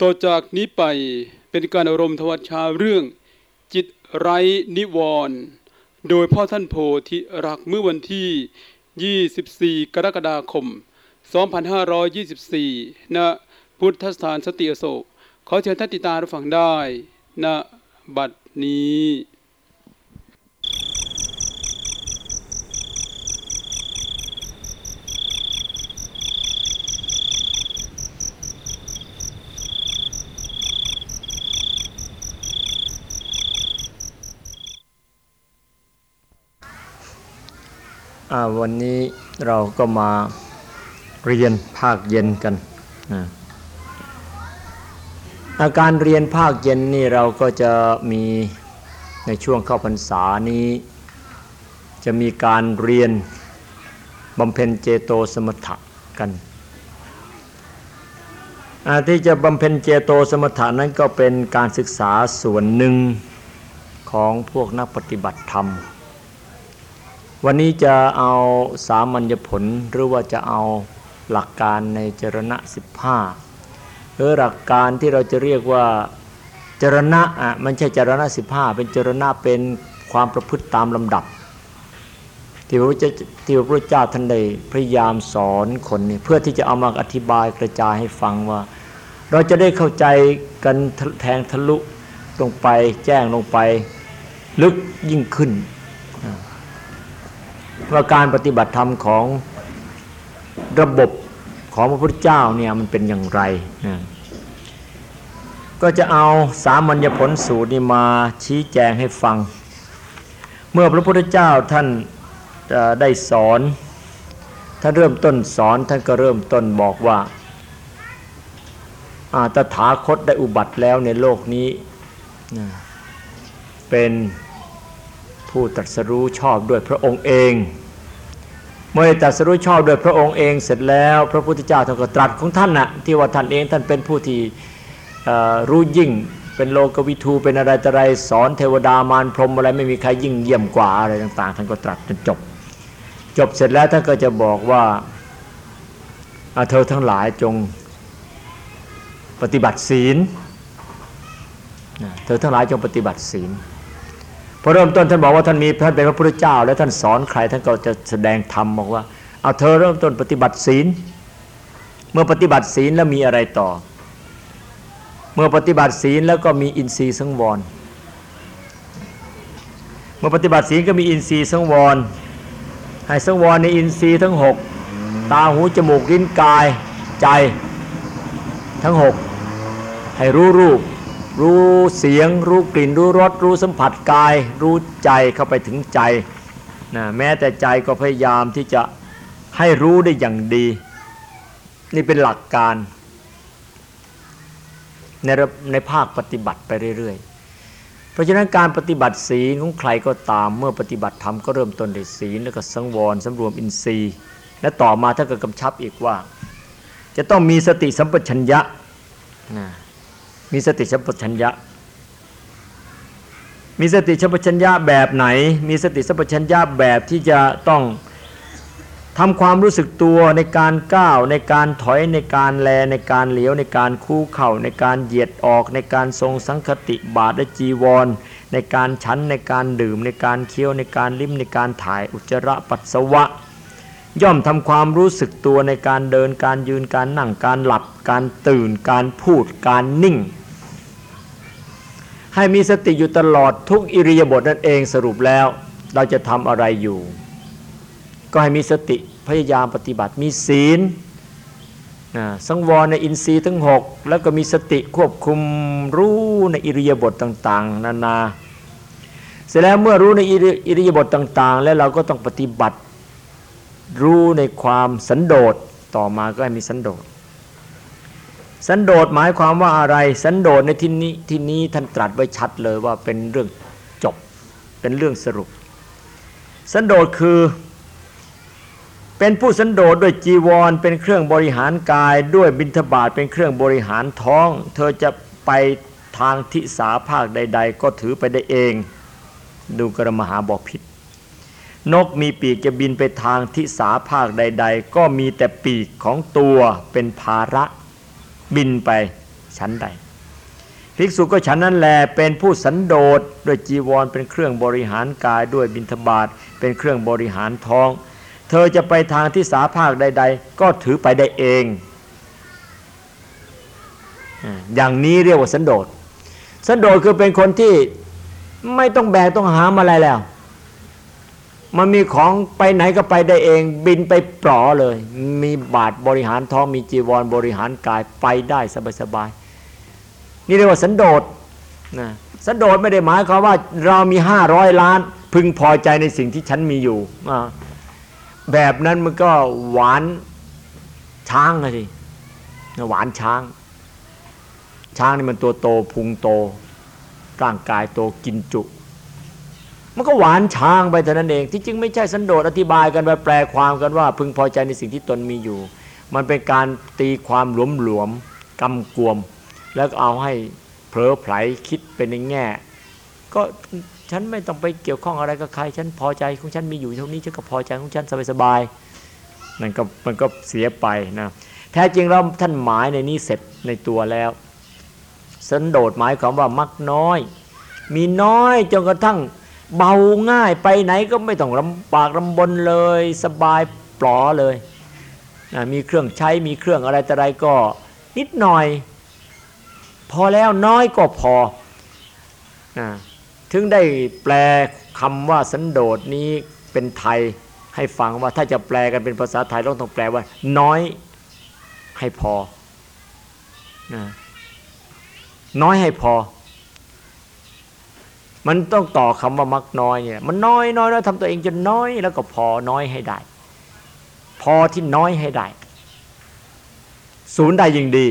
ต่อจากนี้ไปเป็นการอารมณ์ทวัชชาเรื่อง จิตไร้นิวรณ์โดยพ่อท่านโพธิรักเมื่อวันที่ 24 กรกฎาคม 2524 ณ พุทธสถานสติอโศกขอเชิญท่านติตารับฟังได้ณบัดนี้ วันนี้เราก็มาเรียนภาคเย็นกันนะอาการเรียนภาคเย็นนี่เราก็จะมีในช่วงเข้าพรรษานี้ จะมีการเรียนบำเพ็ญเจโตสมถะกันที่จะบำเพ็ญเจโตสมถะนั้นก็เป็นการศึกษาส่วนหนึ่งของพวกนักปฏิบัติธรรม วันนี้จะเอาสามัญญผลหรือว่าจะเอาหลักการในจรณะ 15หรือหลักการที่เราจะเรียกว่าจรณะอะมันใช่จรณะ 15 เป็นจรณะเป็นความประพฤติตามลำดับ ที่พระพุทธเจ้าที่พระพุทธเจ้าท่านได้พยายามสอนคนนี่เพื่อที่จะเอามาอธิบายกระจายให้ฟังว่า เราจะได้เข้าใจกันแทงทะลุลงไปแจ้งลงไป ลึกยิ่งขึ้น ว่าการปฏิบัติธรรมของระบบของพระพุทธเจ้าเนี่ยมันเป็นอย่างไรนะก็จะเอาสามัญญผลสูตรนี่มาชี้แจงให้ฟัง เมื่อพระพุทธเจ้าท่านได้สอนท่านเริ่มต้นสอนท่านก็เริ่มต้นบอกว่าตถาคตได้อุบัติแล้วในโลกนี้ เป็น ผู้ตรัสรู้ชอบด้วยพระองค์เอง เมื่อตรัสรู้ชอบด้วยพระองค์เองเสร็จแล้ว พระพุทธเจ้าท่านก็ตรัสของท่านนะที่ว่าท่านเองท่านเป็นผู้ที่รู้ยิ่งเป็นโลกวิทูเป็นอะไรต่ไรสอนเทวดามารพรหมอะไรไม่มีใครยิ่งเยี่ยมกว่าอะไรต่างๆ ท่านก็ตรัสจนจบ จบเสร็จแล้วท่านก็จะบอกว่าเธอทั้งหลายจงปฏิบัติศีลเธอทั้งหลายจงปฏิบัติศีล พอเริ่มต้นท่านบอกว่าท่านมีท่านเป็นพระพุทธเจ้า แล้วท่านสอนใครท่านก็จะแสดงธรรมบอกว่าเอาเธอเริ่มต้นปฏิบัติศีล เมื่อปฏิบัติศีลแล้วมีอะไรต่อ เมื่อปฏิบัติศีลแล้วก็มีอินทรีย์สังวร เมื่อปฏิบัติศีลก็มีอินทรีย์สังวร ให้สังวรในอินทรีย์ทั้งหกตาหูจมูกลิ้นกายใจทั้งหกให้รู้รูป รู้เสียง รู้กลิ่น รู้รส รู้สัมผัสกาย รู้ใจเข้าไปถึงใจนะแม้แต่ใจก็พยายามที่จะให้รู้ได้อย่างดี นี่เป็นหลักการ ในในภาคปฏิบัติไปเรื่อยๆ เพราะฉะนั้นการปฏิบัติศีลของใครก็ตามเมื่อปฏิบัติธรรมก็เริ่มต้นด้วยศีลแล้วก็สังวรสำรวมอินทรีย์ และต่อมาถ้าเกิดกำชับอีกว่า จะต้องมีสติสัมปชัญญะนะ มีสติสัมปชัญญะ มีสติสัมปชัญญะแบบไหน มีสติสัมปชัญญะแบบที่จะต้องทำความรู้สึกตัวในการก้าวในการถอยในการแลในการเหลียวในการคู่เข่าในการเหยียดออกในการทรงสังคติบาทและจีวร ในการชั้นในการดื่ม ในการเคี้ยวในการลิ้มในการถ่ายอุจจาระปัสสาวะ ย่อมทำความรู้สึกตัวในการเดินการยืนการนั่งการหลับการตื่นการพูดการนิ่ง ให้มีสติอยู่ตลอดทุกอิริยาบถนั่นเองสรุปแล้ว เราจะทำอะไรอยู่ ก็ให้มีสติพยายามปฏิบัติมีศีลสังวรในอินทรีย์ทั้งหกแล้วก็มีสติควบคุมรู้ในอิริยาบถต่างๆ นานา เสร็จแล้วเมื่อรู้ในอิริยาบถต่าง ๆ แล้วเราก็ต้องปฏิบัติรู้ในความสันโดษต่อมาก็ให้มีสันโดษ สันโดษหมายความว่าอะไร สันโดษในที่นี้ที่นี้ท่านตรัสไว้ชัดเลยว่าเป็นเรื่องจบเป็นเรื่องสรุป สันโดษคือ เป็นผู้สันโดษด้วยจีวร เป็นเครื่องบริหารกาย ด้วยบิณฑบาตเป็นเครื่องบริหารท้อง เธอจะไปทางทิศาภาคใด ๆ ก็ถือไปได้เอง ดูกรมหาบอกผิด นกมีปีกจะบินไปทางทิศาภาคใด ๆ ก็มีแต่ปีกของตัวเป็นภาระ บินไปฉันใดภิกษุก็ฉันนั้นแลเป็นผู้สันโดษด้วยจีวรเป็นเครื่องบริหารกายด้วยบิณฑบาตเป็นเครื่องบริหารท้อง เธอจะไปทางที่สาภาคใด ๆ ก็ถือไปได้เอง อย่างนี้เรียกว่าสันโดษสันโดษคือเป็นคนที่ไม่ต้องแบกต้องหามอะไรแล้ว มันมีของไปไหนก็ไปได้เอง บินไปปลอเลย มีบาทบริหารท้องมีจีวรบริหารกายไปได้สบายๆนี่เรียกว่าสันโดษนะสันโดษไม่ได้หมายความว่าเรามีห้าร้อยล้าน พึงพอใจในสิ่งที่ฉันมีอยู่ แบบนั้นมันก็หวานช้างอะสิหวานช้าง ช้างนี่มันตัวโตพุงโตร่างกายโตกินจุ มันก็หวานช้างไปเท่านั้นเอง ที่จริงไม่ใช่สันโดษอธิบายกันไปแปลความกันว่า พึงพอใจในสิ่งที่ตนมีอยู่ มันเป็นการตีความหลวมหลวมกำกวม แล้วก็เอาให้เผลอไผลคิดเป็นในแง่ ก็ฉันไม่ต้องไปเกี่ยวข้องอะไรกับใคร ฉันพอใจของฉันมีอยู่เท่านี้ฉันก็พอใจของฉันสบายๆนั่นก็มันก็เสียไปนะแท้จริงแล้วท่านหมายในนี้เสร็จในตัวแล้ว สันโดษหมายความว่ามักน้อย มีน้อยจนกระทั่ง เบาง่ายไปไหนก็ไม่ต้องลำปากลำบนเลย สบายปลอเลยมีเครื่องใช้มีเครื่องอะไรแต่ไรก็นิดหน่อย พอแล้วน้อยก็พอถึงได้แปลคำว่าสันโดษนี้เป็นไทยให้ฟังว่าถ้าจะแปลกันเป็นภาษาไทยต้องต้องแปลว่า น้อยให้พอนะน้อยให้พอ มันต้องต่อคำว่ามักน้อยเนี่ย มันน้อยน้อยแล้วทำตัวเองจนน้อย แล้วก็พอน้อยให้ได้ พอที่น้อยให้ได้ ศูนย์ได้ยิ่งดี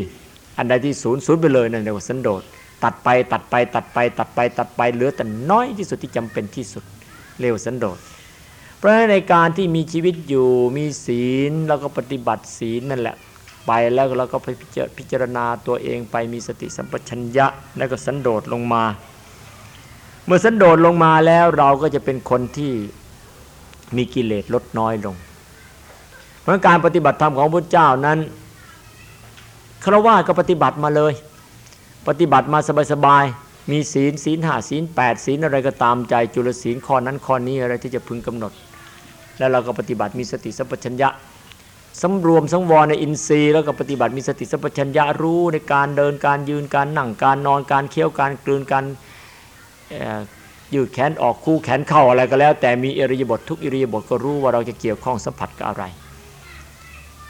อันใดที่ศูนย์ศูนย์ไปเลยนั่นเรียกว่าสันโดษตัดไปตัดไปตัดไปตัดไปตัดไปเหลือแต่น้อยที่สุดที่จำเป็นที่สุดเร็วสันโดษเพราะในการที่มีชีวิตอยู่มีศีลแล้วก็ปฏิบัติศีลนั่นแหละ ไปแล้วเราก็ไปพิจารณาตัวเองไปมีสติสัมปชัญญะ แล้วก็สันโดษลงมา เมื่อสันโดษลงมาแล้วเราก็จะเป็นคนที่มีกิเลสลดน้อยลง เพราะการปฏิบัติธรรมของพระเจ้านั้นคราวาก็ปฏิบัติมาเลย ปฏิบัติมาสบายๆมีศีลศีลห้าศีลแปดศีลอะไรก็ตามใจจุลศีลข้อนั้นข้อนี้อะไรที่จะพึงกำหนด แล้วเราก็ปฏิบัติมีสติสัมปชัญญะสำรวมสังวรในอินทรีย์แล้วก็ปฏิบัติมีสติสัมปชัญญะรู้ในการเดินการยืนการนั่งการนอนการเคี้ยวการกลืนการ ยืดแขนออกคู้แขนเข้าอะไรก็แล้ว แต่มีอิริยาบถทุกอิริยาบถก็รู้ว่าเราจะเกี่ยวข้องสัมผัสกับอะไร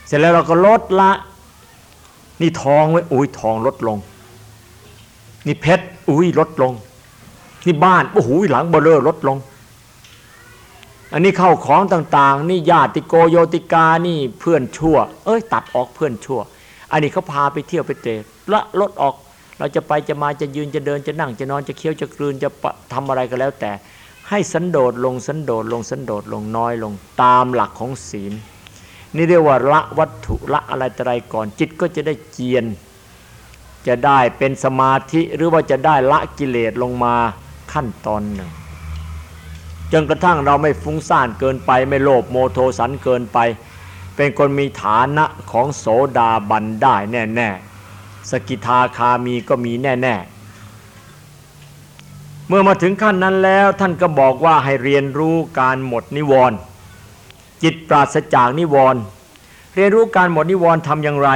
เสร็จแล้วเราก็ลดละ นี่ทองไว้อุ้ยทองลดลง นี่เพชรอุ้ยลดลง นี่บ้านโอ้โหหลังเบ้อเร่อลดลง อันนี้ข้าวของต่างๆ นี่ญาติโกโยติกานี่เพื่อนชั่ว เอ้ยตัดออกเพื่อนชั่ว อันนี้เขาพาไปเที่ยวไปเตร่ละลดออก เราจะไปจะมาจะยืนจะเดินจะนั่งจะนอนจะเคี้ยวจะกลืนจะทำอะไรก็แล้วแต่ ให้สันโดษลงสันโดษลงสันโดษลงน้อยลงตามหลักของศีล นี่เรียกว่าละวัตถุละอะไรต่ออะไรก่อนจิตก็จะได้เจียน จะได้เป็นสมาธิหรือว่าจะได้ละกิเลสลงมาขั้นตอนหนึ่งจนกระทั่งเราไม่ฟุ้งซ่านเกินไป ไม่โลภโมโทสันเกินไป เป็นคนมีฐานะของโสดาบันได้แน่ ๆ สกิทาคามีก็มีแน่ ๆ เมื่อมาถึงขั้นนั้นแล้วท่านก็บอกว่าให้เรียนรู้การหมดนิวรณ์จิตปราศจากนิวรณ์เรียนรู้การหมดนิวรณ์ทำอย่างไร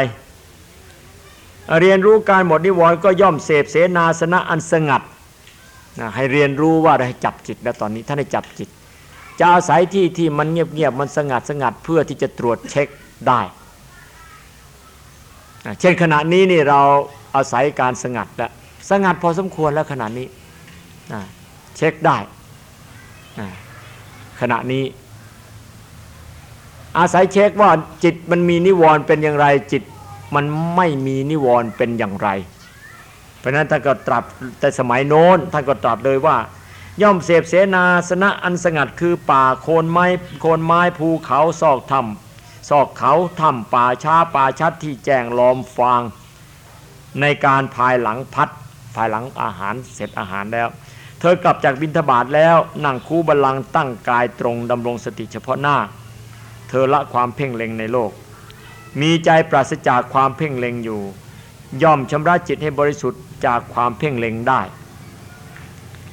เรียนรู้การหมดนิวรณ์ก็ย่อมเสพเสนาสนะอันสงัดนะให้เรียนรู้ว่าได้จับจิตแล้วตอนนี้ท่านได้จับจิต จะอาศัยที่ที่มันเงียบๆมันสงัดสงัดเพื่อที่จะตรวจเช็คได้ เช่นขณะนี้นี่เราอาศัยการสงัดแล้วสงัดพอสมควรแล้วขณะนี้เช็คได้ขณะนี้ อาศัยเช็คว่าจิตมันมีนิวรณ์เป็นอย่างไร จิตมันไม่มีนิวรณ์เป็นอย่างไร เพราะนั้นท่านก็ตรัสแต่สมัยโน้นท่านก็ตรัสเลยว่า ย่อมเสพเสนาสนะอันสงัดคือป่าโคนไม้โคนไม้ภูเขาซอกถ้ำ ซอกเขาถ้ำป่าช้าป่าชัดที่แจ้งล้อมฟาง ในการภายหลังพัดภายหลังอาหารเสร็จอาหารแล้ว เธอกลับจากบินทบาทแล้วนั่งคูบัลลังตั้งกายตรงดำรงสติเฉพาะหน้า เธอละความเพ่งเล็งในโลก มีใจปราศจากความเพ่งเล็งอยู่ ย่อมชำระจิตให้บริสุทธิ์จากความเพ่งเล็งได้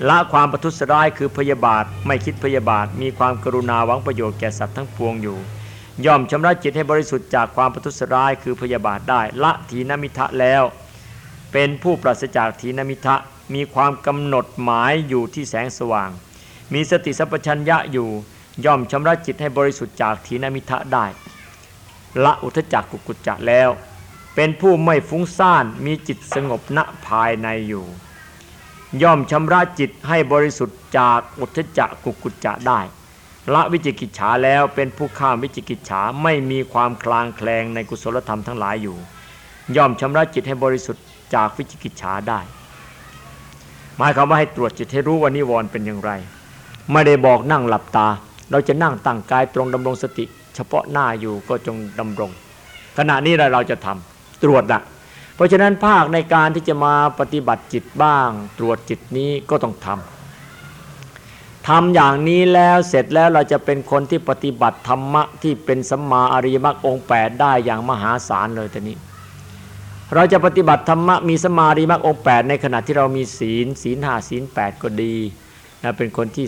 ละความประทุษร้ายคือพยาบาทไม่คิดพยาบาทมีความกรุณาหวังประโยชน์แก่สัตว์ทั้งปวงอยู่ ย่อมชำระจิตให้บริสุทธิ์จากความประทุษร้ายคือพยาบาทได้ ละทีนมิทะแล้ว เป็นผู้ปราศจากทีนมิทะมีความกำหนดหมายอยู่ที่แสงสว่าง มีสติสัพพัญญะอยู่ ย่อมชำระจิตให้บริสุทธิ์จากทีนมิทะได้ ละอุทจักกุกุจจะแล้ว เป็นผู้ไม่ฟุ้งซ่านมีจิตสงบณภายในอยู่ ย่อมชำระจิตให้บริสุทธิ์จากอุทจักกุกุจจะได้ ละวิจิกิจฉาแล้วเป็นผู้ข้ามวิจิกิจฉาไม่มีความคลางแคลงในกุศลธรรมทั้งหลายอยู่ ย่อมชำระจิตให้บริสุทธิ์จากวิจิกิจฉาได้ หมายความว่าให้ตรวจจิตให้รู้ว่านิวรณ์เป็นอย่างไร ไม่ได้บอกนั่งหลับตา เราจะนั่งตั้งกายตรงดำรงสติ เฉพาะหน้าอยู่ก็จงดำรง ขณะนี้เราจะทำตรวจละเพราะฉะนั้นภาคในการที่จะมาปฏิบัติจิตบ้าง ตรวจจิตนี้ก็ต้องทำ ทำอย่างนี้แล้วเสร็จแล้วเราจะเป็นคนที่ปฏิบัติธรรมะที่เป็นสัมมาอริยมรรคองค์8ได้อย่างมหาศาลเลยทีนี้ เราจะปฏิบัติธรรมะมีสมาอริมักองแปดในขณะที่เรามีศีลศีลห้าศีลแปดก็ดีนะเป็นคนที่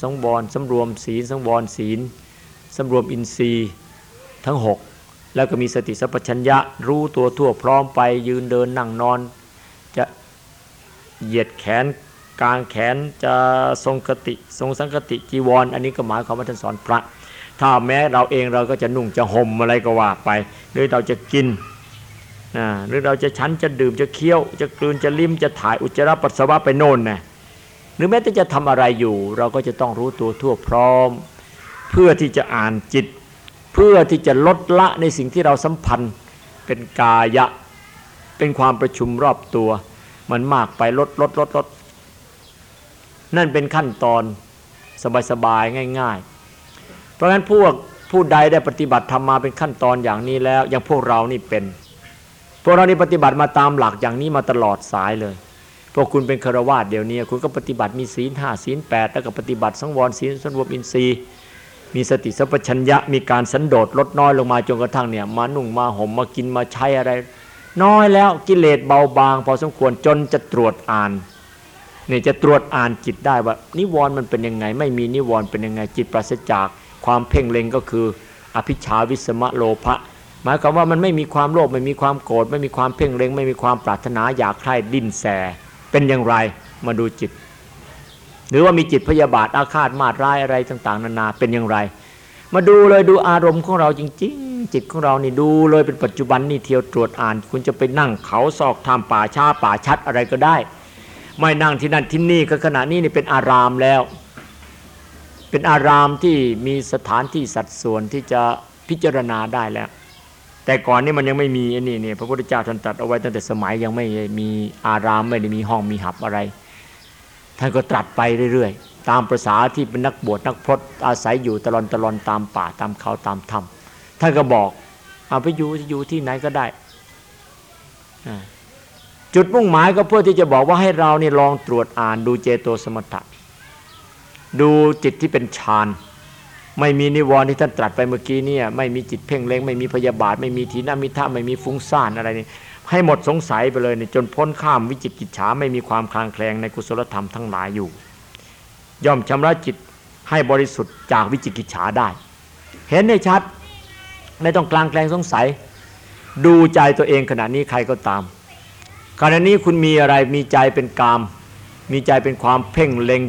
สังวรสำรวมศีลสังวรศีลสำรวมอินทรีย์ทั้ง 6 แล้วก็มีสติสัพพัญญะรู้ตัวทั่วพร้อมไปยืนเดินนั่งนอน จะเหยียดแขน กลางแขนจะทรงกติทรงสังกติจีวรออันนี้ก็หมายความว่าท่านสอนพระ ถ้าแม้เราเองเราก็จะนุ่งจะห่มอะไรก็ว่าไป หรือเราจะกินนะหรือเราจะชั้นจะดื่มจะเคี้ยว จะกลืนจะลิ้มจะถ่ายอุจจาระปัสสาวะไปโน่นนะหรือแม้แต่จะทำอะไรอยู่ เราก็จะต้องรู้ตัวทั่วพร้อม เพื่อที่จะอ่านจิต เพื่อที่จะลดละในสิ่งที่เราสัมพันธ์เป็นกายะ เป็นความประชุมรอบตัว มันมากไปลดลดลดลด นั่นเป็นขั้นตอนสบายๆง่าย ๆ เพราะฉะนั้นพวกผู้ใดได้ปฏิบัติทำมาเป็นขั้นตอนอย่างนี้แล้ว อย่างพวกเรานี่เป็น พวกเรานี่ปฏิบัติมาตามหลักอย่างนี้มาตลอดสายเลย พวกคุณเป็นคารวาสเดี๋ยวนี้ คุณก็ปฏิบัติมีศีลห้าศีลแปดแล้วก็ปฏิบัติสังวรศีลสังวมอินทรีย์ มีสติสัพพัญญะมีการสันโดษลดน้อยลงมาจนกระทั่งเนี่ยมาหนุ่งมาห่มมากินมาใช้อะไร น้อยแล้วกิเลสเบาบาง พอสมควรจนจะตรวจอ่าน เนี่ยจะตรวจอ่านจิตได้ว่า นิวรณ์มันเป็นยังไง ไม่มีนิวรณ์เป็นยังไงจิตปราศจากความเพ่งเล็งก็คือ อภิชาวิสมะโลภะหมายความว่ามันไม่มีความโลภไม่มีความโกรธไม่มีความเพ่งเล็ง ไม่มีความปรารถนาอยากใคร่ดิ้นแส เป็นอย่างไรมาดูจิต หรือว่ามีจิตพยาบาทอาฆาตมาดร้ายอะไรต่างๆ นานาเป็นอย่างไร มาดูเลยดูอารมณ์ของเราจริง ๆ จิตของเรานี่ดูเลยเป็นปัจจุบันนี่เที่ยวตรวจอ่าน คุณจะไปนั่งเขาซอกทำป่าช้าป่าชัดอะไรก็ได้ ไม่นั่งที่นั่นที่นี่ก็ขณะนี้นี่เป็นอารามแล้ว เป็นอารามที่มีสถานที่สัดส่วนที่จะพิจารณาได้แล้ว แต่ก่อนนี่มันยังไม่มีอันนี้เนี่ยพระพุทธเจ้าท่านตรัสเอาไว้ตั้งแต่สมัยยังไม่มีอารามไม่ได้มีห้องมีหับอะไร ท่านก็ตรัสไปเรื่อยๆ ตามประษาที่เป็นนักบวชนักพรตอาศัยอยู่ตลอนตลอนตามป่าตามเขาตามถ้ำท่านก็บอกเอาไปอยู่อยู่ที่ไหนก็ได้ จุดมุ่งหมายก็เพื่อที่จะบอกว่าให้เรานี่ลองตรวจอ่านดูเจโตสมถะดูจิตที่เป็นฌานไม่มีนิวรณ์ที่ท่านตรัสไปเมื่อกี้เนี่ยไม่มีจิตเพ่งเล็ง ไม่มีพยาบาท ไม่มีทีนามิทะไม่มีฟุ้งซ่านอะไรนี่ให้หมดสงสัยไปเลยเนี่ยจนพ้นข้ามวิจิตกิจฉาไม่มีความคลางแคลงในกุศลธรรมทั้งหลายอยู่ ย่อมชำระจิตให้บริสุทธิ์จากวิจิตกิจฉาได้ เห็นได้ชัดไม่ต้องกลางแคลงสงสัย ดูใจตัวเองขณะนี้ใครก็ตาม ขณะนี้คุณมีอะไรมีใจเป็นกาม มีใจเป็นความเพ่งเล็ง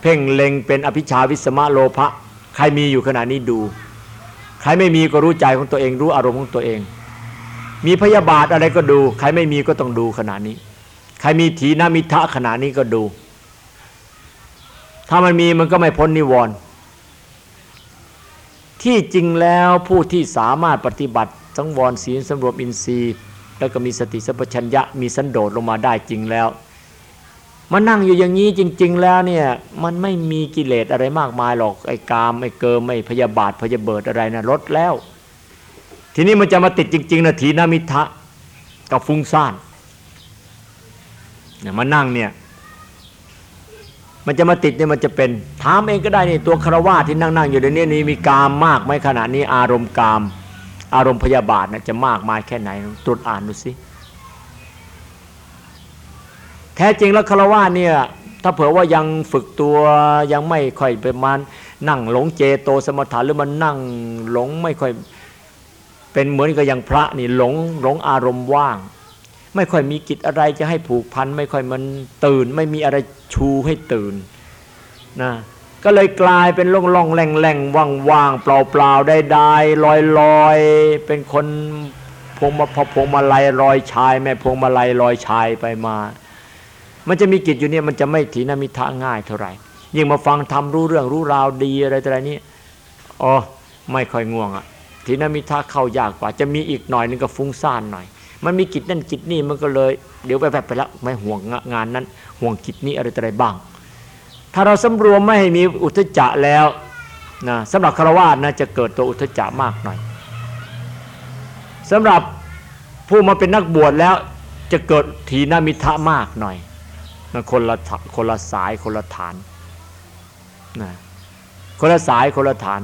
เพ่งเล็งเป็นอภิชาวิสมะโลภะใครมีอยู่ขณะนี้ดู ใครไม่มีก็รู้ใจของตัวเองรู้อารมณ์ของตัวเอง มีพยาบาทอะไรก็ดู ใครไม่มีก็ต้องดูขณะนี้ ใครมีถีนามิทะขณะนี้ก็ดู ถ้ามันมีมันก็ไม่พ้นนิวรณ์ที่จริงแล้วผู้ที่สามารถปฏิบัติสังวรศีลสำรวมอินทรีย์ แล้วก็มีสติสัพพัญญะมีสันโดษลงมาได้จริงแล้วมานั่งอยู่อย่างนี้จริง ๆ แล้วเนี่ยมันไม่มีกิเลสอะไรมากมายหรอกไอ้กามไอ้เกิมไอ้พยาบาทพยาเบิดอะไรนะลดแล้ว ทีนี้มันจะมาติดจริงๆนะทีนามิทะกับฟุ้งซ่านเนี่ยมานั่งเนี่ยมันจะมาติดเนี่ยมันจะเป็นถามเองก็ได้นี่ตัวคารวะที่นั่งๆอยู่ในนี้นี่มีกามมากไหมขณะนี้อารมณ์กาม อารมณ์พยาบาทนะจะมากมายแค่ไหนตรวจอ่านดูสิแท้จริงแล้วคารวะเนี่ยถ้าเผื่อว่ายังฝึกตัวยังไม่ค่อยประมาณนั่งหลงเจโตสมถะหรือมันนั่งหลงไม่ค่อยเป็นเหมือนกับอย่างพระนี่หลงหลงอารมณ์ว่าง ไม่ค่อยมีกิจอะไรจะให้ผูกพันไม่ค่อยมันตื่น ไม่มีอะไรชูให้ตื่นนะ ก็เลยกลายเป็นล่องล่องแหล่งแหล่งว่างว่างเปล่าเปล่าได้ได้ลอยลอยเป็นคนพวงมาพพวงมาลัยลอยชาย แม่พวงมาลัยลอยชายไปมา มันจะมีกิจอยู่เนี่ยมันจะไม่ถีนมิทะง่ายเท่าไหร่ ยิ่งมาฟังทำรู้เรื่องรู้ราวดีอะไรต่อะไรนี้อ๋อไม่ค่อยง่วงอะถีนมิทะเข้ายากกว่า จะมีอีกหน่อยนึงก็ฟุ้งซ่านหน่อย มันมีกิจนั่นกิจนี่มันก็เลย เดี๋ยวไปแบบไปแล้วไม่ห่วงงานนั้นห่วงกิจนี้อะไรต่ออะไรบ้าง ถ้าเราสำรวมไม่ให้มีอุทจจะแล้วนะสำหรับคารวะนะจะเกิดตัวอุทจจะมากหน่อยสำหรับผู้มาเป็นนักบวชแล้วจะเกิดทีนามิทะมากหน่อยนะคนละคนละสายคนละฐานนะคนละสายคนละฐาน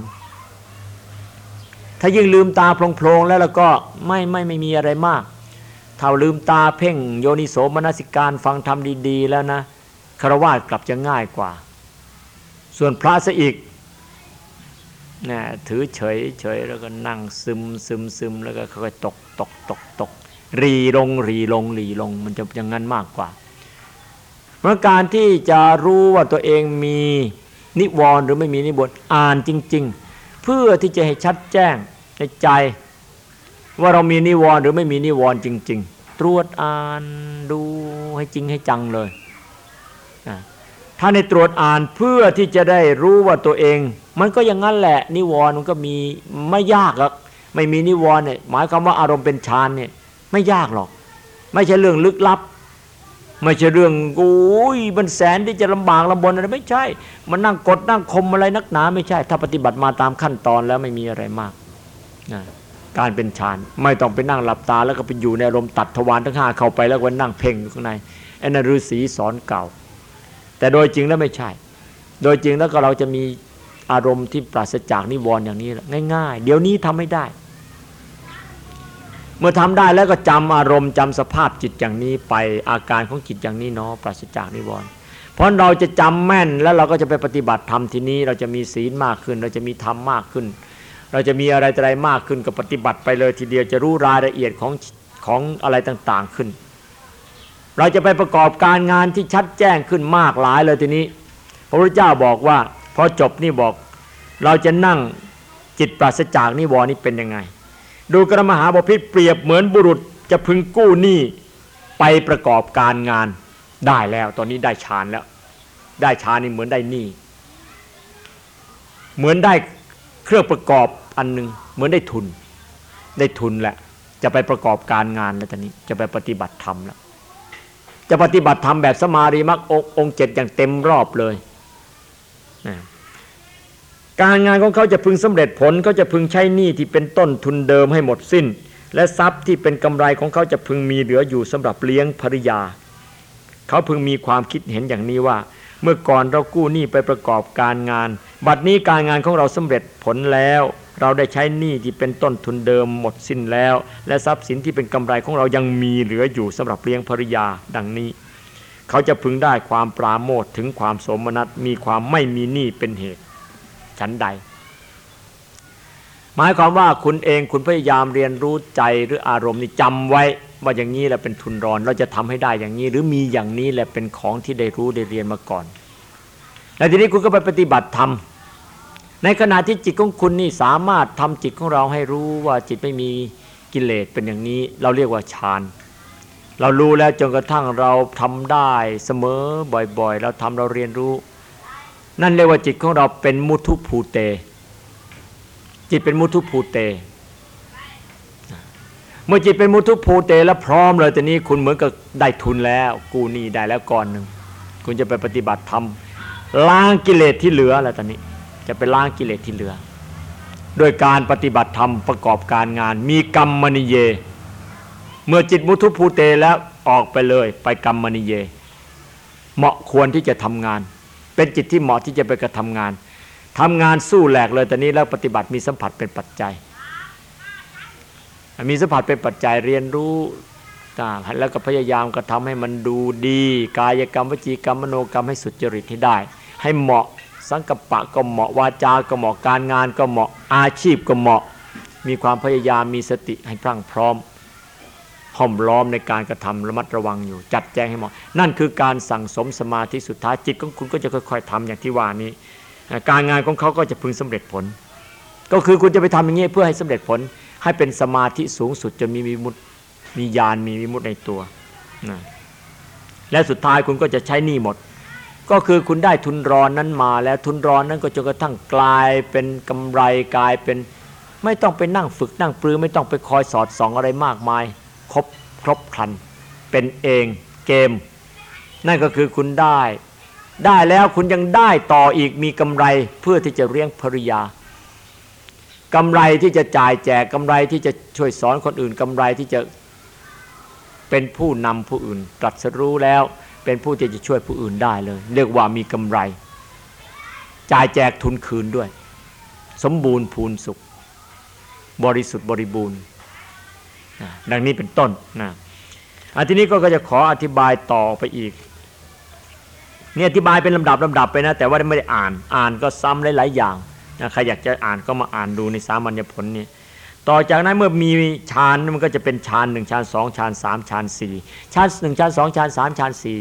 ถ้ายิ่งลืมตาโพลงๆแล้วแล้วก็ไม่ไม่ไม่มีอะไรมากถ้าลืมตาเพ่งโยนิโสมนสิการฟังธรรมดี ๆ แล้วนะ คารวะกลับจะง่ายกว่า ส่วนพระซะอีกนะถือเฉยเฉยแล้วก็นั่งซึมซึมซึมแล้วก็ค่อยตกตกตกตกรีลงรีลงรีลงมันจะอย่างนั้นมากกว่าเมื่อการที่จะรู้ว่าตัวเองมีนิวรณ์หรือไม่มีนิบนอ่านจริง ๆ เพื่อที่จะให้ชัดแจ้งในใจ ว่าเรามีนิวรณ์หรือไม่มีนิวรณ์จริง ๆ ตรวจอ่านดูให้จริงให้จังเลย ถ้าในตรวจอ่านเพื่อที่จะได้รู้ว่าตัวเอง มันก็อย่างนั้นแหละ นิวรณ์มันก็มีไม่ยากหรอกไม่มีนิวรณ์เนี่ยหมายความว่าอารมณ์เป็นฌานเนี่ยไม่ยากหรอก ไม่ใช่เรื่องลึกลับ ไม่ใช่เรื่องโอ้ยมันแสนที่จะลำบากลำบนอะไรไม่ใช่ มันนั่งกดนั่งคมอะไรนักหนาไม่ใช่ ถ้าปฏิบัติมาตามขั้นตอนแล้วไม่มีอะไรมากนะการเป็นฌานไม่ต้องไปนั่งหลับตา แล้วก็ไปอยู่ในอารมณ์ตัดทวารทั้งห้าเข้าไปแล้วก็นั่งเพ่งอยู่ข้างในอนั่นฤาษีสอนเก่า แต่โดยจริงแล้วไม่ใช่ โดยจริงแล้วก็เราจะมีอารมณ์ที่ปราศจากนิวรณ์อย่างนี้ง่าย ๆ เดี๋ยวนี้ทำไม่ได้ เมื่อทำได้แล้วก็จำอารมณ์จำสภาพจิตอย่างนี้ไปอาการของจิตอย่างนี้เนาะปราศจากนิวรณ์เพราะเราจะจำแม่นแล้วเราก็จะไปปฏิบัติธรรมทีนี้ เราจะมีศีลมากขึ้น เราจะมีธรรมมากขึ้น เราจะมีอะไรอะไรมากขึ้นก็ปฏิบัติไปเลยทีเดียวจะรู้รายละเอียดของของอะไรต่างๆขึ้น เราจะไปประกอบการงานที่ชัดแจ้งขึ้นมากหลายเลยทีนี้ พระพุทธเจ้าบอกว่าพอจบนี่บอก เราจะนั่งจิตปราศจากนิวรณ์นี้เป็นยังไง ดูกรมหาบพิษเปรียบเหมือนบุรุษจะพึงกู้หนี้ไปประกอบการงานได้แล้ว ตอนนี้ได้ฌานแล้ว ได้ฌานนี่เหมือนได้หนี้เหมือนได้เครื่องประกอบอันหนึ่งเหมือนได้ทุน ได้ทุนแหละจะไปประกอบการงานแล้วตอนนี้จะไปปฏิบัติธรรมแล้ว จะปฏิบัติธรรมแบบสมารีมักองค์เจ็ดอย่างเต็มรอบเลยนะการงานของเขาจะพึงสำเร็จผลเขาจะพึงใช้หนี้ที่เป็นต้นทุนเดิมให้หมดสิ้น และทรัพย์ที่เป็นกำไรของเขาจะพึงมีเหลืออยู่สำหรับเลี้ยงภริยา เขาพึงมีความคิดเห็นอย่างนี้ว่า เมื่อก่อนเรากู้หนี้ไปประกอบการงาน บัดนี้การงานของเราสำเร็จผลแล้ว เราได้ใช้หนี้ที่เป็นต้นทุนเดิมหมดสิ้นแล้ว และทรัพย์สินที่เป็นกำไรของเรายังมีเหลืออยู่สำหรับเลี้ยงภริยาดังนี้ เขาจะพึงได้ความปราโมทถึงความสมนัตมีความไม่มีหนี้เป็นเหตุฉันใด หมายความว่าคุณเองคุณพยายามเรียนรู้ใจหรืออารมณ์นี่จำไว้ว่าอย่างนี้แหละเป็นทุนรอน เราจะทำให้ได้อย่างนี้ หรือมีอย่างนี้แหละเป็นของที่ได้รู้ได้เรียนมาก่อน แล้วทีนี้คุณก็ไปปฏิบัติธรรม ในขณะที่จิตของคุณนี่สามารถทำจิตของเราให้รู้ว่าจิตไม่มีกิเลสเป็นอย่างนี้ เราเรียกว่าฌานเรารู้แล้วจนกระทั่งเราทำได้เสมอบ่อยๆ เราทำเราเรียนรู้ นั่นเรียกว่าจิตของเราเป็นมุทุภูเต จิตเป็นมุทุภูเต เมื่อจิตเป็นมุทุภูเตแล้วพร้อมเลยตอนนี้คุณเหมือนกับได้ทุนแล้ว กูนี่ได้แล้วก่อนหนึ่งคุณจะไปปฏิบัติธรรมล้างกิเลสที่เหลือแล้วตอนนี้ จะไปล้างกิเลสที่เหลือ โดยการปฏิบัติธรรมประกอบการงาน มีกรรมมณีเย เมื่อจิตมุทุภูเตแล้วออกไปเลยไปกรรมมณีเย เหมาะควรที่จะทำงาน เป็นจิตที่เหมาะที่จะไปกระทำงานทำงานสู้แหลกเลยตอนนี้แล้วปฏิบัติมีสัมผัสเป็นปัจจัย มีสัมผัสเป็นปัจจัยเรียนรู้แล้วก็พยายามกระทำให้มันดูดี กายกรรมวจีกรรมมโนกรรมให้สุจริตให้ได้ ให้เหมาะ สังกปะก็เหมาะวาจาก็เหมาะการงานก็เหมาะอาชีพก็เหมาะ มีความพยายามมีสติให้พรั่งพร้อมห้อมล้อมในการกระทำระมัดระวังอยู่ จัดแจงให้เหมาะ นั่นคือการสั่งสมสมาธิสุดท้ายจิตของคุณก็จะค่อยๆทำอย่างที่ว่านี้ การงานของเขาก็จะพึงสำเร็จผล ก็คือคุณจะไปทำอย่างนี้เพื่อให้สำเร็จผล ให้เป็นสมาธิสูงสุดจะมีมีมุตมีญาณมีวิมุตในตัวนะและสุดท้ายคุณก็จะใช้หนี้หมด ก็คือคุณได้ทุนรอนนั้นมาแล้วทุนรอนนั้นก็จนกระทั่งกลายเป็นกำไรกลายเป็น ไม่ต้องไปนั่งฝึกนั่งปรือ ไม่ต้องไปคอยสอดส่องอะไรมากมาย ครบครบครัน เป็นเองเกม นั่นก็คือคุณได้ ได้แล้วคุณยังได้ต่ออีกมีกำไรเพื่อที่จะเลี้ยงภริยากำไรที่จะจ่ายแจกกำไรที่จะช่วยสอนคนอื่นกำไรที่จะเป็นผู้นำผู้อื่นตรัสรู้แล้ว เป็นผู้ที่จะช่วยผู้อื่นได้เลย เรียกว่ามีกำไร จ่ายแจกทุนคืนด้วย สมบูรณ์พูนสุข บริสุทธิ์บริบูรณ์ดังนี้เป็นต้นนะอันที่นี้ก็จะขออธิบายต่อไปอีกเนี่ยอธิบายเป็นลำดับลำดับไปนะ แต่ว่าไม่ได้อ่านอ่านก็ซ้ำหลายๆอย่างนะใครอยากจะอ่านก็มาอ่านดูในสามัญญผลนี่ ต่อจากนั้นเมื่อมีฌานมันก็จะเป็นฌานหนึ่งฌานสองฌานสามฌานสี่ฌานหนึ่งฌานสองฌานสามฌานสี่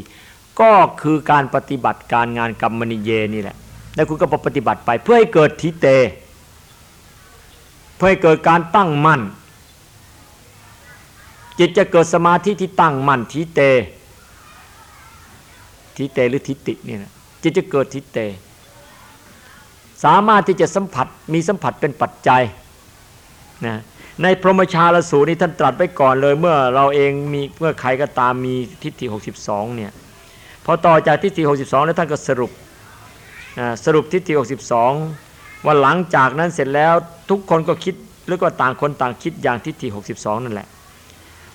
ก็คือการปฏิบัติการงานกรรมนิเยนี่แหละ แล้วคุณก็ปฏิบัติไปเพื่อให้เกิดทิเต เพื่อให้เกิดการตั้งมั่น จิตจะเกิดสมาธิที่ตั้งมั่นทิเตทิเตหรือทิติเนี่ยนะจิตจะเกิดทิเต สามารถที่จะสัมผัสมีสัมผัสเป็นปัจจัย นะในพรหมชาลสูตรนี้ท่านตรัสไปก่อนเลย เมื่อเราเองมีเมื่อใครก็ตามมีทิฏฐิ 62เนี่ยพอต่อจากทิฏฐิ 62 แล้วท่านก็สรุปสรุปทิฏฐิ 62 ว่าหลังจากนั้นเสร็จแล้วทุกคนก็คิดหรือก็ต่างคนต่างคิดอย่างทิฏฐิ 62 นั่นแหละ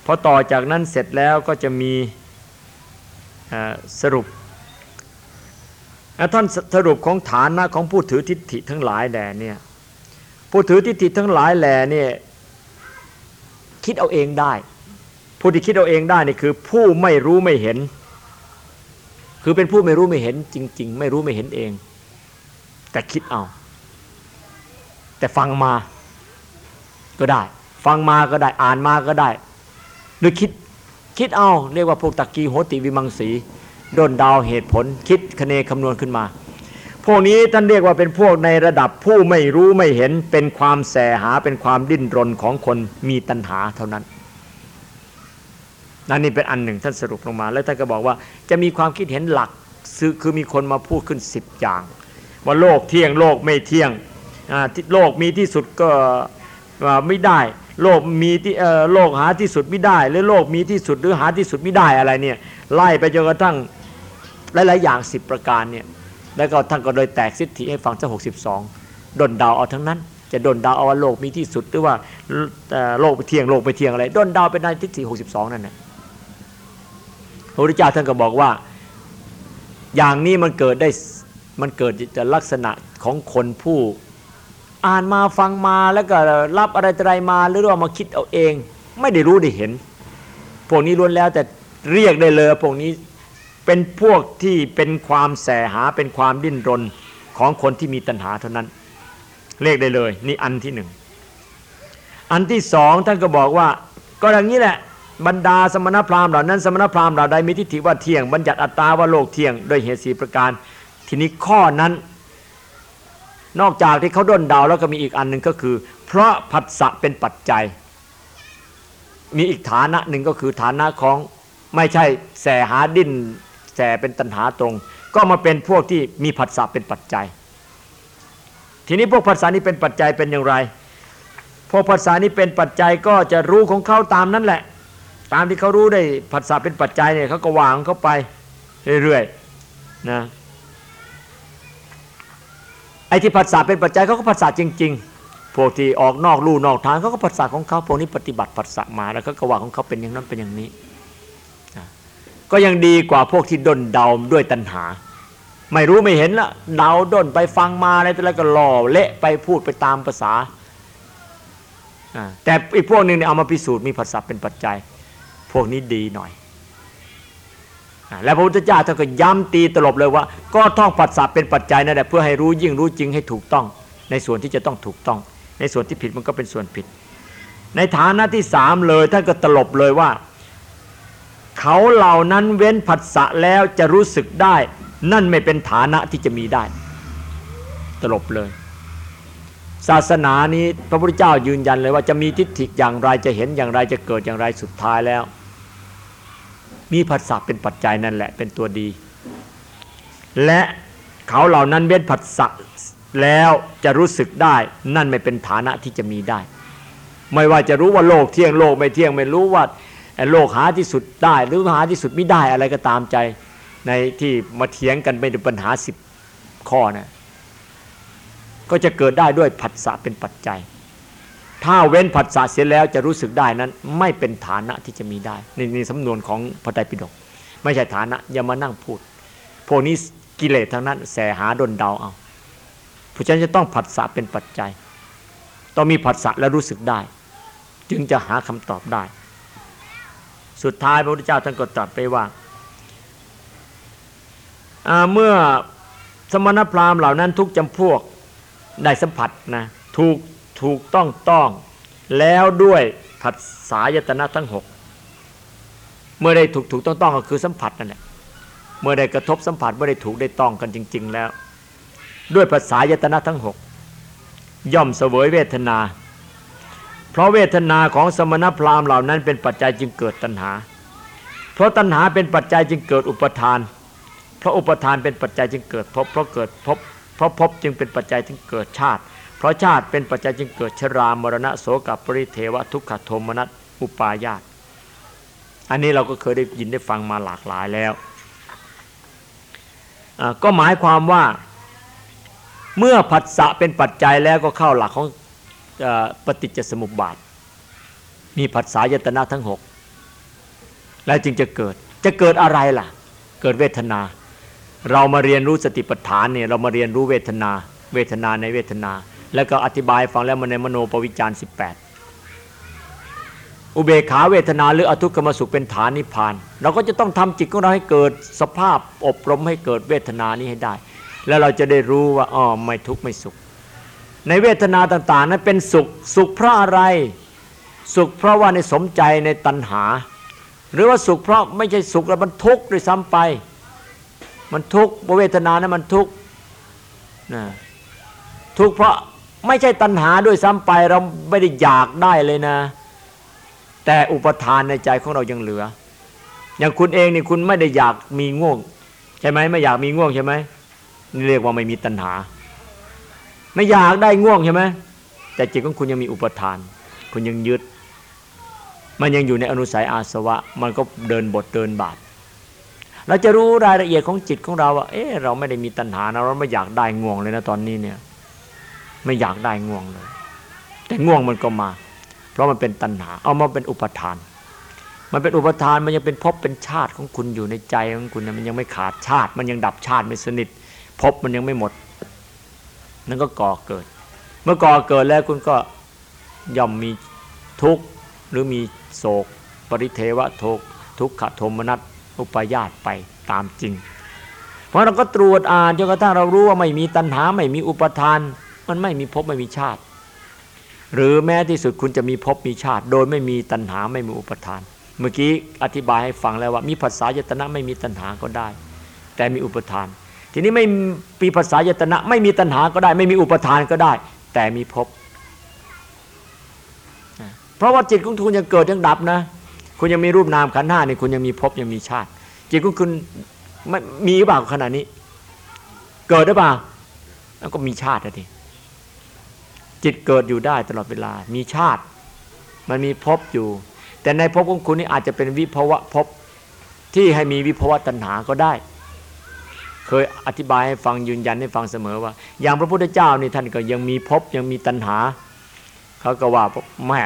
พอต่อจากนั้นเสร็จแล้วก็จะมีสรุปท่านสรุปของฐานะของผู้ถือทิฏฐิทั้งหลายแด่เนี่ย ผู้ถือทิฏฐิทั้งหลายแหล่เนี่ยคิดเอาเองได้ ผู้ที่คิดเอาเองได้นี่คือ ผู้ไม่รู้ไม่เห็น คือเป็นผู้ไม่รู้ไม่เห็นจริง ๆ ไม่รู้ไม่เห็นเอง แต่คิดเอา แต่ฟังมาก็ได้ ฟังมาก็ได้อ่านมาก็ได้ หรือคิดคิดเอา เรียกว่าพวกตะกีโหติวิมังสีด้นดาวเหตุผล คิดคะเนคำนวณขึ้นมา พวกนี้ท่านเรียกว่าเป็นพวกในระดับผู้ไม่รู้ไม่เห็นเป็นความแสหาเป็นความดิ้นรนของคนมีตัณหาเท่านั้นนั่นนี่เป็นอันหนึ่งท่านสรุปลงมา แล้วท่านก็บอกว่าจะมีความคิดเห็นหลักคือมีคนมาพูดขึ้นสิบอย่าง ว่าโลกเที่ยงโลกไม่เที่ยงโลกมีที่สุดก็ไม่ได้ โลกมีที่โลกหาที่สุดไม่ได้ หรือโลกมีที่สุดหรือหาที่สุดไม่ได้อะไรเนี่ยไล่ไปจนกระทั่งหลายๆอย่างสิบประการเนี่ย แล้วก็ท่านก็โดยแตกสิทธิให้ฟังสักหกสิบสองดนดาวเอาทั้งนั้น จะดนดาวเอาว่าโลกมีที่สุดหรือว่าโลกไปเที่ยงโลกไปเที่ยงอะไรดนดาวเป็นในทิฏฐิหกสิบสองนั่นแหละพระพุทธเจ้าท่านก็บอกว่า อย่างนี้มันเกิดได้มันเกิดจะลักษณะของคนผู้อ่านมาฟังมาแล้วก็รับอะไรอะไรมาหรือว่ามาคิดเอาเอง ไม่ได้รู้ได้เห็น พวกนี้ล้วนแล้วแต่เรียกได้เลยพวกนี้ เป็นพวกที่เป็นความแสหาเป็นความดิ้นรนของคนที่มีตัณหาเท่านั้นเรียกได้เลย นี่อันที่หนึ่งอันที่สองท่านก็บอกว่า ก็อย่างนี้แหละบรรดาสมณพราหมณ์เหล่านั้น สมณพราหมณ์เหล่าใดมีทิฏฐิว่าเที่ยงบัญญัติอัตตาว่าโลกเที่ยงโดยเหตุสีประการ ทีนี้ข้อนั้น นอกจากที่เขาด้นดาวแล้วก็มีอีกอันหนึ่งก็คือ เพราะผัสสะเป็นปัจจัย มีอีกฐานะหนึ่งก็คือฐานะของไม่ใช่แสหาดิ้น แสเป็นตัณหาตรง ก็มาเป็นพวกที่มีผัสสะเป็นปัจจัย ทีนี้พวกผัสสะนี้เป็นปัจจัยเป็นอย่างไร พวกผัสสะนี้เป็นปัจจัยก็จะรู้ของเขาตามนั้นแหละ ตามที่เขารู้ได้ผัสสะเป็นปัจจัยเนี่ยเขาก็วางเขาไปเรื่อยๆนะไอ้ที่ผัสสะเป็นปัจจัยเขาก็ผัสสะจริง ๆ พวกที่ออกนอกลู่นอกทางเขาก็ผัสสะของเขาพวกนี้ปฏิบัติผัสสะมาแล้วเขาก็วางของเขาเป็นอย่างนั้นเป็นอย่างนี้ ก็ยังดีกว่าพวกที่ดนเดาด้วยตัณหา ไม่รู้ไม่เห็นละเดาด้นไปฟังมาอะไรแต่แล้วก็หล่อเละไปพูดไปตามภาษา แต่อีกพวกหนึ่งเนี่ยเอามาพิสูจน์มีผัสสะเป็นปัจจัย พวกนี้ดีหน่อยอแล้วพระพุทธเจ้าท่านก็ย้ำตีตลบเลยว่า ก็ท่องผัสสะเป็นปัจจัยนั่นแหละเพื่อให้รู้ยิ่งรู้จริงให้ถูกต้อง ในส่วนที่จะต้องถูกต้อง ในส่วนที่ผิดมันก็เป็นส่วนผิด ในฐานะที่สามเลยท่านก็ตลบเลยว่า เขาเหล่านั้นเว้นผัสสะแล้วจะรู้สึกได้ นั่นไม่เป็นฐานะที่จะมีได้ ตลบเลย ศาสนานี้พระพุทธเจ้ายืนยันเลยว่าจะมีทิฏฐิอย่างไรจะเห็นอย่างไรจะเกิดอย่างไรสุดท้ายแล้ว มีผัสสะเป็นปัจจัยนั่นแหละเป็นตัวดี และเขาเหล่านั้นเว้นผัสสะแล้วจะรู้สึกได้นั่นไม่เป็นฐานะที่จะมีได้ ไม่ว่าจะรู้ว่าโลกเที่ยงโลกไม่เที่ยงไม่รู้ว่า โลกหาที่สุดได้ หรือหาที่สุดไม่ได้อะไรก็ตามใจในที่มาเถียงกันเป็นปัญหาสิบข้อนะก็จะเกิดได้ด้วยผัสสะเป็นปัจจัย ถ้าเว้นผัสสะเสียแล้วจะรู้สึกได้นั้น ไม่เป็นฐานะที่จะมีได้ ในในสำนวนของพระไตรปิฎกไม่ใช่ฐานะอย่ามานั่งพูดพวกนี้กิเลสทั้งนั้นแสหาดนเดาเอาเพราะฉะนั้นจะต้องผัสสะเป็นปัจจัย ต้องมีผัสสะแล้วรู้สึกได้ จึงจะหาคำตอบได้ สุดท้ายพระพุทธเจ้าท่านก็ตรัสไปว่าเมื่อสมณพราหมณ์เหล่านั้นทุกจำพวกได้สัมผัสนะถูกถูกต้องต้องแล้วด้วยผัสสายตนะทั้งหกเมื่อได้ถูกถูกต้องต้องก็คือสัมผัสนั่นแหละเมื่อได้กระทบสัมผัสเมื่อได้ถูกได้ต้องกันจริง ๆ แล้ว ด้วยภาษายตนะทั้งหกย่อมเสวยเวทนา เพราะเวทนาของสมณพราหมณ์เหล่านั้นเป็นปัจจัยจึงเกิดตัณหา เพราะตัณหาเป็นปัจจัยจึงเกิดอุปทาน เพราะอุปทานเป็นปัจจัยจึงเกิดพบเพราะเกิดพบเพราะพบจึงเป็นปัจจัยจึงเกิดชาติ เพราะชาติเป็นปัจจัยจึงเกิดชรามรณะโสกับปริเทวทุกขโทมนัสอุปายาตอันนี้เราก็เคยได้ยินได้ฟังมาหลากหลายแล้ว ก็หมายความว่าเมื่อผัสสะเป็นปัจจัยแล้วก็เข้าหลักของ ปฏิจจสมุปบาท มีผัสสะยตนะทั้งหกแล้วจึงจะเกิดจะเกิดอะไรล่ะ เกิดเวทนา เรามาเรียนรู้สติปัฏฐานเนี่ยเรามาเรียนรู้เวทนา เวทนาในเวทนา แล้วก็อธิบายฟังแล้วมันในมโนปวิจารณ์18อุเบกขาเวทนาหรืออทุกขมสุขเป็นฐานนิพพาน เราก็จะต้องทำจิตของเราให้เกิดสภาพอบรมให้เกิดเวทนานี้ให้ได้ แล้วเราจะได้รู้ว่าอ๋อไม่ทุกข์ไม่สุข ในเวทนาต่างๆ นั้นเป็นสุขสุขเพราะอะไร สุขเพราะว่าในสมใจในตัณหา หรือว่าสุขเพราะไม่ใช่สุขแล้วมันทุกข์ด้วยซ้ำไป มันทุกข์เวทนานะมันทุกข์นะทุกข์เพราะไม่ใช่ตัณหาด้วยซ้ำไปเราไม่ได้อยากได้เลยนะ แต่อุปทานในใจของเรายังเหลือ อย่างคุณเองนี่คุณไม่ได้อยากมีง่วง ใช่ไหมไม่อยากมีง่วงใช่ไหมนี่เรียกว่าไม่มีตัณหา ไม่อยากได้ง่วงใช่ไหมแต่จิตของคุณยังมีอุปทาน คุณยังยึด มันยังอยู่ในอนุสัยอาสวะ มันก็เดินบทเดินบาทเราจะรู้รายละเอียดของจิตของเราว่าเออเราไม่ได้มีตัณหานะเราไม่อยากได้ง่วงเลยนะตอนนี้เนี่ย ไม่อยากได้ง่วงเลย แต่ง่วงมันก็มา เพราะมันเป็นตัณหา เอามาเป็นอุปทาน มันเป็นอุปทานมันยังเป็นภพเป็นชาติของคุณอยู่ในใจของคุณนะมันยังไม่ขาดชาติ มันยังดับชาติไม่สนิทภพมันยังไม่หมด นั่นก็ก่อเกิด เมื่อก่อเกิดแล้วคุณก็ย่อมมีทุกข์หรือมีโศก ปริเทวะทุกทุกขโทมนัสอุปยาตไปตามจริง เพราะเราก็ตรวจอ่านจนกระทั่งเรารู้ว่าไม่มีตัณหาไม่มีอุปทาน มันไม่มีภพไม่มีชาติ หรือแม้ที่สุดคุณจะมีภพมีชาติ โดยไม่มีตัณหาไม่มีอุปทาน เมื่อกี้อธิบายให้ฟังแล้วว่ามีภาษายตนะไม่มีตัณหาก็ได้ แต่มีอุปทาน ทีนี้ไม่มีภาษายตนะไม่มีตัณหาก็ได้ ไม่มีอุปทานก็ได้ แต่มีภพเพราะว่าจิตของคุณยังเกิดยังดับนะ คุณยังมีรูปนามขันธ์ห้านี่คุณยังมีภพยังมีชาติ จิตของคุณไม่มีหรือเปล่าขณะนี้ เกิดหรือเปล่าแล้วก็มีชาติทีจิตเกิดอยู่ได้ตลอดเวลา มีชาติ มันมีภพอยู่ แต่ในภพของคุณนี่อาจจะเป็นวิภวะภพที่ให้มีวิภวะตัณหาก็ได้ เคยอธิบายให้ฟังยืนยันให้ฟังเสมอว่า อย่างพระพุทธเจ้านี่ท่านก็ยังมีภพยังมีตัณหาเขาก็ว่าแม่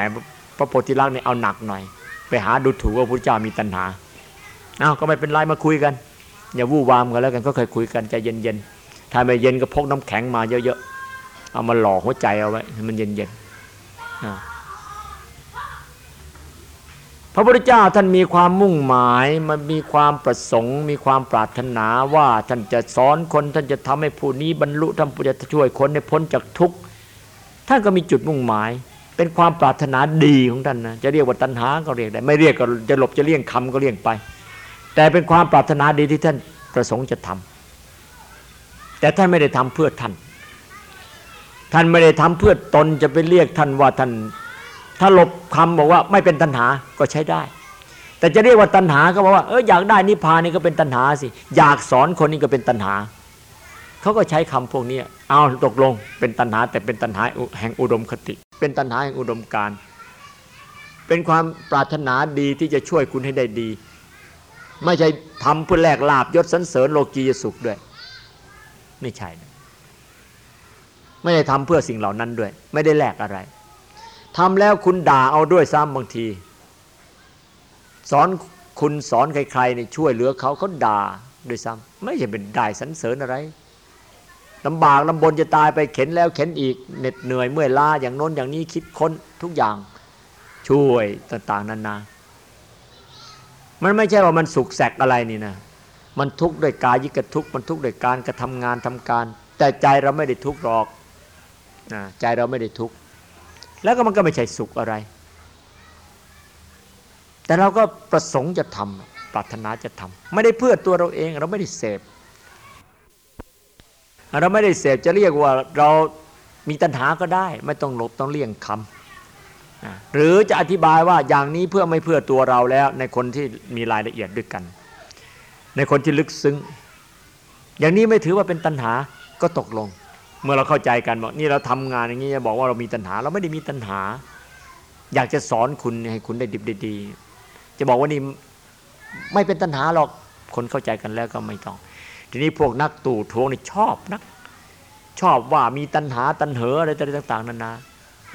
พระโพธิลักษณ์นี่เอาหนักหน่อย ไปหาดูถูกว่าพระเจ้ามีตัณหาอ้าวก็ไม่เป็นไรมาคุยกัน อย่าวู่วามกันแล้วกันก็เคยคุยกันใจเย็นๆถ้าไม่เย็นก็พกน้ำแข็งมาเยอะๆเอามาหล่อหัวใจเอาไว้ให้มันเย็นๆ ระพุทธเจ้าท่านมีความมุ่งหมายมันมีความประสงค์ มีความปรารถนาว่าท่านจะสอนคนท่านจะทำให้ผู้นี้บรรลุท่านจะช่วยคนให้พ้นจากทุกข์ท่านก็มีจุดมุ่งหมาย เป็นความปรารถนาดีของท่านนะจะเรียกว่าตัณหาก็เรียกได้ ไม่เรียกก็จะหลบจะเลี่ยงคำก็เลี่ยงไป แต่เป็นความปรารถนาดีที่ท่านประสงค์จะทำแต่ท่านไม่ได้ทำเพื่อท่าน ท่านไม่ได้ทำเพื่อตนจะไปเรียกท่านว่าท่าน ถ้าหลบคำบอกว่าไม่เป็นตัณหาก็ใช้ได้ แต่จะเรียกว่าตัณหาก็บอกว่าเอออยากได้นิพพานนี่ก็เป็นตัณหาสิอยากสอนคนนี้ก็เป็นตัณหาเขาก็ใช้คำพวกนี้เอาตกลงเป็นตัณหา แต่เป็นตัณหาแห่งอุดมคติ เป็นตัณหาแห่งอุดมการ เป็นความปรารถนาดีที่จะช่วยคุณให้ได้ดี ไม่ใช่ทำเพื่อแลกลาบยศสันเสริญโลกียสุขด้วย ไม่ใช่ ไม่ได้ทำเพื่อสิ่งเหล่านั้นด้วย ไม่ได้แลกอะไร ทำแล้วคุณด่าเอาด้วยซ้ำบางที สอนคุณสอนใครๆเนี่ยช่วยเหลือเขาเขาด่าด้วยซ้ำไม่ใช่เป็นด่ายสรรเสริญอะไรลำบากลำบนจะตายไปเข็นแล้วเข็นอีกเหน็ดเหนื่อยเมื่อยล้าอย่างโน้นอย่างนี้คิดค้นทุกอย่างช่วยต่างๆนานา มันไม่ใช่ว่ามันสุขแสกอะไรนี่นะ มันทุกข์ด้วยกายิกทุกข์มันทุกข์ด้วยการกระทำงานทำการ แต่ใจเราไม่ได้ทุกข์หรอกใจเราไม่ได้ทุกข์ แล้วก็มันก็ไม่ใช่สุขอะไร แต่เราก็ประสงค์จะทำปรารถนาจะทำไม่ได้เพื่อตัวเราเอง เราไม่ได้เสพเราไม่ได้เสพจะเรียกว่าเรามีตัณหาก็ได้ ไม่ต้องหลบต้องเลี่ยงคำหรือจะอธิบายว่าอย่างนี้เพื่อไม่เพื่อตัวเราแล้ว ในคนที่มีรายละเอียดด้วยกัน ในคนที่ลึกซึ้ง อย่างนี้ไม่ถือว่าเป็นตัณหาก็ตกลง เมื่อเราเข้าใจกันบอกนี่เราทำงานอย่างนี้จะบอกว่าเรามีตัณหา เราไม่ได้มีตัณหา อยากจะสอนคุณให้คุณได้ดิบได้ดี จะบอกว่านี่ไม่เป็นตัณหาหรอกคนเข้าใจกันแล้วก็ไม่ต้อง ทีนี้พวกนักตู่ทวงนี่ชอบนัก ชอบว่ามีตัณหาตัณเหออะไรต่าง ๆนานา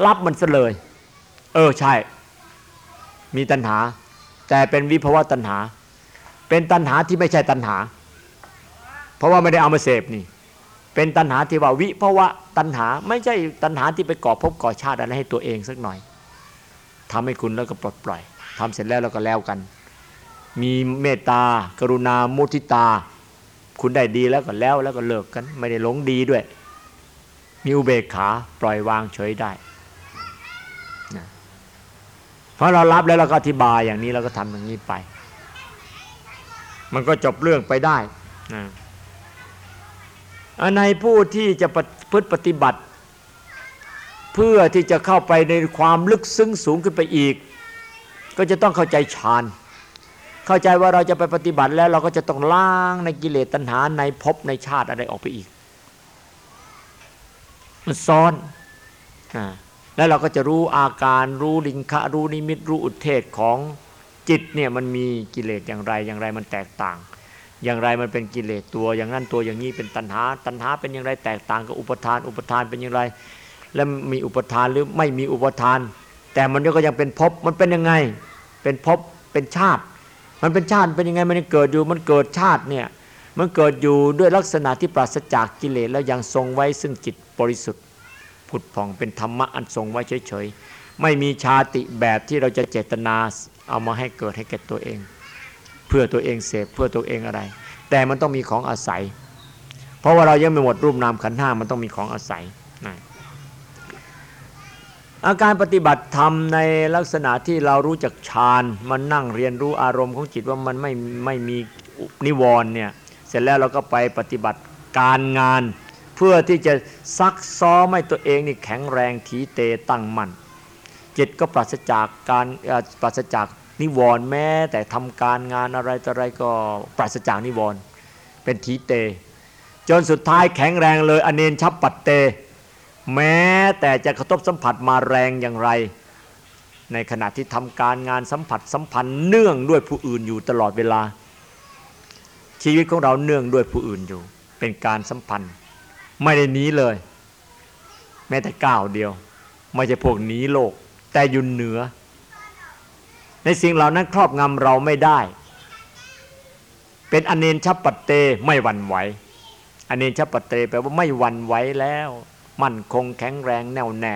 รับมันซะเลย เออใช่ มีตัณหา แต่เป็นวิภวะตัณหา เป็นตัณหาที่ไม่ใช่ตัณหา เพราะว่าไม่ได้เอามาเสพนี่ เป็นตัณหาที่ว่าวิภาวะตัณหาไม่ใช่ตัณหาที่ไปก่อภพก่อชาติอะไรให้ตัวเองสักหน่อยทำให้คุณแล้วก็ปลดปล่อยทำเสร็จแล้วเราก็แล้วกัน มีเมตตากรุณามุทิตา คุณได้ดีแล้วก็แล้วแล้วก็เลิกกัน ไม่ได้หลงดีด้วย มีอุเบกขาปล่อยวางเฉยได้เพราะเรารับแล้วเราก็อธิบายอย่างนี้เราก็ทำอย่างนี้ไป มันก็จบเรื่องไปได้นะ ในผู้ที่จะพฤติปฏิบัติ เพื่อที่จะเข้าไปในความลึกซึ้งสูงขึ้นไปอีก ก็จะต้องเข้าใจฌานเข้าใจว่าเราจะไปปฏิบัติแล้วเราก็จะต้องล้างในกิเลสตัณหาในภพในชาติอะไรออกไปอีก มันซ้อนอแล้วเราก็จะรู้อาการรู้ลิงคะรู้นิมิตรู้อุเทศของจิตเนี่ยมันมีกิเลสอย่างไรอย่างไรมันแตกต่าง อย่างไรมันเป็นกิเลสตัวอย่างนั้นตัวอย่างนี้เป็นตัณหา ตัณหาเป็นอย่างไรแตกต่างกับอุปทาน อุปทานเป็นอย่างไร แล้วมีอุปทานหรือไม่มีอุปทาน แต่มันก็ยังเป็นภพมันเป็นยังไง เป็นภพเป็นชาติ มันเป็นชาติเป็นยังไงมันเกิดอยู่มันเกิดชาติเนี่ยมันเกิดอยู่ด้วยลักษณะที่ปราศจากกิเลสแล้วยังทรงไว้ซึ่งจิตบริสุทธิ์ผุดผ่องเป็นธรรมะอันทรงไว้เฉยๆไม่มีชาติแบบที่เราจะเจตนาเอามาให้เกิดให้แก่ตัวเอง เพื่อตัวเองเสพเพื่อตัวเองอะไร แต่มันต้องมีของอาศัย เพราะว่าเรายังไม่หมดรูปนามขันห้ามันต้องมีของอาศัยนะอาการปฏิบัติธรรมในลักษณะที่เรารู้จักฌานมันนั่งเรียนรู้อารมณ์ของจิตว่ามันไม่ไม่มีนิวรณ์เนี่ยเสร็จแล้วเราก็ไปปฏิบัติการงาน เพื่อที่จะซักซ้อมให้ตัวเองนี่แข็งแรงทีเตตั้งมั่นจิตก็ปราศจากการปราศจาก นิวรณ์แม้แต่ทำการงานอะไรต่ออะไรก็ปราศจากนิวรณ์เป็นทีเต จนสุดท้ายแข็งแรงเลยอเนนชับปัตเต แม้แต่จะกระทบสัมผัสมาแรงอย่างไร ในขณะที่ทำการงานสัมผัสสัมพันธ์เนื่องด้วยผู้อื่นอยู่ตลอดเวลา ชีวิตของเราเนื่องด้วยผู้อื่นอยู่ เป็นการสัมพันธ์ ไม่ได้หนีเลย แม้แต่ก้าวเดียว ไม่ใช่พวกหนีโลก แต่ยุนเหนือ ในสิ่งเหล่านั้นครอบงำเราไม่ได้ เป็นอเนนชัปัตเตไม่หวั่นไหวอเนนชัปัตเตแปลว่าไม่หวั่นไหวแล้ว มั่นคงแข็งแรงแน่วแน่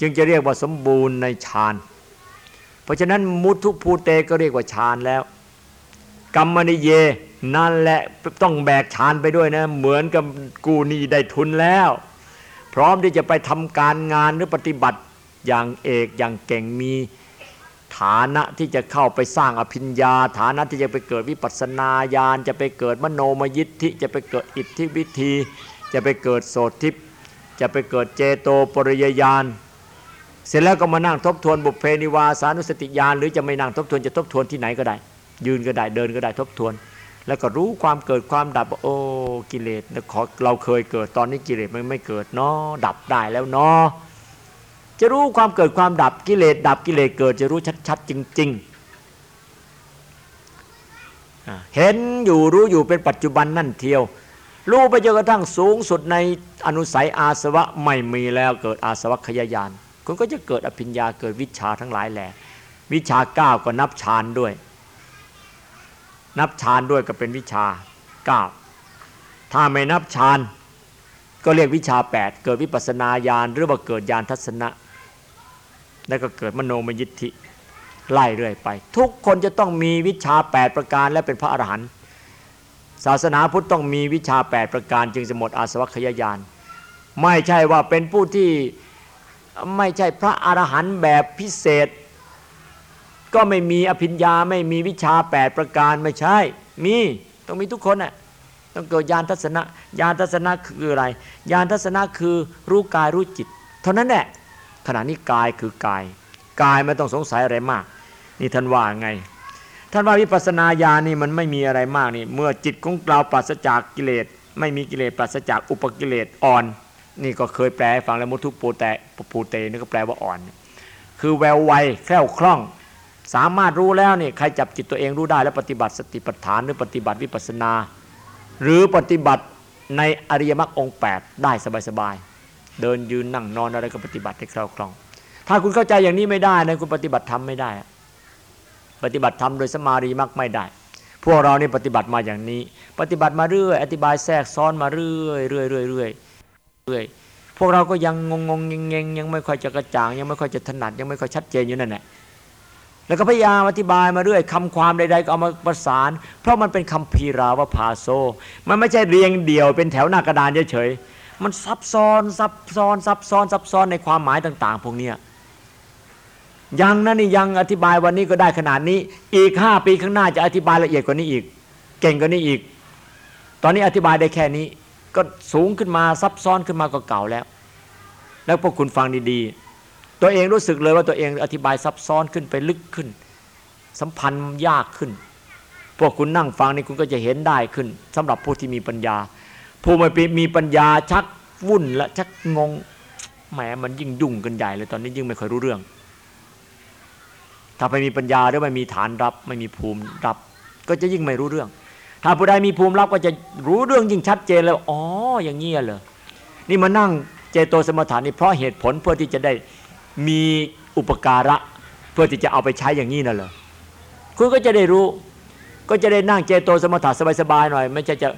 จึงจะเรียกว่าสมบูรณ์ในฌานเพราะฉะนั้นมุทุภูเตก็เรียกว่าฌานแล้ว กรรมนิเยนั่นแหละต้องแบกฌานไปด้วยนะ เหมือนกับกูนี่ได้ทุนแล้ว พร้อมที่จะไปทำการงานหรือปฏิบัติอย่างเอกอย่างเก่งมี ฐานะที่จะเข้าไปสร้างอภิญญา ฐานะที่จะไปเกิดวิปัสนาญาณจะไปเกิดมโนมยิทธิจะไปเกิดอิทธิวิธี จะไปเกิดโสทิพจะไปเกิดเจโตปริยญาณเสร็จแล้วก็มานั่งทบทวนบุพเพนิวาสานุสติญาณหรือจะไม่นั่งทบทวนจะทบทวนที่ไหนก็ได้ ยืนก็ได้เดินก็ได้ทบทวน แล้วก็รู้ความเกิดความดับโอ้กิเลสเราเคยเกิดตอนนี้กิเลสมันไม่เกิดเนาะดับได้แล้วเนาะ จะรู้ความเกิดความดับกิเลสดับกิเลสเกิดจะรู้ชัดๆจริง ๆ เห็นอยู่รู้อยู่เป็นปัจจุบันนั่นเทียว รู้ไปจนกระทั่งสูงสุดในอนุสัยอาสวะไม่มีแล้วเกิดอาสวะขยายานคุณก็จะเกิดอภิญญาเกิดวิชาทั้งหลายแหละวิชาเก้าก็นับฌานด้วย นับฌานด้วยก็เป็นวิชาเก้าถ้าไม่นับฌานก็เรียกวิชา 8 เกิดวิปัสนาญาณหรือว่าเกิดญาณทัศนะ แล้วก็เกิดมโนมยิทธิไล่เรื่อยไป ทุกคนจะต้องมีวิชา 8 ประการและเป็นพระอรหันต์ศาสนาพุทธต้องมีวิชา 8 ประการ จึงจะหมดอาสวัคยายาน ไม่ใช่ว่าเป็นผู้ที่ไม่ใช่พระอรหันต์แบบพิเศษ ก็ไม่มีอภิญญาไม่มีวิชา 8 ประการไม่ใช่ มีต้องมีทุกคนน่ะต้องเกิดญาณทัศนะญาณทัศนะคืออะไรญาณทัศนะคือรู้กายรู้จิต เท่านั้นแหละ ขณะนี้กายคือกาย กายไม่ต้องสงสัยอะไรมาก นี่ท่านว่าไง ท่านว่าวิปัสสนาญาณนี่มันไม่มีอะไรมากนี่ เมื่อจิตของเราปราศจากกิเลส ไม่มีกิเลสปราศจากอุปกิเลสอ่อน นี่ก็เคยแปลให้ฟังแล้วมุทุปูแตปูเตนี่ก็แปลว่าอ่อน คือแววไวแคล่วคล่อง สามารถรู้แล้วนี่ใครจับจิตตัวเองรู้ได้แล้วปฏิบัติสติปัฏฐานหรือปฏิบัติวิปัสนา หรือปฏิบัติในอริยมรรคองแปดได้สบายๆ เดินยืนนั่งนอนอะไรก็ปฏิบัติให้คล่องคล่อง ถ้าคุณเข้าใจอย่างนี้ไม่ได้นะคุณปฏิบัติทำไม่ได้ ปฏิบัติทำโดยสมารีมรรคไม่ได้ พวกเรานี่ปฏิบัติมาอย่างนี้ ปฏิบัติมาเรื่อย อธิบายแทรกซ้อนมาเรื่อยเรื่อยเรื่อยเรื่อยเรื่อยพวกเราก็ยังงงงงงงยังไม่ค่อยจะกระจ่าง ยังไม่ค่อยจะถนัดยังไม่ค่อยชัดเจนอยู่นั่นแหละแล้วก็พยายามอธิบายมาเรื่อยคำความใดๆก็เอามาประสาน เพราะมันเป็นคำพีราวพาโซ มันไม่ใช่เรียงเดี่ยวเป็นแถวหน้ากระดานเฉยๆ มันซับซ้อนซับซ้อนซับซ้อนซับซ้อนในความหมายต่าง ๆ พวกนี้ยังนั่นนี่ยังอธิบายวันนี้ก็ได้ขนาดนี้ อีกห้าปีข้างหน้าจะอธิบายละเอียดกว่านี้อีก เก่งกว่านี้อีก ตอนนี้อธิบายได้แค่นี้ ก็สูงขึ้นมาซับซ้อนขึ้นมาก็เก่าแล้ว แล้วพวกคุณฟังดีๆ ตัวเองรู้สึกเลยว่าตัวเองอธิบายซับซ้อนขึ้นไปลึกขึ้น สัมพันธ์ยากขึ้น พวกคุณนั่งฟังนี่คุณก็จะเห็นได้ขึ้นสำหรับผู้ที่มีปัญญา ผู้ไม่มีปัญญาชักวุ่นและชักงงแหมมันยิ่งยุ่งกันใหญ่เลยตอนนี้ยิ่งไม่ค่อยรู้เรื่อง ถ้าไม่มีปัญญาหรือไม่มีฐานรับ ไม่มีภูมิรับ ก็จะยิ่งไม่รู้เรื่อง ถ้าผู้ใดมีภูมิรับก็จะรู้เรื่องยิ่งชัดเจนเลยอ๋ออย่างนี้เลยนี่มานั่งเจโตสมถานี่เพราะเหตุผลเพื่อที่จะได้มีอุปการะ เพื่อที่จะเอาไปใช้อย่างนี้นั่นเหรอคุณก็จะได้รู้ ก็จะได้นั่งเจโตสมถะสบายๆหน่อย ไม่ใช่จะ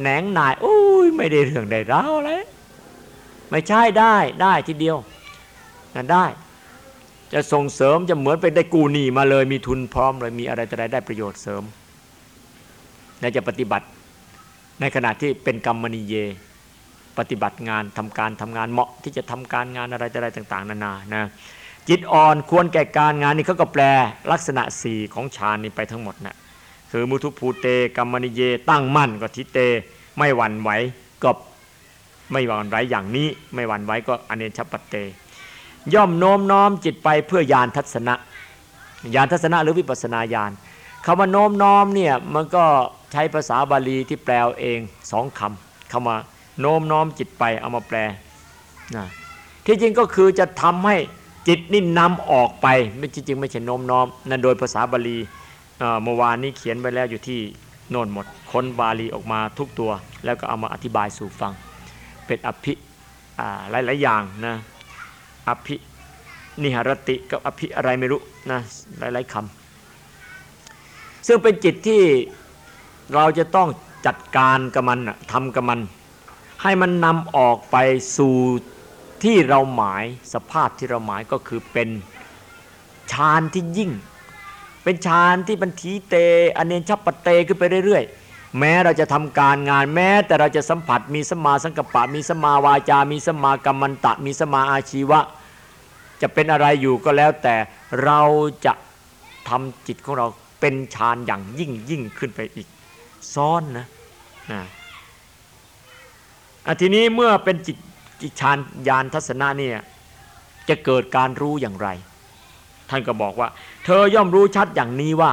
แหนงหน่ายโอ้ยไม่ได้เรื่องได้ราวเลยไม่ใช่ได้ได้ทีเดียวนั่นได้ จะส่งเสริมจะเหมือนไปได้กูหนีมาเลย มีทุนพร้อมเลยมีอะไรแต่ใดได้ประโยชน์เสริมและจะปฏิบัติในขณะที่เป็นกรรมนิเย ปฏิบัติงานทำการทำงานเหมาะที่จะทำการงานอะไรอะไรต่าง ๆ นานานะจิตอ่อนควรแก่การงานนี่เขาก็แปลลักษณะสี่ของฌานนี่ไปทั้งหมดนะ คือมุทุภูเตกรรมนิเย ตั้งมั่นก็ทิเต ไม่หวั่นไหวก็ไม่หวั่นไหวอย่างนี้ ไม่หวั่นไหวก็อเนชปเต ย่อมโน้มน้อมจิตไปเพื่อยานทัศนะยานทัศนะหรือวิปัสนาญาณคำว่าโน้มน้อมเนี่ยมันก็ใช้ภาษาบาลีที่แปลเองสองคำคำว่าโน้มน้อมจิตไปเอามาแปลนะที่จริงก็คือจะทำให้จิตนี่นำออกไป ไม่จริงไม่ใช่โน้มน้อมนั่นโดยภาษาบาลี เมื่อวานนี้เขียนไว้แล้วอยู่ที่โน่นหมดค้นบาลีออกมาทุกตัว แล้วก็เอามาอธิบายสู่ฟัง เป็นอภิหลายๆอย่างนะอภินิหรติกับอภิอะไรไม่รู้นะหลายๆคำซึ่งเป็นจิตที่เราจะต้องจัดการกับมันทำกับมัน ให้มันนำออกไปสู่ที่เราหมายสภาพที่เราหมายก็คือเป็นฌานที่ยิ่ง เป็นฌานที่บันทีเตอเนนชัปปเตขึ้นไปเรื่อยๆ แม้เราจะทำการงานแม้แต่เราจะสัมผัสมีสมาสังกปะ มีสมาวาจา มีสมากรรมันตะ มีสมาอาชีวะ จะเป็นอะไรอยู่ก็แล้วแต่เราจะทำจิตของเราเป็นฌานอย่างยิ่งยิ่งขึ้นไปอีก ซ้อนนะนะทีนี้เมื่อเป็นจิตจิตฌานญาณทัศนะเนี่ยจะเกิดการรู้อย่างไร ท่านก็บอกว่า เธอย่อมรู้ชัดอย่างนี้ว่า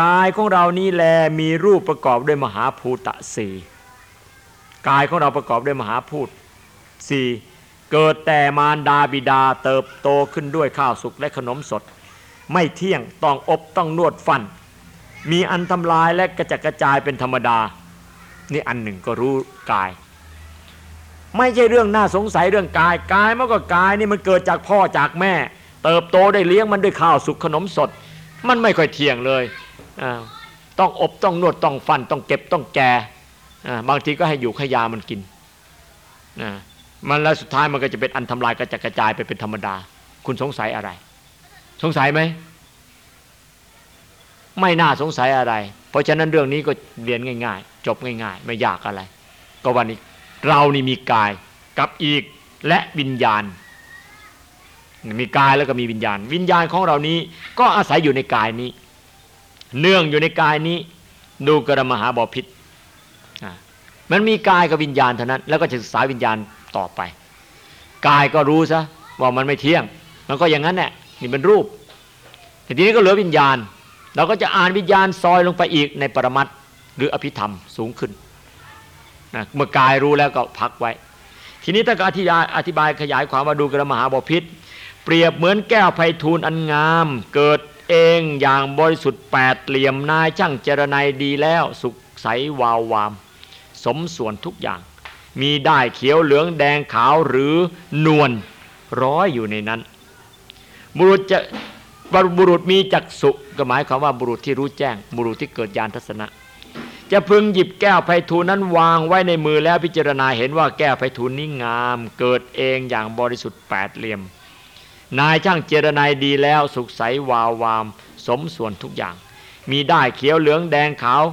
กายของเรานี้แลมีรูปประกอบด้วยมหาภูตะสี่กายของเราประกอบด้วยมหาภูตสี่เกิดแต่มารดาบิดาเติบโตขึ้นด้วยข้าวสุกและขนมสด ไม่เที่ยงต้องอบต้องนวดฟัน มีอันทำลายและกระจัดกระจายเป็นธรรมดา นี่อันหนึ่งก็รู้กาย ไม่ใช่เรื่องน่าสงสัยเรื่องกายกายมันก็กายนี่มันเกิดจากพ่อจากแม่ เติบโตได้เลี้ยงมันด้วยข้าวสุกขนมสด มันไม่ค่อยเที่ยงเลยต้องอบต้องนวดต้องฟันต้องเก็บต้องแก่บางทีก็ให้อยู่ขยามันกินมันแล้วสุดท้ายมันก็จะเป็นอันทำลายกระจัดกระจายไปเป็นธรรมดา คุณสงสัยอะไร สงสัยไหมไม่น่าสงสัยอะไร เพราะฉะนั้นเรื่องนี้ก็เรียนง่าย ๆ จบง่าย ๆ ไม่ยากอะไร ก็วันนี้เรานี่มีกายกับอีกและวิญญาณ มีกายแล้วก็มีวิญญาณ วิญญาณของเรานี้ก็อาศัยอยู่ในกายนี้ เนื่องอยู่ในกายนี้ ดูกรมหาบอพิษมันมีกายกับวิญญาณเท่านั้น แล้วก็จะศึกษาวิญญาณต่อไป กายก็รู้ซะว่ามันไม่เที่ยง มันก็อย่างนั้นแหละนี่เป็นรูปทีนี้ก็เหลือวิญญาณ เราก็จะอ่านวิญญาณซอยลงไปอีกในปรมัตหรืออภิธรรมสูงขึ้นนะเมื่อกายรู้แล้วก็พักไว้ ทีนี้ถ้าก็อธิบายอธิบายขยายความมาดูกระมหาบพิษ ปรียบเหมือนแก้วไพทูลอันงาม เกิดเองอย่างบริสุทธิ์แปดเหลี่ยมนายช่างเจรนายดีแล้วสุขใสวาววาม สมส่วนทุกอย่าง มีได้เขียวเหลืองแดงขาวหรือนวลร้อยอยู่ในนั้น บุรุษจะบุรุษมีจักสุก็หมายความว่าบุรุษที่รู้แจ้ง บุรุษที่เกิดญาณทัศนะ จะพึงหยิบแก้วไพฑูรนั้นวางไว้ในมือแล้วพิจารณาเห็นว่าแก้วไพฑูรนี้งาม เกิดเองอย่างบริสุทธิ์แปดเหลี่ยม นายช่างเจรนายดีแล้วสุขใสวาววาม สมส่วนทุกอย่าง มีได้เขียวเหลืองแดงขาว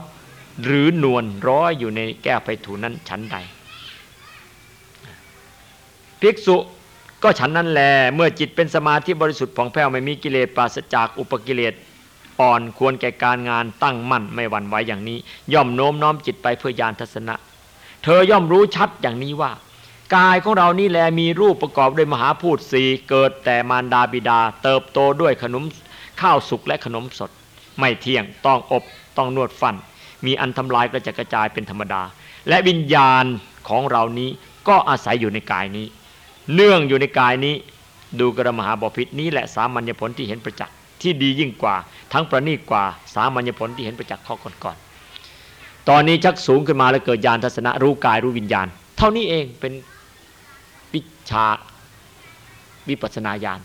หรือนวลร้อยอยู่ในแก้วไพฑูนั้นชั้นใด ภิกษุก็ฉันนั้นแล เมื่อจิตเป็นสมาธิบริสุทธิ์ผ่องแผ้วไม่มีกิเลสปราศจากอุปกิเลสอ่อนควรแก่การงานตั้งมั่นไม่หวั่นไหวอย่างนี้ ย่อมโน้มน้อมจิตไปเพื่อยานทัศนะ เธอย่อมรู้ชัดอย่างนี้ว่า กายของเรานี่แลมีรูปประกอบด้วยมหาพูดสีเกิดแต่มารดาบิดา เติบโตด้วยขนมข้าวสุกและขนมสด ไม่เที่ยงต้องอบต้องนวดฟัน มีอันทำลายกระจัดกระจายเป็นธรรมดา และวิญญาณของเรานี้ก็อาศัยอยู่ในกายนี้ เนื่องอยู่ในกายนี้ ดูกระมหาบพิษนี้แหละสามัญญผลที่เห็นประจักษ์ที่ดียิ่งกว่า ทั้งประณีตกว่าสามัญญผลที่เห็นประจักษ์ข้อก่อนๆตอนนี้ชักสูงขึ้นมาแล้วเกิดญาณทัศนะรู้กายรู้วิญญาณ เท่านี้เองเป็น ชาวิปัสนาญาณ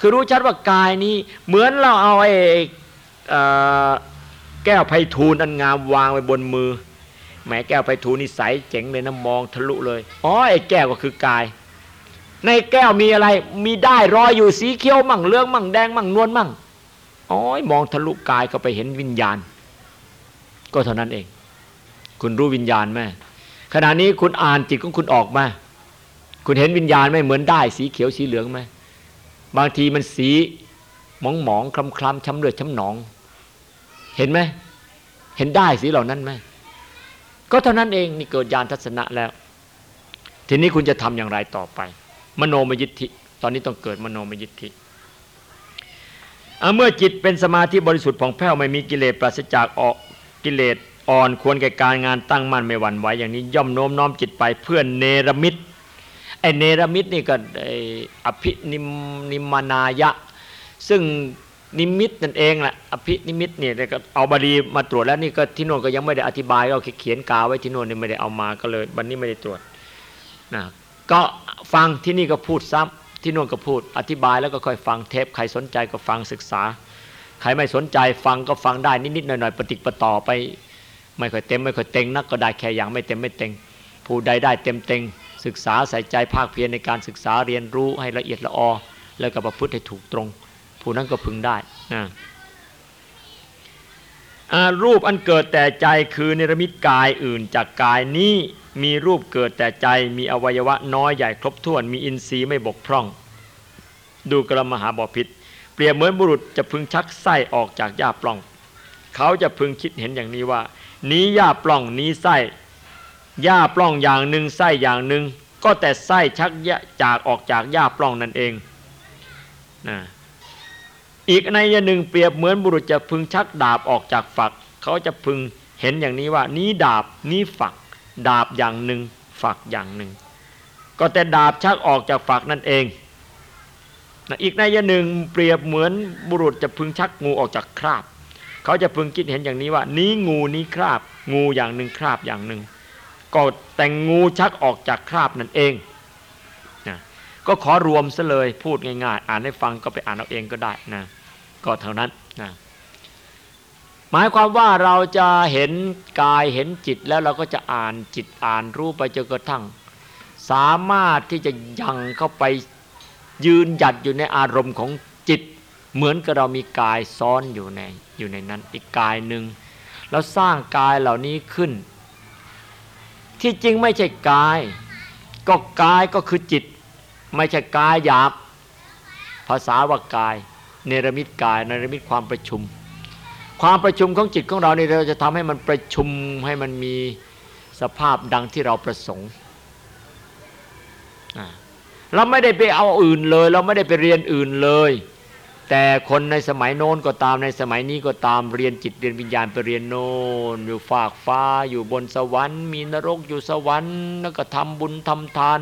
คือรู้ชัดว่ากายนี้เหมือนเราเอาไอ้แก้วไพฑูรย์อันงามวางไว้บนมือแหมแก้วไพฑูรย์นี่ใสเจ๋งเลยนะมองทะลุเลยอ๋อไอ้แก้วก็คือกาย ในแก้วมีอะไรมีได้รอยอยู่สีเขียวมั่งเลืองมั่งแดงมั่งนวลมั่งอ๋อมองทะลุกายก็ไปเห็นวิญญาณ ก็เท่านั้นเอง คุณรู้วิญญาณไหมขณะนี้คุณอ่านจิตของคุณออกมา คุณเห็นวิญญาณไหมเหมือนได้สีเขียวสีเหลืองไหมบางทีมันสีหมองหมองคล้ำคลำช้ำเลือดช้ำหนอง เห็นไหมเห็นได้สีเหล่านั้นไหมก็เท่านั้นเองนี่เกิดญาณทัศนะแล้ว ทีนี้คุณจะทำอย่างไรต่อไป มโนมยิทธิ ตอนนี้ต้องเกิดมโนมยิทธิเมื่อจิตเป็นสมาธิบริสุทธิ์ผ่องแผ้วไม่มีกิเลสปราศจากอุปกิเลสอ่อนควรแก่การงานตั้งมั่นไม่หวั่นไหวอย่างนี้ย่อมโน้มน้อมจิตไปเพื่อเนรมิต ไอเนรมิตนี่ก็อภินิมมินนายะ ซึ่งนิมิตนั่นเองแหละอภินิมิตเนี่ยก็เอาบาลีมาตรวจแล้วนี่ก็ที่โน่นก็ยังไม่ได้อธิบายก็เขียนกาไว้ที่โน่นนี่ไม่ได้เอามาก็เลยบันนี้ไม่ได้ตรวจนะก็ฟังที่นี่ก็พูดซ้ำที่นู่นก็พูดอธิบายแล้วก็ค่อยฟังเทปใครสนใจก็ฟังศึกษา ใครไม่สนใจฟังก็ฟังได้นิดๆหน่อยๆปฏิปต่อไป ไม่ค่อยเต็มไม่ค่อยเต็งนักก็ได้แค่อย่างไม่เต็มไม่เต็งผู้ใดได้เต็มเต็ง ศึกษาใส่ใจภาคเพียรในการศึกษาเรียนรู้ให้ละเอียดละออ แล้วก็ประพฤติให้ถูกตรง ผู้นั้นก็พึงได้นะรูปอันเกิดแต่ใจคือเนรมิตกายอื่นจากกายนี้มีรูปเกิดแต่ใจมีอวัยวะน้อยใหญ่ครบถ้วนมีอินทรีย์ไม่บกพร่อง ดูกรมหาบอพิษเปรียบเหมือนบุรุษจะพึงชักไส้ออกจากหญ้าปล้อง เขาจะพึงคิดเห็นอย่างนี้ว่า นี้หญ้าปล้องนี้ไส้ หญ้าปล้องอย่างหนึ่งไส้อย่างหนึ่งก็แต่ไส้ชักจากออกจากหญ้าปล้องนั่นเองนะอีกในยหนึ่งเปรียบเหมือนบุรุษจะพึงชักดาบออกจากฝัก เขาจะพึงเห็นอย่างนี้ว่านี้ดาบนี้ฝัก ดาบอย่างหนึ่งฝักอย่างหนึ่ง ก็แต่ดาบชักออกจากฝักนั่นเองนะอีกในยหนึ่งเปรียบเหมือนบุรุษจะพึงชักงูออกจากคราบ เขาจะพึงคิดเห็นอย่างนี้ว่า นี้งูนี้คราบ งูอย่างหนึ่งคราบอย่างหนึ่ง ก็แต่งงูชักออกจากคราบนั่นเองนะก็ขอรวมซะเลยพูดง่ายๆ อ่านให้ฟังก็ไปอ่านเอาเองก็ได้นะก็เท่านั้นนะหมายความว่าเราจะเห็นกายเห็นจิตแล้วเราก็จะอ่านจิตอ่านรู้ไปจนกระทั่ง สามารถที่จะยังเข้าไปยืนหยัดอยู่ในอารมณ์ของจิต เหมือนกับเรามีกายซ้อนอยู่ในอยู่ในนั้นอีกกายหนึ่งเราสร้างกายเหล่านี้ขึ้น ที่จริงไม่ใช่กาย ก็กายก็คือจิต ไม่ใช่กายหยาบ ภาษาว่ากาย เนรมิตกายเนรมิตความประชุม ความประชุมของจิตของเราเนี่ยเราจะทำให้มันประชุมให้มันมีสภาพดังที่เราประสงค์เราไม่ได้ไปเอาอื่นเลย เราไม่ได้ไปเรียนอื่นเลย แต่คนในสมัยโน้นก็ตามในสมัยนี้ก็ตามเรียนจิตเรียนวิญญาณไปเรียนโน้นอยู่ฝากฟ้าอยู่บนสวรรค์ มีนรกอยู่สวรรค์แล้วก็ทำบุญทำทาน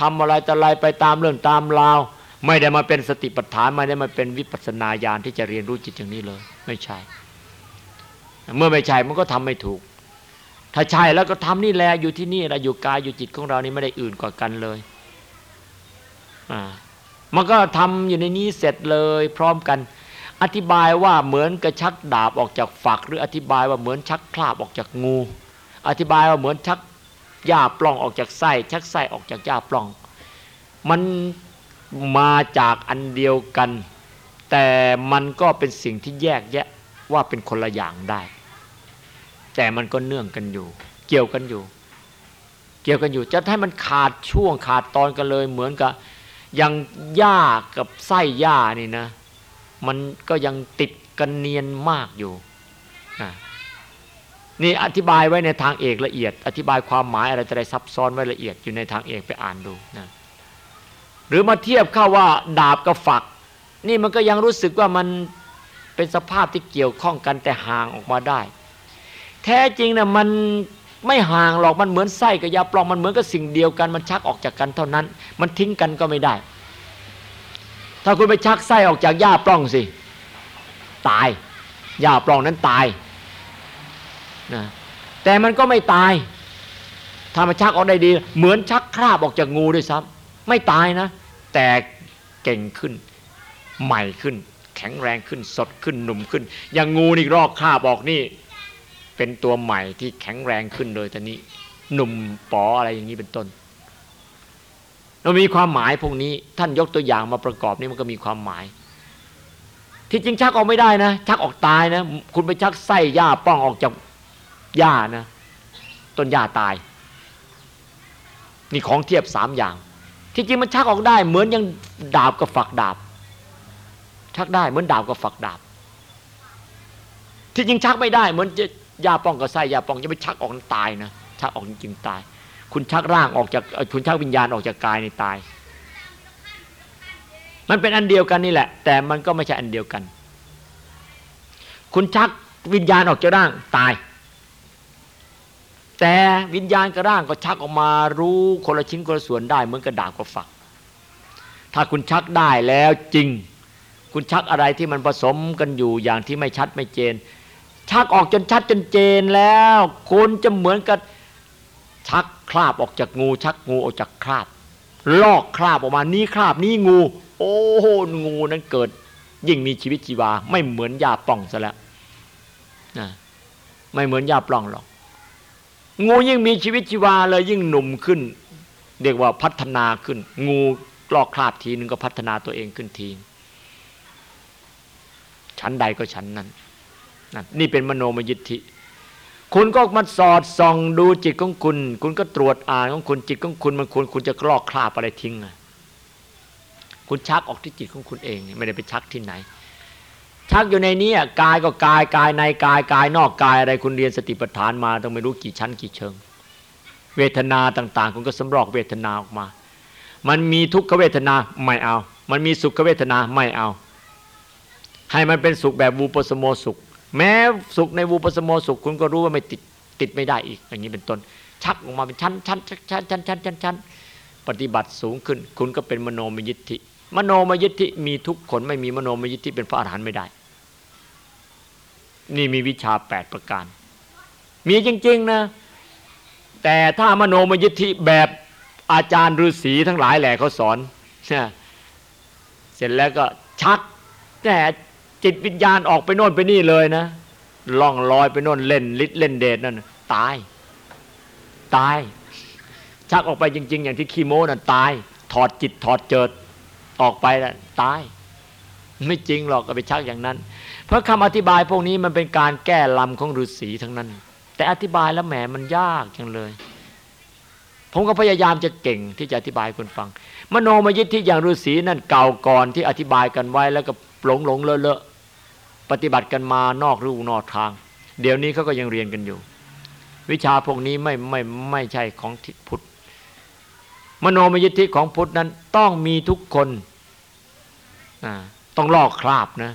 ทำอะไรแต่อะไรไปตามเรื่องตามราว ไม่ได้มาเป็นสติปัฏฐานไม่ได้มาเป็นวิปัสนาญาณที่จะเรียนรู้จิตอย่างนี้เลย ไม่ใช่ เมื่อไม่ใช่มันก็ทำไม่ถูก ถ้าใช่แล้วก็ทำนี่แหละอยู่ที่นี่เราอยู่กายอยู่จิตของเรานี่ไม่ได้อื่นกว่ากันเลย อ่า มันก็ทำอยู่ในนี้เสร็จเลยพร้อมกัน อธิบายว่าเหมือนกระชักดาบออกจากฝัก หรืออธิบายว่าเหมือนชักคราบออกจากงู อธิบายว่าเหมือนชักหญ้าปล้องออกจากไส้ชักไส้ออกจากหญ้าปล้อง มันมาจากอันเดียวกัน แต่มันก็เป็นสิ่งที่แยกแยะว่าเป็นคนละอย่างได้ แต่มันก็เนื่องกันอยู่ เกี่ยวกันอยู่ เกี่ยวกันอยู่จะให้มันขาดช่วงขาดตอนกันเลยเหมือนกับ ยังหญ้ากับไส้หญ้านี่นะ มันก็ยังติดกันเนียนมากอยู่นะนี่อธิบายไว้ในทางเอกละเอียด อธิบายความหมายอะไรจะได้ซับซ้อนไว้ละเอียดอยู่ในทางเอกไปอ่านดูนะหรือมาเทียบเข้าว่าดาบกับฝัก นี่มันก็ยังรู้สึกว่ามันเป็นสภาพที่เกี่ยวข้องกันแต่ห่างออกมาได้ แท้จริงนะมัน ไม่ห่างหรอกมันเหมือนไส้กับยาปลอมมันเหมือนกับสิ่งเดียวกันมันชักออกจากกันเท่านั้น มันทิ้งกันก็ไม่ได้ ถ้าคุณไปชักไส้ออกจากหญ้าปล้องสิ ตายหญ้าปล้องนั้นตายนะแต่มันก็ไม่ตาย ถ้ามันชักออกได้ดี เหมือนชักคราบออกจากงูด้วยซ้ำไม่ตายนะ แต่เก่งขึ้น ใหม่ขึ้น แข็งแรงขึ้นสดขึ้นหนุ่มขึ้น อย่างงูนี่รอกคราบออกนี่ เป็นตัวใหม่ที่แข็งแรงขึ้นโดยตอนนี้หนุ่มปออะไรอย่างนี้เป็นต้นเรามีความหมายพวกนี้ ท่านยกตัวอย่างมาประกอบนี่มันก็มีความหมาย ที่จริงชักออกไม่ได้นะ ชักออกตายนะ คุณไปชักไส้หญ้าป้องออกจากหญ้านะ ต้นหญ้าตาย นี่ของเทียบสามอย่าง ที่จริงมันชักออกได้ เหมือนยังดาบกับฝักดาบ ชักได้เหมือนดาบกับฝักดาบ ที่จริงชักไม่ได้เหมือนจะ ยาป้องกับไส้ยาป้องจะไปชักออกตายนะชักออกจริงตาย คุณชักร่างออกจากคุณชักวิญญาณออกจากกายในตาย มันเป็นอันเดียวกันนี่แหละ แต่มันก็ไม่ใช่อันเดียวกัน คุณชักวิญญาณออกจากร่างตาย แต่วิญญาณกับร่างก็ชักออกมารู้คนละชิ้นคนละส่วนได้เหมือนกระดาษกับฝัก ถ้าคุณชักได้แล้วจริง คุณชักอะไรที่มันผสมกันอยู่อย่างที่ไม่ชัดไม่เจน ชักออกจนชัดจนเจนแล้วคุณจะเหมือนกับชักคราบออกจากงู ชักงูออกจากคราบ ลอกคราบออกมานี้คราบนี้งู โอ้โหงูนั้นเกิด ยิ่งมีชีวิตชีวา ไม่เหมือนยาปล่องซะแล้วนะไม่เหมือนยาปล่องหรอก งูยิ่งมีชีวิตชีวาเลยยิ่งหนุ่มขึ้น เรียกว่าพัฒนาขึ้น งูกลอกคราบทีนึงก็พัฒนาตัวเองขึ้นทีชั้นใดก็ชั้นนั้น นนี่เป็นมโนมยิทธิ คุณก็มาสอดส่องดูจิตของคุณ คุณก็ตรวจอ่านของคุณจิตของคุณมันคุณคุณจะกลอกคราบอะไรทิ้งอะคุณชักออกที่จิตของคุณเอง ไม่ได้ไปชักที่ไหน ชักอยู่ในนี้กายก็กายกายในกายกายนอกกายอะไรคุณเรียนสติปัฏฐานมาต้องไม่รู้กี่ชั้นกี่เชิง เวทนาต่าง ๆ คุณก็สำรอกเวทนาออกมา มันมีทุกขเวทนาไม่เอา มันมีสุขเวทนาไม่เอา ให้มันเป็นสุขแบบวูปสโมสุข แม้สุขในวูปสมโมสุขคุณก็รู้ว่าไม่ติดติดไม่ได้อีก อย่างนี้เป็นต้น ชักออกมาเป็นชั้นชั้นชั้นชั้นชั้นชั้นชั้นปฏิบัติสูงขึ้น คุณก็เป็นมโนมยิทธิ มโนมยิทธิมีทุกคนไม่มีมโนมยิทธิเป็นพระอรหันต์ไม่ได้ นี่มีวิชาแปดประการ มีจริง ๆนะ แต่ถ้ามโนมยิทธิแบบอาจารย์ฤาษีทั้งหลายแหล่เขาสอนเสร็จแล้วก็ชักแต่ จิตวิญญาณออกไปโน่นไปนี่เลยนะล่องลอยไปโน่นเล่นลิดเล่นเดชนั่นตาย ตาย ชักออกไปจริง ๆ อย่างที่คีโมนั่นตาย ถอดจิตถอดเจิดออกไปแล้วตาย ไม่จริงหรอกก็ไปชักอย่างนั้น เพราะคำอธิบายพวกนี้มันเป็นการแก้ลำของฤาษีทั้งนั้น แต่อธิบายแล้วแหมมันยากจังเลย ผมก็พยายามจะเก่งที่จะอธิบายคุณฟัง มโนมยิทธิอย่างฤาษีนั่นเก่าก่อนที่อธิบายกันไว้แล้วก็หลงหลงเลอะเลอะ ปฏิบัติกันมานอกรูนอกทาง เดี๋ยวนี้เขาก็ยังเรียนกันอยู่ วิชาพวกนี้ไม่ไม่ไม่ใช่ของทิศพุทธ มโนมยิทธิของพุทธนั้นต้องมีทุกคนต้องลอกคราบนะ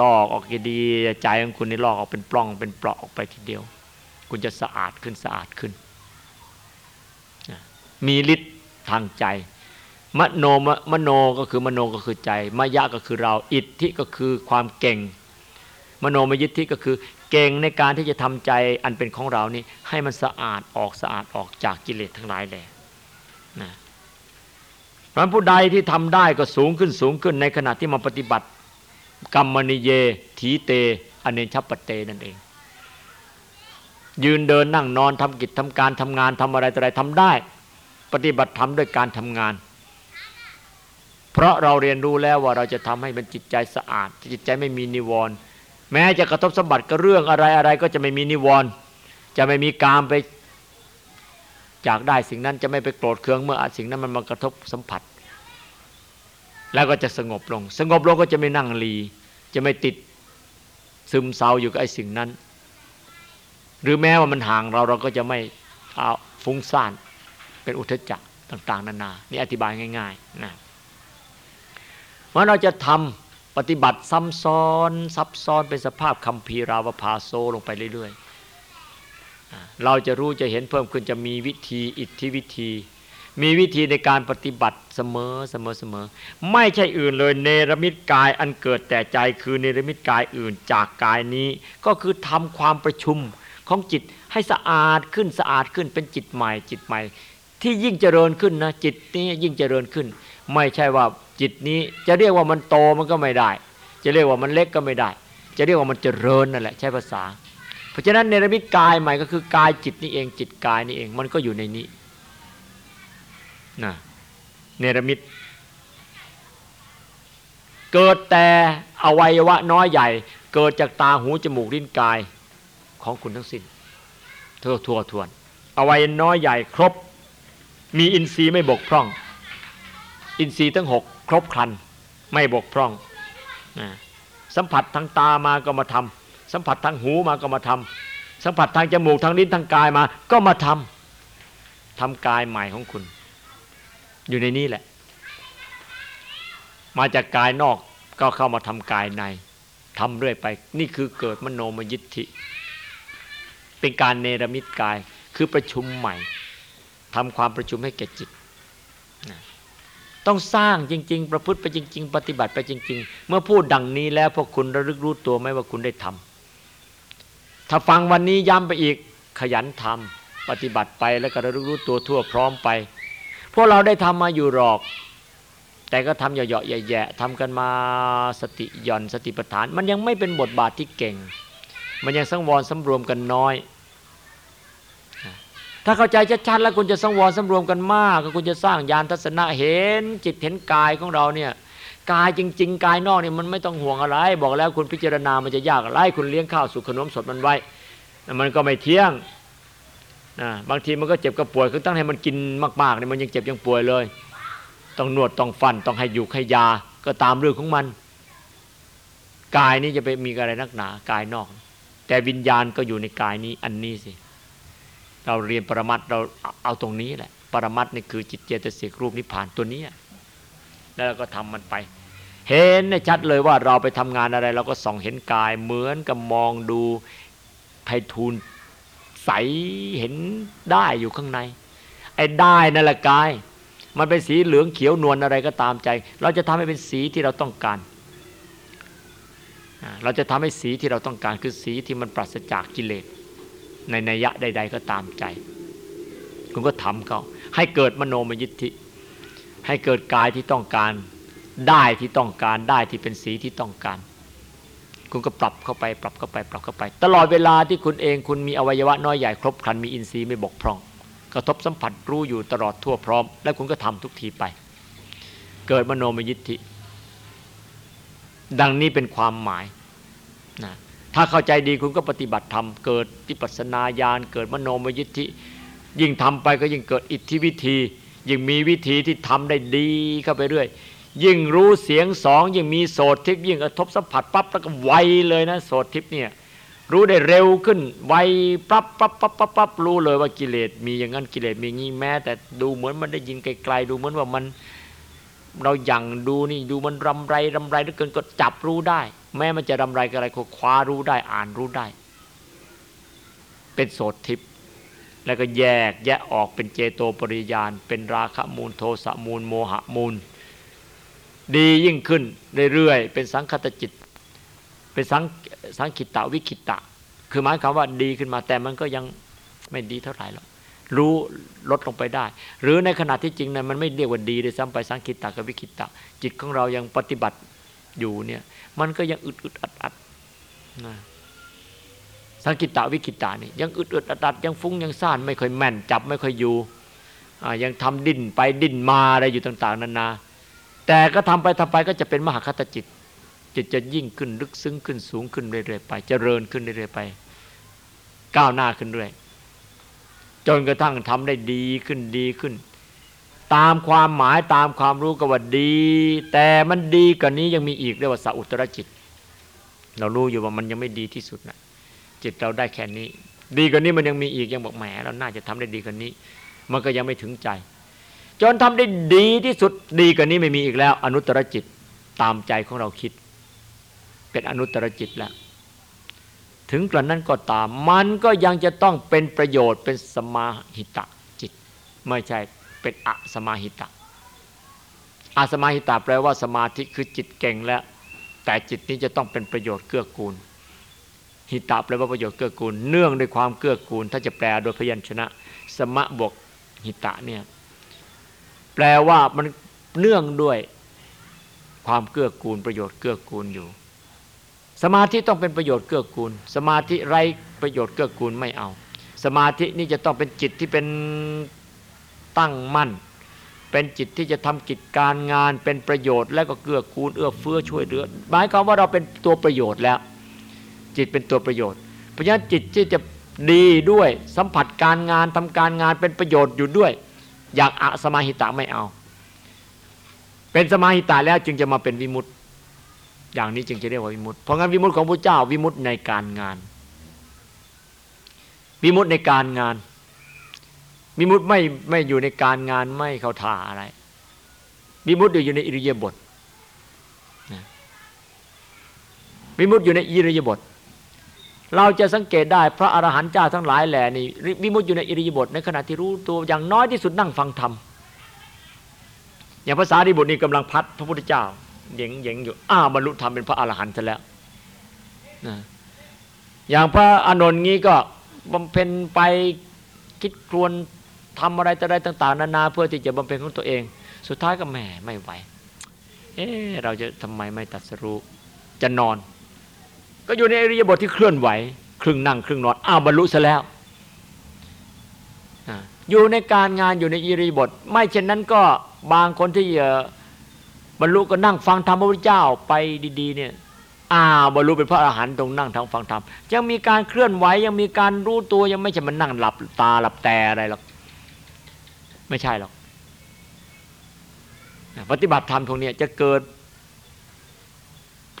ลอกออกดีใจของคุณนี่ลอกออกเป็นปล้องเป็นเปลาะออกไปทีเดียว คุณจะสะอาดขึ้นสะอาดขึ้น มีฤทธิ์ทางใจ มโนมโนก็คือมโนก็คือใจมายะก็คือเรา อิทธิก็คือความเก่ง มโนมยิทธิก็คือเก่งในการที่จะทำใจอันเป็นของเรานี่ให้มันสะอาดออกสะอาดออกจากกิเลสทั้งหลายแหละนะพระผู้ใดที่ทำได้ก็สูงขึ้นสูงขึ้นในขณะที่มาปฏิบัติกรรมนิเยถีเตอเนชปเตนั่นเอง ยืนเดินนั่งนอนทำกิจทำการทำงานทำอะไรต่ออะไรทำได้ ปฏิบัติทำด้วยการทำงาน เพราะเราเรียนรู้แล้วว่าเราจะทำให้เป็นจิตใจสะอาด จิตใจไม่มีนิวรณ์แม้จะกระทบสมบัติกับเรื่องอะไรอะไรก็จะไม่มีนิวรณ์จะไม่มีกามไปจากได้สิ่งนั้นจะไม่ไปโกรธเคืองเมื่อสิ่งนั้นมันมากระทบสัมผัส แล้วก็จะสงบลง สงบลงก็จะไม่นั่งรี จะไม่ติดซึมเศร้าอยู่กับไอ้สิ่งนั้น หรือแม้ว่ามันห่างเราเราก็จะไม่เอาฟุ้งซ่านเป็นอุทจักต่าง ๆ นานา นี่อธิบายง่าย ๆ นะ ว่าเราจะทำปฏิบัติซ้ำซ้อนซับซ้อนเป็นสภาพคัมภีราวพาโซลงไปเรื่อยๆ เราจะรู้จะเห็นเพิ่มขึ้นจะมีวิธีอิทธิวิธี มีวิธีในการปฏิบัติเสมอเสมอเสมอ ไม่ใช่อื่นเลยเนรมิตกายอันเกิดแต่ใจคือเนรมิตกายอื่นจากกายนี้ ก็คือทำความประชุมของจิตให้สะอาดขึ้นสะอาดขึ้นเป็นจิตใหม่จิตใหม่ ที่ยิ่งเจริญขึ้นนะจิตนี้ยิ่งเจริญขึ้น ไม่ใช่ว่าจิตนี้จะเรียกว่ามันโตมันก็ไม่ได้ จะเรียกว่ามันเล็กก็ไม่ได้ จะเรียกว่ามันเจริญนั่นแหละใช้ภาษา เพราะฉะนั้นเนรมิตกายใหม่ก็คือกายจิตนี่เองจิตกายนี่เองมันก็อยู่ในนี้นะเนรมิตเกิดแต่อวัยวะน้อยใหญ่ เกิดจากตาหูจมูกลิ้นกายของคุณทั้งสิ้นทั่วทั่วทวนอวัยน้อยใหญ่ครบ มีอินทรีย์ไม่บกพร่อง อินทรีย์ทั้งหกครบครัน ไม่บกพร่องสัมผัสทางตามาก็มาทำสัมผัสทางหูมาก็มาทำสัมผัสทางจมูกทางลิ้นทางกายมาก็มาทำทำกายใหม่ของคุณ อยู่ในนี้แหละ มาจากกายนอกก็เข้ามาทำกายในทำเรื่อยไป นี่คือเกิดมโนมยิทธิ เป็นการเนรมิตกายคือประชุมใหม่ทำความประชุมให้แก่จิต ต้องสร้างจริง ๆ ประพฤติไปจริง ๆ ปฏิบัติไปจริง ๆ เมื่อพูดดังนี้แล้วพวกคุณระลึกรู้ตัวไหมว่าคุณได้ทำถ้าฟังวันนี้ย้ำไปอีกขยันทำปฏิบัติไปแล้วก็รู้รู้ตัวทั่วพร้อมไปพวกเราได้ทำมาอยู่หรอก แต่ก็ทำเหยาะๆแย่ๆทำกันมาสติย่อนสติปัฏฐาน มันยังไม่เป็นบทบาทที่เก่ง มันยังสังวรสำรวมกันน้อย ถ้าเข้าใจชัดๆแล้วคุณจะสังวรสำรวมกันมากคุณจะสร้างญาณทัศนะเห็น จิตเห็นกายของเราเนี่ยกายจริง ๆ กายนอกนี่มันไม่ต้องห่วงอะไร บอกแล้วคุณพิจารณามันจะยากอะไรคุณเลี้ยงข้าวสุขขนมสดมันไว้มันก็ไม่เที่ยงนะบางทีมันก็เจ็บก็ป่วยคือตั้งให้มันกินมากๆเนี่ยมันยังเจ็บยังป่วยเลย ต้องนวดต้องฟันต้องให้อยู่ให้ยาก็ตามเรื่องของมัน กายนี้จะไปมีอะไรนักหนา กายนอก แต่วิญญาณก็อยู่ในกายนี้อันนี้สิ เราเรียนปรมัตเราเอาตรงนี้แหละ ปรมัตนี่คือจิตเจตสิกรูปนิพพานตัวนี้ แล้วเราก็ทำมันไป เห็นชัดเลยว่าเราไปทำงานอะไร เราก็ส่องเห็นกายเหมือนกับมองดูไพทูลใสเห็นได้อยู่ข้างใน ไอ้ได้นั่นแหละกาย มันเป็นสีเหลืองเขียวนวลอะไรก็ตามใจ เราจะทำให้เป็นสีที่เราต้องการเราจะทำให้สีที่เราต้องการคือสีที่มันปราศจากกิเลส ในนัยยะใด ๆ ก็ตามใจ คุณก็ทำเขาให้เกิดมโนมยิทธิ ให้เกิดกายที่ต้องการ ได้ที่ต้องการได้ที่เป็นสีที่ต้องการ คุณก็ปรับเข้าไปปรับเข้าไปปรับเข้าไป ตลอดเวลาที่คุณเองคุณมีอวัยวะน้อยใหญ่ครบครันมีอินทรีย์ไม่บกพร่อง กระทบสัมผัสรู้อยู่ตลอดทั่วพร้อม และคุณก็ทำทุกทีไป เกิดมโนมยิทธิ ดังนี้เป็นความหมายนะ ถ้าเข้าใจดีคุณก็ปฏิบัติธรรมเกิดวิปัสนาญาณเกิดมโนมยิทธิ ยิ่งทำไปก็ยิ่งเกิดอิทธิวิธี ยิ่งมีวิธีที่ทำได้ดีเข้าไปเรื่อย ยิ่งรู้เสียงสองยิ่งมีโสตทิพย์ยิ่งกระทบสัมผัสปั๊บแล้วก็ไวเลยนะโสตทิพย์เนี่ยรู้ได้เร็วขึ้นไวปั๊บปั๊บปั๊บปั๊บปั๊บรู้เลยว่ากิเลสมีอย่างนั้นกิเลสมีงี้แม้ แต่ดูเหมือนมันได้ยินไกลๆดูเหมือนว่ามัน เราอย่างดูนี่ดูมันรำไรรำไรเหลือเกินก็จับรู้ได้ แม้มันจะรำไรกับอะไรก็คว้ารู้ได้อ่านรู้ได้ เป็นโสตทิพย์แล้วก็แยกแยะออกเป็นเจโตปริยาน เป็นราคะมูลโทสะมูลโมหะมูล ดียิ่งขึ้นเรื่อยๆเป็นสังคตจิต เป็นสังสังขิตะวิคิตะ คือหมายความว่าดีขึ้นมาแต่มันก็ยังไม่ดีเท่าไหร่หรอก รู้ลดลงไปได้ หรือในขณะที่จริงนะมันไม่เรียกว่าดีเลยซ้ำไปสังคิตะกับวิคิตะ จิตของเรายังปฏิบัติอยู่เนี่ย มันก็ยังอึดอึดอัดอัดนะสังกิตะวิคิตะนี่ยังอึดอึดอัดอัดยังฟุ้งยังซ่านไม่ค่อยแม่นจับไม่ค่อยอยู่ยังทำดิ้นไปดิ้นมาอะไรอยู่ต่าง ๆนานา แต่ก็ทำไปทำไปก็จะเป็นมหาคตจิต จิตจะยิ่งขึ้นลึกซึ้งขึ้นสูงขึ้นเรื่อยๆไปจเจริญขึ้นเรื่อยๆไป ก้าวหน้าขึ้นเรื่อย จนกระทั่งทำได้ดีขึ้นดีขึ้น ตามความหมายตามความรู้ก็ว่าดี แต่มันดีกว่านี้ยังมีอีกเรียกว่าสัอุตรจิต เรารู้อยู่ว่ามันยังไม่ดีที่สุดนะจิตเราได้แค่นี้ ดีกว่านี้มันยังมีอีกยังบอกแหมเราน่าจะทำได้ดีกว่านี้ มันก็ยังไม่ถึงใจ จนทำได้ดีที่สุดดีกว่านี้ไม่มีอีกแล้ว อนุตตรจิตตามใจของเราคิด เป็นอนุตตรจิตแล้ว ถึงกระนั้นก็ตาม มันก็ยังจะต้องเป็นประโยชน์เป็นสมาหิตะจิต ไม่ใช่เป็นอสมาหิตะอาสมาหิตะแปลว่าสมาธิคือจิตเก่งแล้ว แต่จิตนี้จะต้องเป็นประโยชน์เกื้อกูล หิตะแปลว่าประโยชน์เกื้อกูล เนื่องด้วยความเกื้อกูล ถ้าจะแปลโดยพยัญชนะ สมะบวกหิตะเนี่ยแปลว่ามันเนื่องด้วยความเกื้อกูลประโยชน์เกื้อกูลอยู่ สมาธิต้องเป็นประโยชน์เกื้อกูล สมาธิไรประโยชน์เกื้อกูลไม่เอา สมาธินี่จะต้องเป็นจิตที่เป็นตั้งมั่น เป็นจิตที่จะทำกิจการงานเป็นประโยชน์ และก็เกื้อกูลเอื้อเฟื้อช่วยเหลือหมายความว่าเราเป็นตัวประโยชน์แล้ว จิตเป็นตัวประโยชน์ เพราะฉะนั้นจิตที่จะดีด้วยสัมผัสการงานทำการงานเป็นประโยชน์อยู่ด้วย อยางอะสมาหิตะไม่เอา เป็นสมาหิตะแล้วจึงจะมาเป็นวิมุตต อย่างนี้จึงจะเรียกว่าวิมุตต์เพราะงั้นวิมุตต์ของพระเจ้าวิมุตต์ในการงาน วิมุตต์ในการงาน วิมุตต์ไม่ไม่อยู่ในการงานไม่เข้าท่าอะไร วิมุตต์อยู่ในอิริยาบถวิมุตต์อยู่ในอิริยาบถเราจะสังเกตได้พระอรหันต์เจ้าทั้งหลายแหล่นี่วิมุตอยู่ในอิริยาบถในขณะที่รู้ตัวอย่างน้อยที่สุดนั่งฟังธรรมอย่างภาษาดิบุตรนี่กำลังพัดพระพุทธเจ้า เย่งเย่งอยู่ อ้าบรรลุธรรมเป็นพระอรหันต์ซะแล้วนะอย่างพระอานนท์งี้ก็บำเพ็ญไปคิดครวนทำอะไรแต่อะไรต่าง ๆ นานาเพื่อที่จะบำเพ็ญของตัวเอง สุดท้ายก็แหมไม่ไหว เอ๊เราจะทำไมไม่ตัดสรู้จะนอน ก็อยู่ในอริยบทที่เคลื่อนไหว ครึ่งนั่งครึ่งนอนอ้าวบรรลุซะแล้ว อยู่ในการงานอยู่ในอิริบท ไม่เช่นนั้นก็บางคนที่ บรรลุก็นั่งฟังธรรมพระพุทธเจ้าไปดีๆเนี่ยอ้าวบรรลุเป็นพระอรหันต์ตรงนั่งทางฟังธรรมยังมีการเคลื่อนไหวยังมีการรู้ตัวยังไม่ใช่มันนั่งหลับตาหลับแต่อะไรหรอกไม่ใช่หรอกปฏิบัติธรรมตรงนี้จะเกิด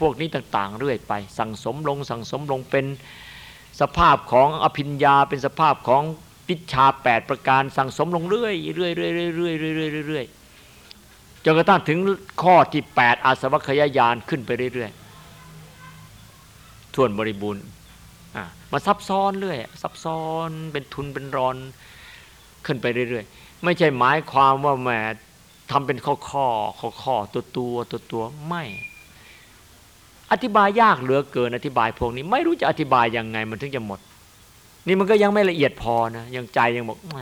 พวกนี้ต่าง ๆ เรื่อยไป สั่งสมลง สั่งสมลงเป็นสภาพของอภิญญา เป็นสภาพของวิชาแปดประการ สั่งสมลงเรื่อยเรื่อยเรื่อยเรื่อยเรื่อยเรื่อยเรื่อย จนกระทั่งถึงข้อที่แปดอาสวัคยายานขึ้นไปเรื่อยๆทวนบริบูรณ์มาซับซ้อนเรื่อยซับซ้อนเป็นทุนเป็นรอนขึ้นไปเรื่อยๆ ไม่ใช่หมายความว่าแหมทำเป็นข้อข้อข้อข้อตัวตัวตัวตัวไม่ อธิบายยากเหลือเกินอธิบายพวกนี้ ไม่รู้จะอธิบายยังไงมันถึงจะหมด นี่มันก็ยังไม่ละเอียดพอนะยังใจยังบอกแหม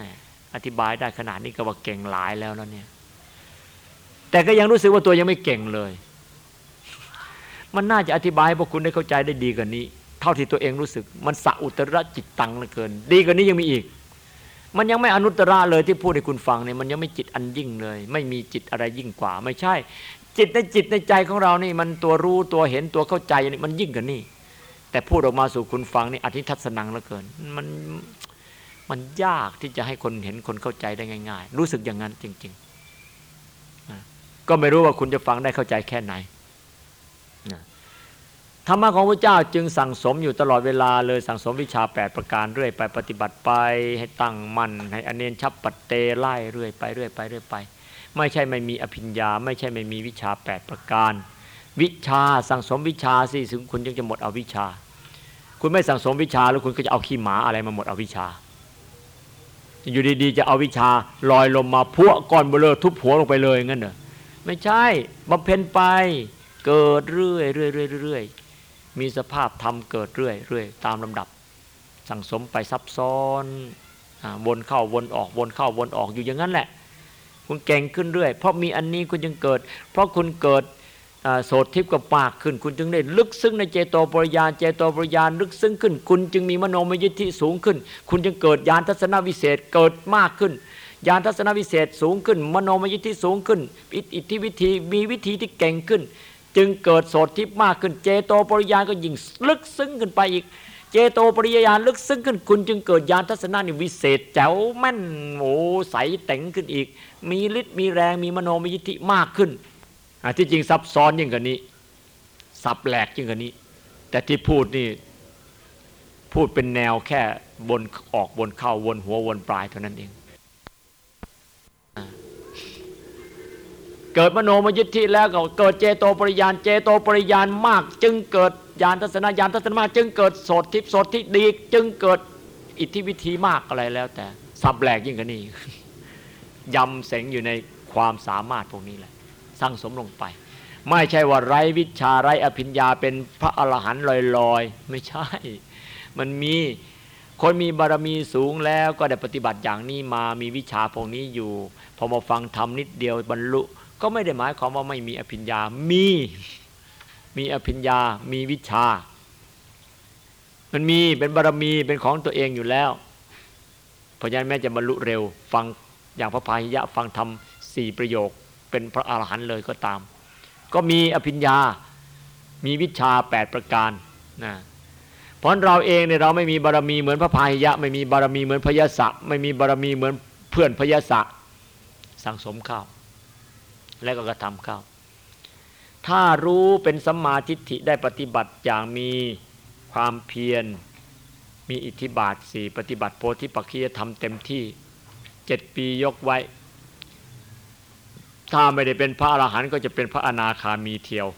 อธิบายได้ขนาดนี้ก็ว่าเก่งหลายแล้วแล้วเนี่ย แต่ก็ยังรู้สึกว่าตัวยังไม่เก่งเลย มันน่าจะอธิบายให้พวกคุณได้เข้าใจได้ดีกว่านี้ เท่าที่ตัวเองรู้สึก มันสะอุตรจิตตังเหลือเกิน ดีกว่านี้ยังมีอีก มันยังไม่อนุตตระเลยที่พูดให้คุณฟังเนี่ยมันยังไม่จิตอันยิ่งเลย ไม่มีจิตอะไรยิ่งกว่า ไม่ใช่ จิตในจิตในใจของเรานี่ มันตัวรู้ตัวเห็นตัวเข้าใจนี่มันยิ่งกว่านี้ แต่พูดออกมาสู่คุณฟังนี่อธิทัศนังเหลือเกิน มันมันยากที่จะให้คนเห็นคนเข้าใจได้ง่าย ๆ รู้สึกอย่างนั้นจริง ๆ ก็ไม่รู้ว่าคุณจะฟังได้เข้าใจแค่ไหนธรรมะของพระเจ้าจึงสั่งสมอยู่ตลอดเวลาเลยสั่งสมวิชา 8 ประการเรื่อยไปปฏิบัติไป ให้ตั้งมั่นให้อเนนชับปัตเตไล่เรื่อยไปเรื่อยไปเรื่อยไป ไม่ใช่ไม่มีอภิญญา ไม่ใช่ไม่มีวิชา 8 ประการ วิชาสั่งสมวิชาสิถึงคุณยังจะหมดเอาวิชา คุณไม่สั่งสมวิชาแล้วคุณก็จะเอาขี้หมาอะไรมาหมดเอาวิชา อยู่ดีๆจะเอาวิชาลอยลมมาพัวก้อนเบลอทุบหัวลงไปเลยงั้นเหรอ ไม่ใช่บำเพ็ญไปเกิดเรื่อยเรื่อยเรื่อยเรื่อยมีสภาพธรรมเกิดเรื่อยเรื่อยตามลำดับ สั่งสมไปซับซ้อนวนเข้าวนออกวนเข้าวนออกอยู่อย่างนั้นแหละ คุณเก่งขึ้นเรื่อย เพราะมีอันนี้คุณจึงเกิด เพราะคุณเกิดโสดทิพย์กับปากขึ้น คุณจึงได้ลึกซึ้งในเจโตปริยานเจโตปริยานลึกซึ้งขึ้น คุณจึงมีมโนมยิทธิสูงขึ้น คุณจึงเกิดญาณทัศนวิเศษเกิดมากขึ้น ญาณทัศนวิเศษสูงขึ้น มโนมยิทธิสูงขึ้น อิทธิวิธีมีวิธีที่เก่งขึ้น จึงเกิดโสดทิพมากขึ้น เจโตปริยานก็ยิ่งลึกซึ้งขึ้นไปอีก เจโตปริยานลึกซึ้งขึ้นคุณ จึงเกิดญาณทัศนานิวิเศษแจ๋วแม่นโอ้ใสแต่งขึ้นอีก มีฤทธิ์มีแรงมีมโนมยิทธิมากขึ้นที่จริงซับซ้อนยิ่งกว่านี้ซับแหลกยิ่งกว่านี้ แต่ที่พูดนี่พูดเป็นแนวแค่บนออกบนเข้าวนหัววนปลายเท่านั้นเอง เกิดมโนมยิทธิแล้วก็เกิดเจโตปริยานเจโตปริยานมาก จึงเกิดญาณทัศนญาณทัศนมาก จึงเกิดโสดทิพโสดทิดี จึงเกิดอิทธิวิธีมากอะไรแล้ว แต่สับแหลกยิ่งกว่านี้ยำเสงอยู่ในความสามารถพวกนี้แหละสร้างสมลงไป ไม่ใช่ว่าไรวิชาไรอภิญญาเป็นพระอรหันต์ลอยๆ ไม่ใช่ มันมีคนมีบารมีสูงแล้วก็ได้ปฏิบัติอย่างนี้มามีวิชาพวกนี้อยู่ พอมาฟังทำนิดเดียวบรรลุ ก็ไม่ได้หมายความว่าไม่มีอภิญญา มีมีอภิญญา มีวิชา มันมีเป็นบารมีเป็นของตัวเองอยู่แล้ว เพราะฉะนั้นแม้จะบรรลุเร็ว ฟังอย่างพระพาหิยะฟังธรรมสี่ประโยคเป็นพระอาหารหันต์เลยก็ตาม ก็มีอภิญญา มีวิชาแปดประการนะเพราะเราเองเนี่ยเราไม่มีบารมีเหมือนพระพาหิยะ ไม่มีบารมีเหมือนพยาศะไม่มีบารมีเหมือนเพื่อนพยาศะสังสมข้าว แล้วก็กระทำเข้า ถ้ารู้เป็นสัมมาทิฏฐิได้ปฏิบัติอย่างมีความเพียร มีอิทธิบาทสี่ปฏิบัติโพธิปักขียธรรมเต็มที่เจ็ดปียกไว้ ถ้าไม่ได้เป็นพระอรหันต์ก็จะเป็นพระอนาคามีเทียว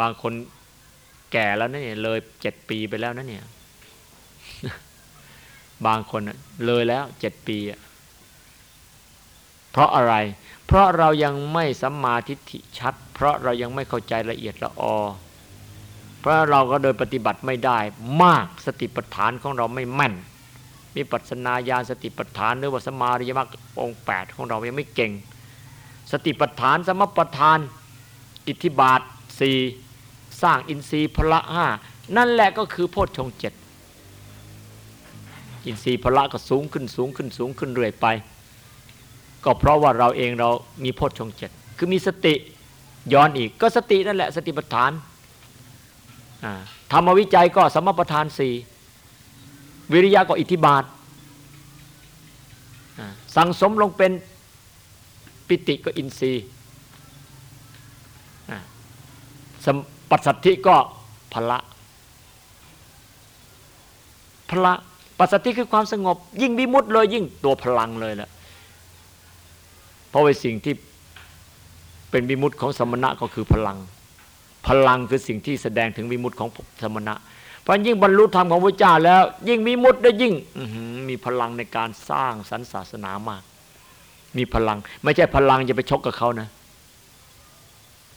บางคนแก่แล้วนะเนี่ยเลยเจ็ดปีไปแล้วนะเนี่ย บางคนเลยแล้วเจ็ดปีอะ เพราะอะไร เพราะเรายังไม่สัมมาทิฏฐิชัด เพราะเรายังไม่เข้าใจละเอียดละออ เพราะเราก็โดยปฏิบัติไม่ได้ มากสติปัฏฐานของเราไม่แม่นมีปัสนาญาสติปัฏฐานหรือว่าสมาริยมรรคองแปดของเรายังไม่เก่ง สติปัฏฐานสมปัฏฐาน อิทธิบาทสี่สร้างอินทรีย์พละห้านั่นแหละก็คือโพชฌงเจ็ดอินทรีย์พละก็สูงขึ้นสูงขึ้นสูงขึ้นเรื่อยไป ก็เพราะว่าเราเองเรามีโพชฌงเจ็ดคือมีสติย้อนอีก ก็สตินั่นแหละ สติปัฏฐานธรรมวิจัยก็สมประทานสี่วิริยะก็อิทธิบาทสั่งสมลงเป็นปิติก็อินทรีย์ปัสสัทธิก็พละพละปัสสัทธิคือความสงบ ยิ่งวิมุตเลยยิ่งตัวพลังเลยแหละ เพราะว่าสิ่งที่เป็นวิมุตของสมณะก็คือพลัง พลังคือสิ่งที่แสดงถึงวิมุตของสมณะเพราะยิ่งบรรลุธรรมของพระเจ้าแล้ว ยิ่งวิมุตได้ยิ่งมีพลังในการสร้างสรรศาสนามาก มีพลัง ไม่ใช่พลังจะไปชกกับเขานะ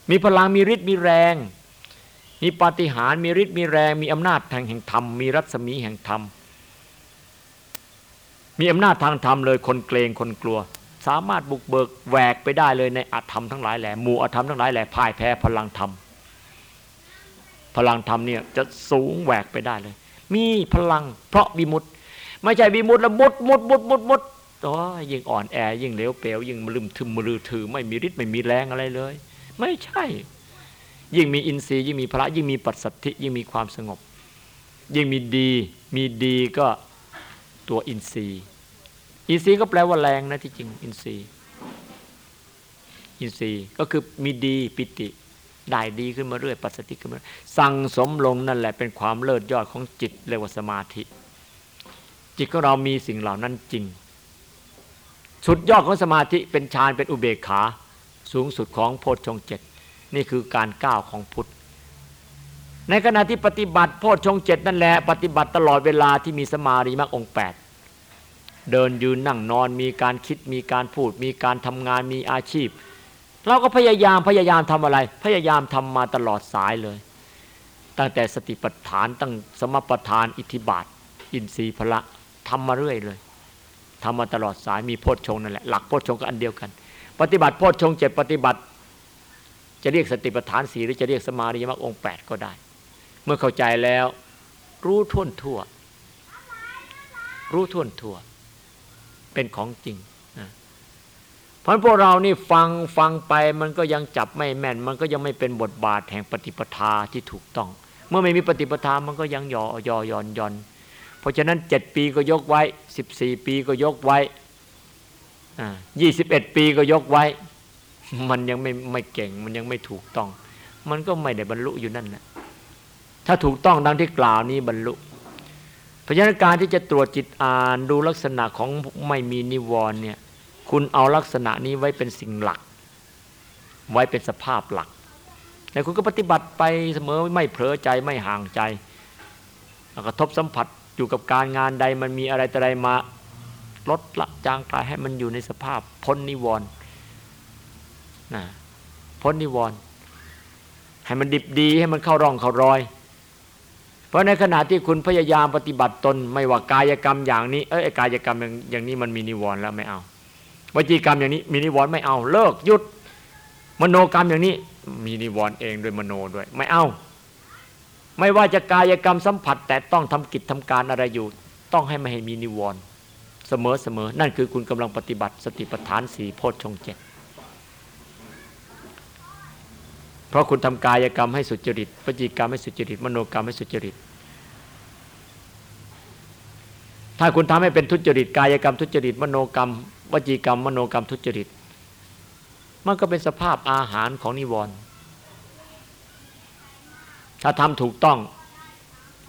มีพลังมีฤทธิ์มีแรง มีปาฏิหาริย์มีฤทธิ์มีแรง มีอำนาจทางแห่งธรรม มีรัศมีแห่งธรรม มีอำนาจทางธรรมเลยคนเกรงคนกลัว สามารถบุกเบิกแหวกไปได้เลยในอัตธรรมทั้งหลายแหล่หมู่อัตธรรมทั้งหลายแหล่พ่ายแพ้พลังธรรม พลังธรรมเนี่ยจะสูงแหวกไปได้เลย มีพลังเพราะวิมุตไม่ใช่วิมุตแล้วมุดมุดมุดมุดมุดโอ้ยิ่งอ่อนแอ ยิ่งเลวเปลวยิ่งมลืมทึมมือถือ ไม่มีฤทธิ์ไม่มีแรงอะไรเลย ไม่ใช่ ยิ่งมีอินทรีย์ยิ่งมีพระยิ่งมีปัสสัทธิยิ่งมีความสงบ ยิ่งมีดี มีดีก็ตัวอินทรีย์ อินทรีย์ก็แปลว่าแรงนะที่จริง อินทรีย์ อินทรีย์ก็คือมีดีปิติได้ดีขึ้นมาเรื่อยปัสสติขึ้นมาสั่งสมลงนั่นแหละเป็นความเลิศยอดของจิตเรียกว่าสมาธิ จิตของเรามีสิ่งเหล่านั้นจริง สุดยอดของสมาธิเป็นฌานเป็นอุเบกขา สูงสุดของโพชฌงเจ็ดนี่คือการก้าวของพุทธ ในขณะที่ปฏิบัติโพชฌงเจ็ดนั่นแหละปฏิบัติตลอดเวลาที่มีสมาธิมรรคองแปด เดินยืนนั่งนอน มีการคิดมีการพูด มีการทำงานมีอาชีพ เราก็พยายามพยายามทำอะไร พยายามทำมาตลอดสายเลย ตั้งแต่สติปัฏฐานตั้งสมปัฏฐานอิทธิบาท อินทรีย์พละทำมาเรื่อยเลยทำมาตลอดสายมีโพชฌงนั่นแหละหลักโพชฌงก็อันเดียวกัน ปฏิบัติโพชฌงเจ็ดปฏิบัติ จะเรียกสติปัฏฐานสีหรือจะเรียกสมาธิมรรคองแปดก็ได้ เมื่อเข้าใจแล้ว รู้ท่วนทั่ว รู้ท่วนทั่ว เป็นของจริงเพราะพวกเรานี่ฟังฟังไปมันก็ยังจับไม่แม่น มันก็ยังไม่เป็นบทบาทแห่งปฏิปทาที่ถูกต้อง เมื่อไม่มีปฏิปทามันก็ยังย่อยอยอนยอนเพราะฉะนั้นเจ็ดปีก็ยกไว้สิบสี่ปีก็ยกไว้ยี่สิบเอ็ดปีก็ยกไว้ มันยังไม่ไม่เก่ง มันยังไม่ถูกต้อง มันก็ไม่ได้บรรลุอยู่นั่นแหละถ้าถูกต้องดังที่กล่าวนี้บรรลุ เพราะฉะนั้นการที่จะตรวจจิตอ่านดูลักษณะของไม่มีนิวรณ์เนี่ยคุณเอาลักษณะนี้ไว้เป็นสิ่งหลัก ไว้เป็นสภาพหลักแต่คุณก็ปฏิบัติไปเสมอไม่เผลอใจไม่ห่างใจกระทบสัมผัสอยู่กับการงานใดมันมีอะไรแต่ใดมาลดละจางกลายให้มันอยู่ในสภาพพ้นนิวรณ์นะพ้นนิวรณ์ให้มันดิบดีให้มันเข้าร่องเข้ารอย ราะในขณะที่คุณพยายามปฏิบัติตน ไม่ว่ากายกรรมอย่างนี้เอ้ยกายกรรมอย่างนี้มันมีนิวรณ์แล้วไม่เอาวจีกรรมอย่างนี้มีนิวรณ์ไม่เอา เลิกหยุด มโนกรรมอย่างนี้ มีนิวรณ์เองด้วยมโนด้วย ไม่เอา ไม่ว่าจะกายกรรมสัมผัส แต่ต้องทำกิจทำการอะไรอยู่ ต้องให้ไม่ให้มีนิวรณ์เสมอเสมอนั่นคือคุณกำลังปฏิบัติ สติปัฏฐานสี่โพชฌงเจ็ดเพราะคุณทำกายกรรมให้สุจริตวจีกรรมให้สุจริต มโนกรรมให้สุจริต ถ้าคุณทำให้เป็นทุจริตกายกรรมทุจริตมโนกรรม วจีกรรม มโนกรรมทุจริต มันก็เป็นสภาพอาหารของนิวรณ์ถ้าทำถูกต้อง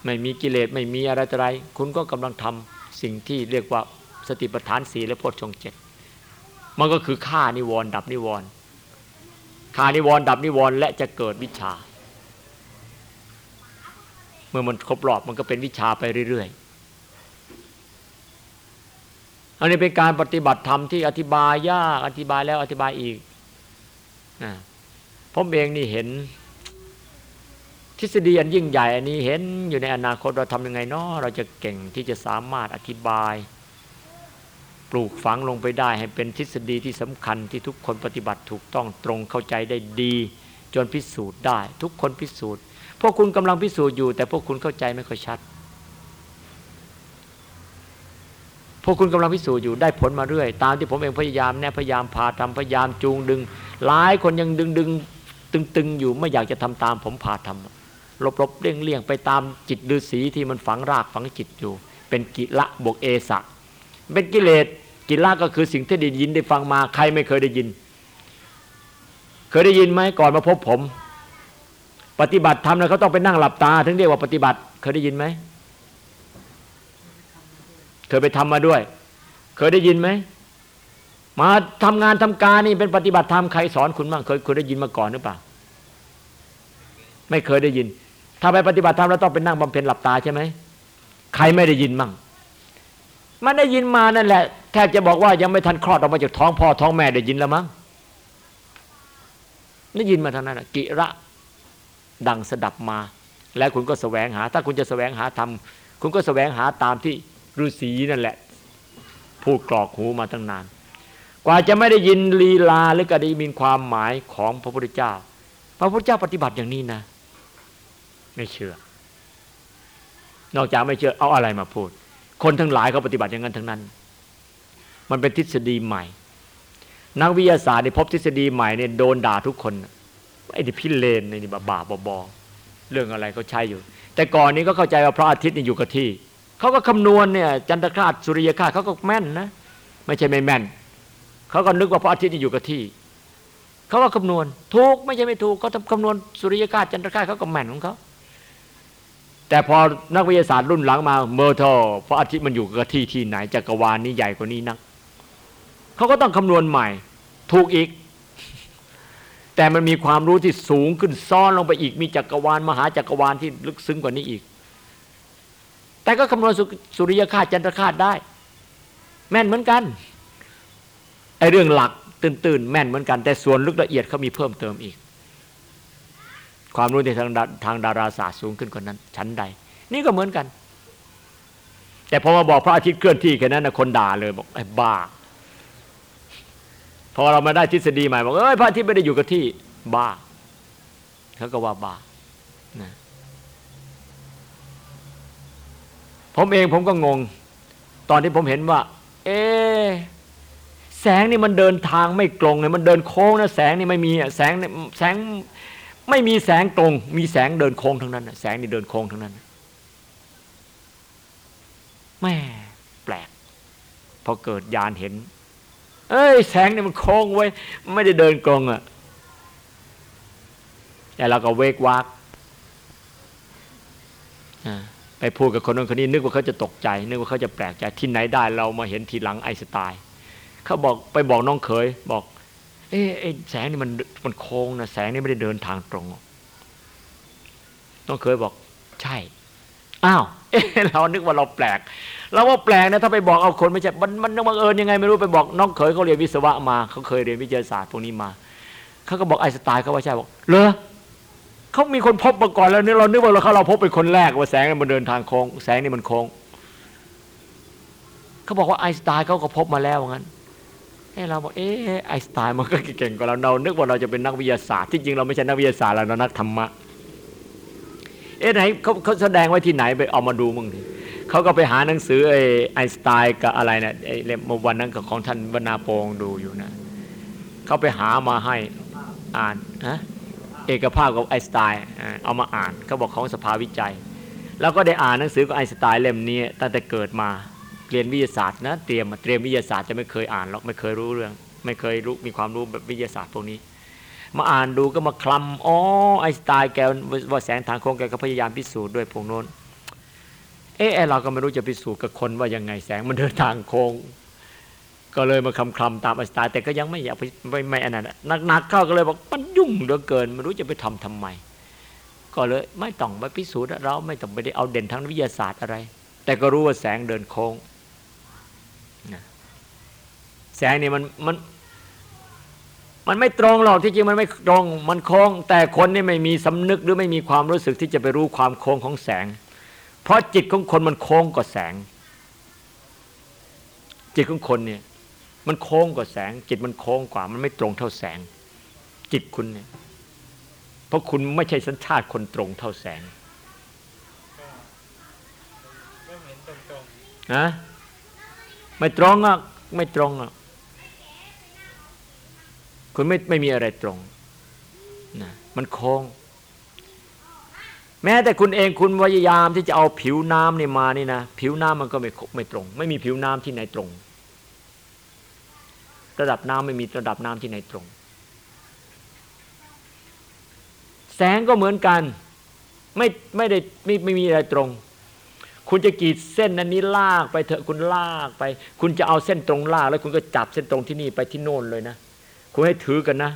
ไม่มีกิเลสไม่มีอะไรอะไร คุณก็กำลังทำสิ่งที่เรียกว่าสติปัฏฐานสีและโพชฌงเจ็ดมันก็คือฆ่านิวรณ์ดับนิวรณ์ขานิวรณ์ดับนิวรณ์และจะเกิดวิชา เมื่อมันครบรอบมันก็เป็นวิชาไปเรื่อยๆ อันนี้เป็นการปฏิบัติธรรมที่อธิบายยากอธิบายแล้วอธิบายอีกนะผมเองนี่เห็น ทฤษฎีอันยิ่งใหญ่อันนี้เห็นอยู่ในอนาคตเราทำยังไงเนาะเราจะเก่งที่จะสามารถอธิบาย ปลูกฝังลงไปได้ ให้เป็นทฤษฎีที่สำคัญที่ทุกคนปฏิบัติถูกต้องตรงเข้าใจได้ดี จนพิสูจน์ได้ ทุกคนพิสูจน์พวกคุณกำลังพิสูจน์อยู่ แต่พวกคุณเข้าใจไม่ค่อยชัด พ วกคุณกำลังพิสูจน์อยู่ได้ผลมาเรื่อย ตามที่ผมเองพยายามแน่พยายามพาทำพยายามจูงดึง หลายคนยังดึงดึงตึงตึงอยู่ไม่อยากจะทำตามผมพาทำลบลบเลี่ยงเลี่ยงไปตามจิตฤาษีที่มันฝังรากฝังจิตอยู่ เป็นกิละบวกเอสะเป็นกิเลสกิละก็คือสิ่งที่ได้ยินได้ฟังมาใครไม่เคยได้ยิน เคยได้ยินไหมก่อนมาพบผม ปฏิบัติธรรมนะเขาต้องไปนั่งหลับตา ถึงเรียกว่าปฏิบัติ เคยได้ยินไหม เคยไปทำมาด้วย เคยได้ยินไหม มาทำงานทำการนี่เป็นปฏิบัติธรรมใครสอนคุณบ้างเคยเคยได้ยินมาก่อนหรือเปล่า ไม่เคยได้ยิน ถ้าไปปฏิบัติธรรมเราต้องไปนั่งบำเพ็ญหลับตาใช่ไหมใครไม่ได้ยินมั่งมันได้ยินมานั่นแหละแทบจะบอกว่ายังไม่ทันคลอดออกมาจากท้องพ่อท้องแม่ได้ยินแล้วมั้งได้ยินมาท่านั้นกิระดังสดับมา แล้วคุณก็แสวงหา ถ้าคุณจะแสวงหาธรรมคุณก็แสวงหาตามที่ ฤาษีนั่นแหละ พูดกรอกหูมาตั้งนาน กว่าจะไม่ได้ยินลีลาหรือก็ได้มีความหมายของพระพุทธเจ้า พระพุทธเจ้าปฏิบัติอย่างนี้นะ ไม่เชื่อ นอกจากไม่เชื่อเอาอะไรมาพูด คนทั้งหลายเขาปฏิบัติอย่างนั้นทั้งนั้น มันเป็นทฤษฎีใหม่ นักวิทยาศาสตร์ในพบทฤษฎีใหม่เนี่ยโดนด่าทุกคนไอ้ที่พิเลนนี่บ้าบอเรื่องอะไรเขาใช้อยู่ แต่ก่อนนี้ก็เข้าใจว่าพระอาทิตย์นี่อยู่กับที่ เขาก็คำนวณเนี่ยจันทคราชสุริยคราชเขาก็แม่นนะไม่ใช่ไม่แม่นเขาก็นึกว่าพระอาทิตย์อยู่กับที่เขาก็คำนวณถูกไม่ใช่ไม่ถูกเขาทำคำนวณสุริยคราชจันทคราชเขาก็แม่นของเขาแต่พอนักวิทยาศาสตร์รุ่นหลังมาเมอร์ทอพระอาทิตย์มันอยู่กับที่ที่ไหนจักรวาลนี้ใหญ่กว่านี้นักเขาก็ต้องคำนวณใหม่ ถูกอีก แต่มันมีความรู้ที่สูงขึ้นซ้อนลงไปอีก มีจักรวาลมหาจักรวาลที่ลึกซึ้งกว่านี้อีก แต่ก็คำนวณสุริยคาตจันทรคาตได้ แม่นเหมือนกันไอเรื่องหลักตื่นๆ แม่นเหมือนกัน แต่ส่วนลึกละเอียดเขามีเพิ่มเติมอีก ความรู้ในทางทางดาราศาสตร์สูงขึ้นกว่านั้น ชั้นใด นี่ก็เหมือนกัน แต่พอมาบอกพระอาทิตย์เคลื่อนที่แค่นั้นนะคนด่าเลยบอกไอ้บ้าพอเรามาได้ทฤษฎีใหม่บอกเอ้ยพระอาทิตย์ไม่ได้อยู่กับที่บ้าเขาก็ว่าบ้านะ ผมเองผมก็งง ตอนที่ผมเห็นว่า เอแสงนี่มันเดินทางไม่ตรงเลยมันเดินโค้งนะแสงนี่ไม่มีแสงแสงไม่มีแสงตรง มีแสงเดินโค้งทั้งนั้น แสงนี่เดินโค้งทั้งนั้นแม่แปลก พอเกิดยานเห็น เอ้ย แสงนี่มันโค้งไว้ ไม่ได้เดินตรงอะแต่เราก็เวกวักอ่า ไปพูดกับคนนั้นคนนี้นึกว่าเขาจะตกใจ นึกว่าเขาจะแปลกใจที่ไหนได้เรามาเห็นทีหลังไอสไตล์เขาบอกไปบอกน้องเขยบอก เอ๊ะแสงนี่มันมันโค้งนะแสงนี่ไม่ได้เดินทางตรงน้องเขยบอก ใช่อ้าวเอ๊ะเรานึกว่าเราแปลกเราว่าแปลกนะถ้าไปบอกเอาคนไม่ใช่มันมันบังเอิญยังไงไม่รู้ไปบอกน้องเขยเขาเรียนวิศวะมาเขาเคยเรียนวิทยาศาสตร์พวกนี้มาเขาก็บอกไอสไตล์เขาว่าใช่บอกเลอ เขามีคนพบมาก่อนแล้วนี่เรานึกว่าเราเขาเราพบเป็นคนแรกว่าแสงมันเดินทางโค้งแสงนี่มันโค้งเขาบอกว่าไอสไตล์เขาก็พบมาแล้วงั้นเอ้เราบอกเออไอสไตล์มันก็เก่งกว่าเราเรานึกว่าเราจะเป็นนักวิทยาศาสตร์ที่จริงเราไม่ใช่นักวิทยาศาสตร์เรานักธรรมะเอ๊ะไหนเขาเขาแสดงไว้ที่ไหนไปเอามาดูมึงทีเขาก็ไปหาหนังสือไอไอสไตล์กับอะไรเนี่ยไอเล่มวันนั้นของท่านวนาโปงดูอยู่นะเขาไปหามาให้อ่านฮะ เอกภาพกับไอสไตล์เอามาอ่านเขาบอกของสภาวิจัย แล้วก็ได้อ่านหนังสือของไอสไตล์เล่มนี้ตั้งแต่เกิดมาเรียนวิทยาศาสตร์นะเตรียมเตรียมวิทยาศาสตร์จะไม่เคยอ่านหรอกไม่เคยรู้เรื่อง ไม่เคยรู้มีความรู้แบบวิทยาศาสตร์พวกนี้ มาอ่านดูก็มาคลำอ๋อไอสไตล์แกว่าแสงทางโค้งแกก็พยายามพิสูจน์ด้วยพวกโน้นเออเราก็ไม่รู้จะพิสูจน์กับคนว่ายังไงแสงมันเดินทางโค้ง ก็เลยมาคำคลำตามไอสไตล์แต่ก็ยังไม่อยากไปไม่ไม่อันนั้นหนักๆเข้าก็เลยบอกมันยุ่งเหลือเกินไม่รู้จะไปทำทำไม ก็เลยไม่ต้องไปพิสูจน์เราไม่ต้องไปได้เอาเด่นทางวิทยาศาสตร์อะไร แต่ก็รู้ว่าแสงเดินโค้งแสงนี่มันมันมันไม่ตรงหรอกที่จริงมันไม่ตรงมันโค้ง แต่คนนี่ไม่มีสำนึกหรือไม่มีความรู้สึกที่จะไปรู้ความโค้งของแสง เพราะจิตของคนมันโค้งกว่าแสง จิตของคนเนี่ย มันโค้งกว่าแสง จิตมันโค้งกว่า มันไม่ตรงเท่าแสง จิตคุณเนี่ย เพราะคุณไม่ใช่สัญชาติคนตรงเท่าแสงนะไม่ตรงอะไม่ตรงอะคุณไม่ไม่มีอะไรตรงนะมันโค้ง แม้แต่คุณเองคุณพยายามที่จะเอาผิวน้ำนี่มานี่นะผิวน้ำมันก็ไม่ไม่ตรง ไม่มีผิวน้ำที่ไหนตรง ระดับน้ำไม่มีระดับน้ำที่ไหนตรง แสงก็เหมือนกัน ไม่ไม่ได้ไม่ไม่มีอะไรตรง คุณจะกีดเส้นนั้นนี้ลากไปเถอะคุณลากไป คุณจะเอาเส้นตรงลาก แล้วคุณก็จับเส้นตรงที่นี่ไปที่โน่นเลยนะ คุณให้ถือกันนะ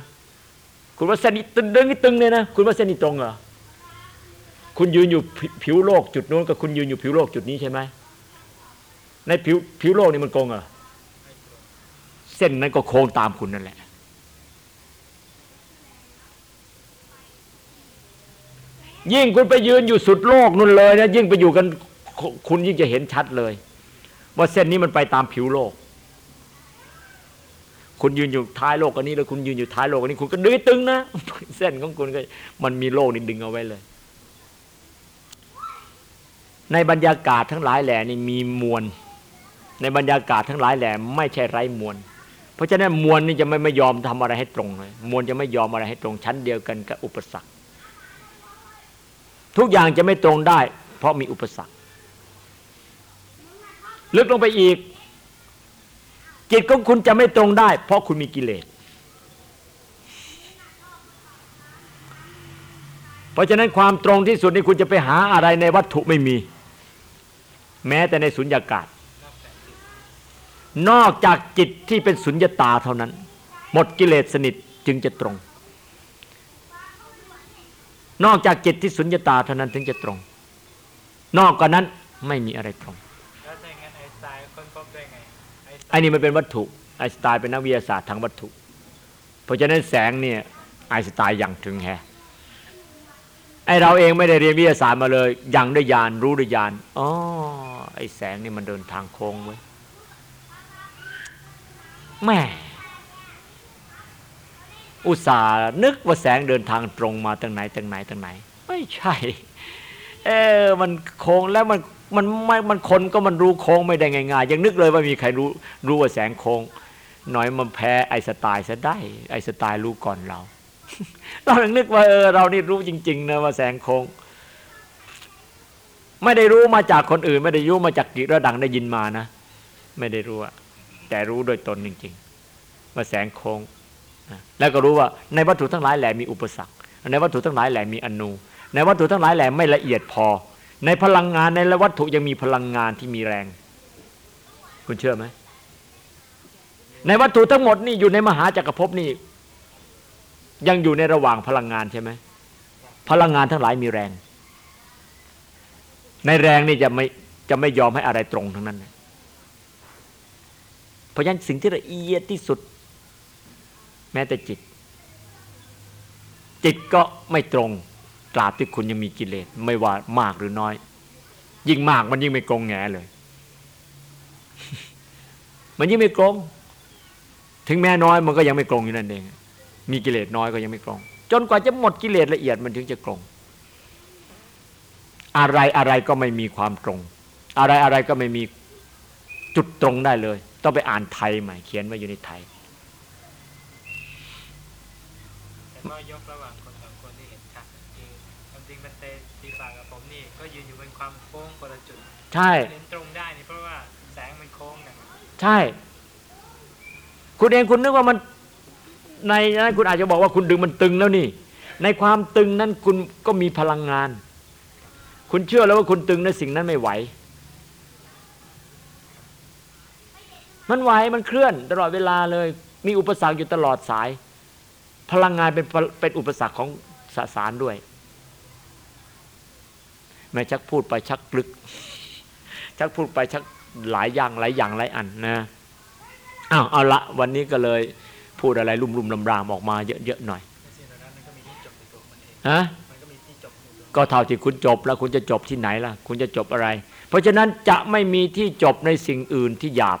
คุณว่าเส้นนี้ตึงดึงนี่ตึงเลยนะ คุณว่าเส้นนี้ตรงเหรอคุณยืนอยู่ผิวโลกจุดโน้นกับคุณยืนอยู่ผิวโลกจุดนี้ใช่ไหมในผิวผิวโลกนี่มันโกงเหรอ ส้นนั้นก็โค้งตามคุณนั่นแหละ ยิ่งคุณไปยืนอยู่สุดโลกนู่นเลยนะยิ่งไปอยู่กันคุณยิ่งจะเห็นชัดเลย ว่าเส้นนี้มันไปตามผิวโลก คุณยืนอยู่ท้ายโลกอันนี้แล้วคุณยืนอยู่ท้ายโลกอันนี้คุณก็ดึงตึงนะเส้นของคุณก็มันมีโลกนี่ดึงเอาไว้เลย ในบรรยากาศทั้งหลายแหล่นี่มีมวลในบรรยากาศทั้งหลายแหล่ไม่ใช่ไร้มวล เพราะฉะนั้นมวลนี่จะไม่ไม่ยอมทำอะไรให้ตรงเลยมวลจะไม่ยอมอะไรให้ตรงชั้นเดียวกันกับอุปสรรค ทุกอย่างจะไม่ตรงได้ เพราะมีอุปสรรค ลึกลงไปอีก จิตของคุณจะไม่ตรงได้ เพราะคุณมีกิเลสเพราะฉะนั้นความตรงที่สุดนี่คุณจะไปหาอะไรในวัตถุไม่มี แม้แต่ในสุญญากาศ นอกจากจิตที่เป็นสุญญตาเท่านั้น หมดกิเลสสนิทจึงจะตรง นอกจากจิตที่สุญญตาเท่านั้นถึงจะตรง นอกกว่านั้นไม่มีอะไรตรงแล้วถ้าอย่างนั้นไอน์สไตน์ค้นพบได้ไงไอน์สไตไอ้น์นี่มันเป็นวัตถุไอน์สไตน์เป็นนักวิทยาศาสตร์ทางวัตถุ เพราะฉะนั้นแสงเนี่ยไอน์สไตน์ยังถึงแฮไอเราเองไม่ได้เรียนวิทยาศาสตร์มาเลยยังด้วยญาณรู้ด้วยญาณอ๋อไอแสงนี่มันเดินทางโค้งไว้ย แม่อุตส่าห์นึกว่าแสงเดินทางตรงมาทางไหนทางไหนทางไหน ไม่ใช่ เออมันโค้งแล้วมันมันไม่มันคนก็มันรู้โค้งไม่ได้ง่ายๆยังนึกเลยว่ามีใครรู้รู้ว่าแสงโค้งหน่อยมันแพ้ไอสไตล์ซะได้ ไอสไตล์รู้ก่อนเรา เรายังนึกว่าเออเรานี่รู้จริงๆนะว่าแสงโค้ง ไม่ได้รู้มาจากคนอื่น ไม่ได้รู้มาจากกิระดังได้ยินมานะ ไม่ได้รู้อะ แต่รู้โดยตนจริงๆว่าแสงโค้งแล้วก็รู้ว่าในวัตถุทั้งหลายแหล่มีอุปสรรค ในวัตถุทั้งหลายแหล่มีอนูในวัตถุทั้งหลายแหล่ไม่ละเอียดพอ ในพลังงานในวัตถุยังมีพลังงานที่มีแรง คุณเชื่อไหมในวัตถุทั้งหมดนี่อยู่ในมหาจักรภพนี่ ยังอยู่ในระหว่างพลังงานใช่ไหมพลังงานทั้งหลายมีแรง ในแรงนี่จะไม่จะไม่ยอมให้อะไรตรงทั้งนั้น เพราะฉะนั้นสิ่งที่ละเอียดที่สุด แม้แต่จิต จิตก็ไม่ตรงตราบที่คุณยังมีกิเลสไม่ว่ามากหรือน้อย ยิ่งมากมันยิ่งไม่กรงแงเลย มันยิ่งไม่กรงถึงแม้น้อยมันก็ยังไม่กรงอยู่นั่นเอง มีกิเลสน้อยก็ยังไม่กรงจนกว่าจะหมดกิเลสละเอียดมันถึงจะกรงอะไรอะไรก็ไม่มีความตรง อะไรอะไรก็ไม่มีจุดตรงได้เลย ต้องไปอ่านไทยใหม่เขียนไว้อยู่ในไทยแต่ก็ยกระหว่างคนสองคนที่เห็นชัดคือความจริงมันเตตีปากกับผมนี่ก็ยืนอยู่บนความโค้งคนละจุดใช่เห็นตรงได้นี่เพราะว่าแสงมันโค้งนะใช่ คุณเองคุณนึกว่ามันในนั้นคุณอาจจะบอกว่าคุณดึงมันตึงแล้วนี่ ในความตึงนั้นคุณก็มีพลังงาน คุณเชื่อแล้วว่าคุณตึงในสิ่งนั้นไม่ไหว มันไหวมันเคลื่อนตลอดเวลาเลย มีอุปสรรคอยู่ตลอดสาย พลังงานเป็นเป็นอุปสรรคของสสารด้วยแม่ชักพูดไปชักลึก ชักพูดไปชักหลายอย่างหลายอย่างหลายอันนะอ้าวเอาละวันนี้ก็เลยพูดอะไรลุ่มๆลำรามออกมาเยอะๆหน่อยฮะมันก็มีที่จบก็เท่าที่คุณจบแล้วคุณจะจบที่ไหนล่ะ คุณจะจบอะไร เพราะฉะนั้นจะไม่มีที่จบในสิ่งอื่นที่หยาบ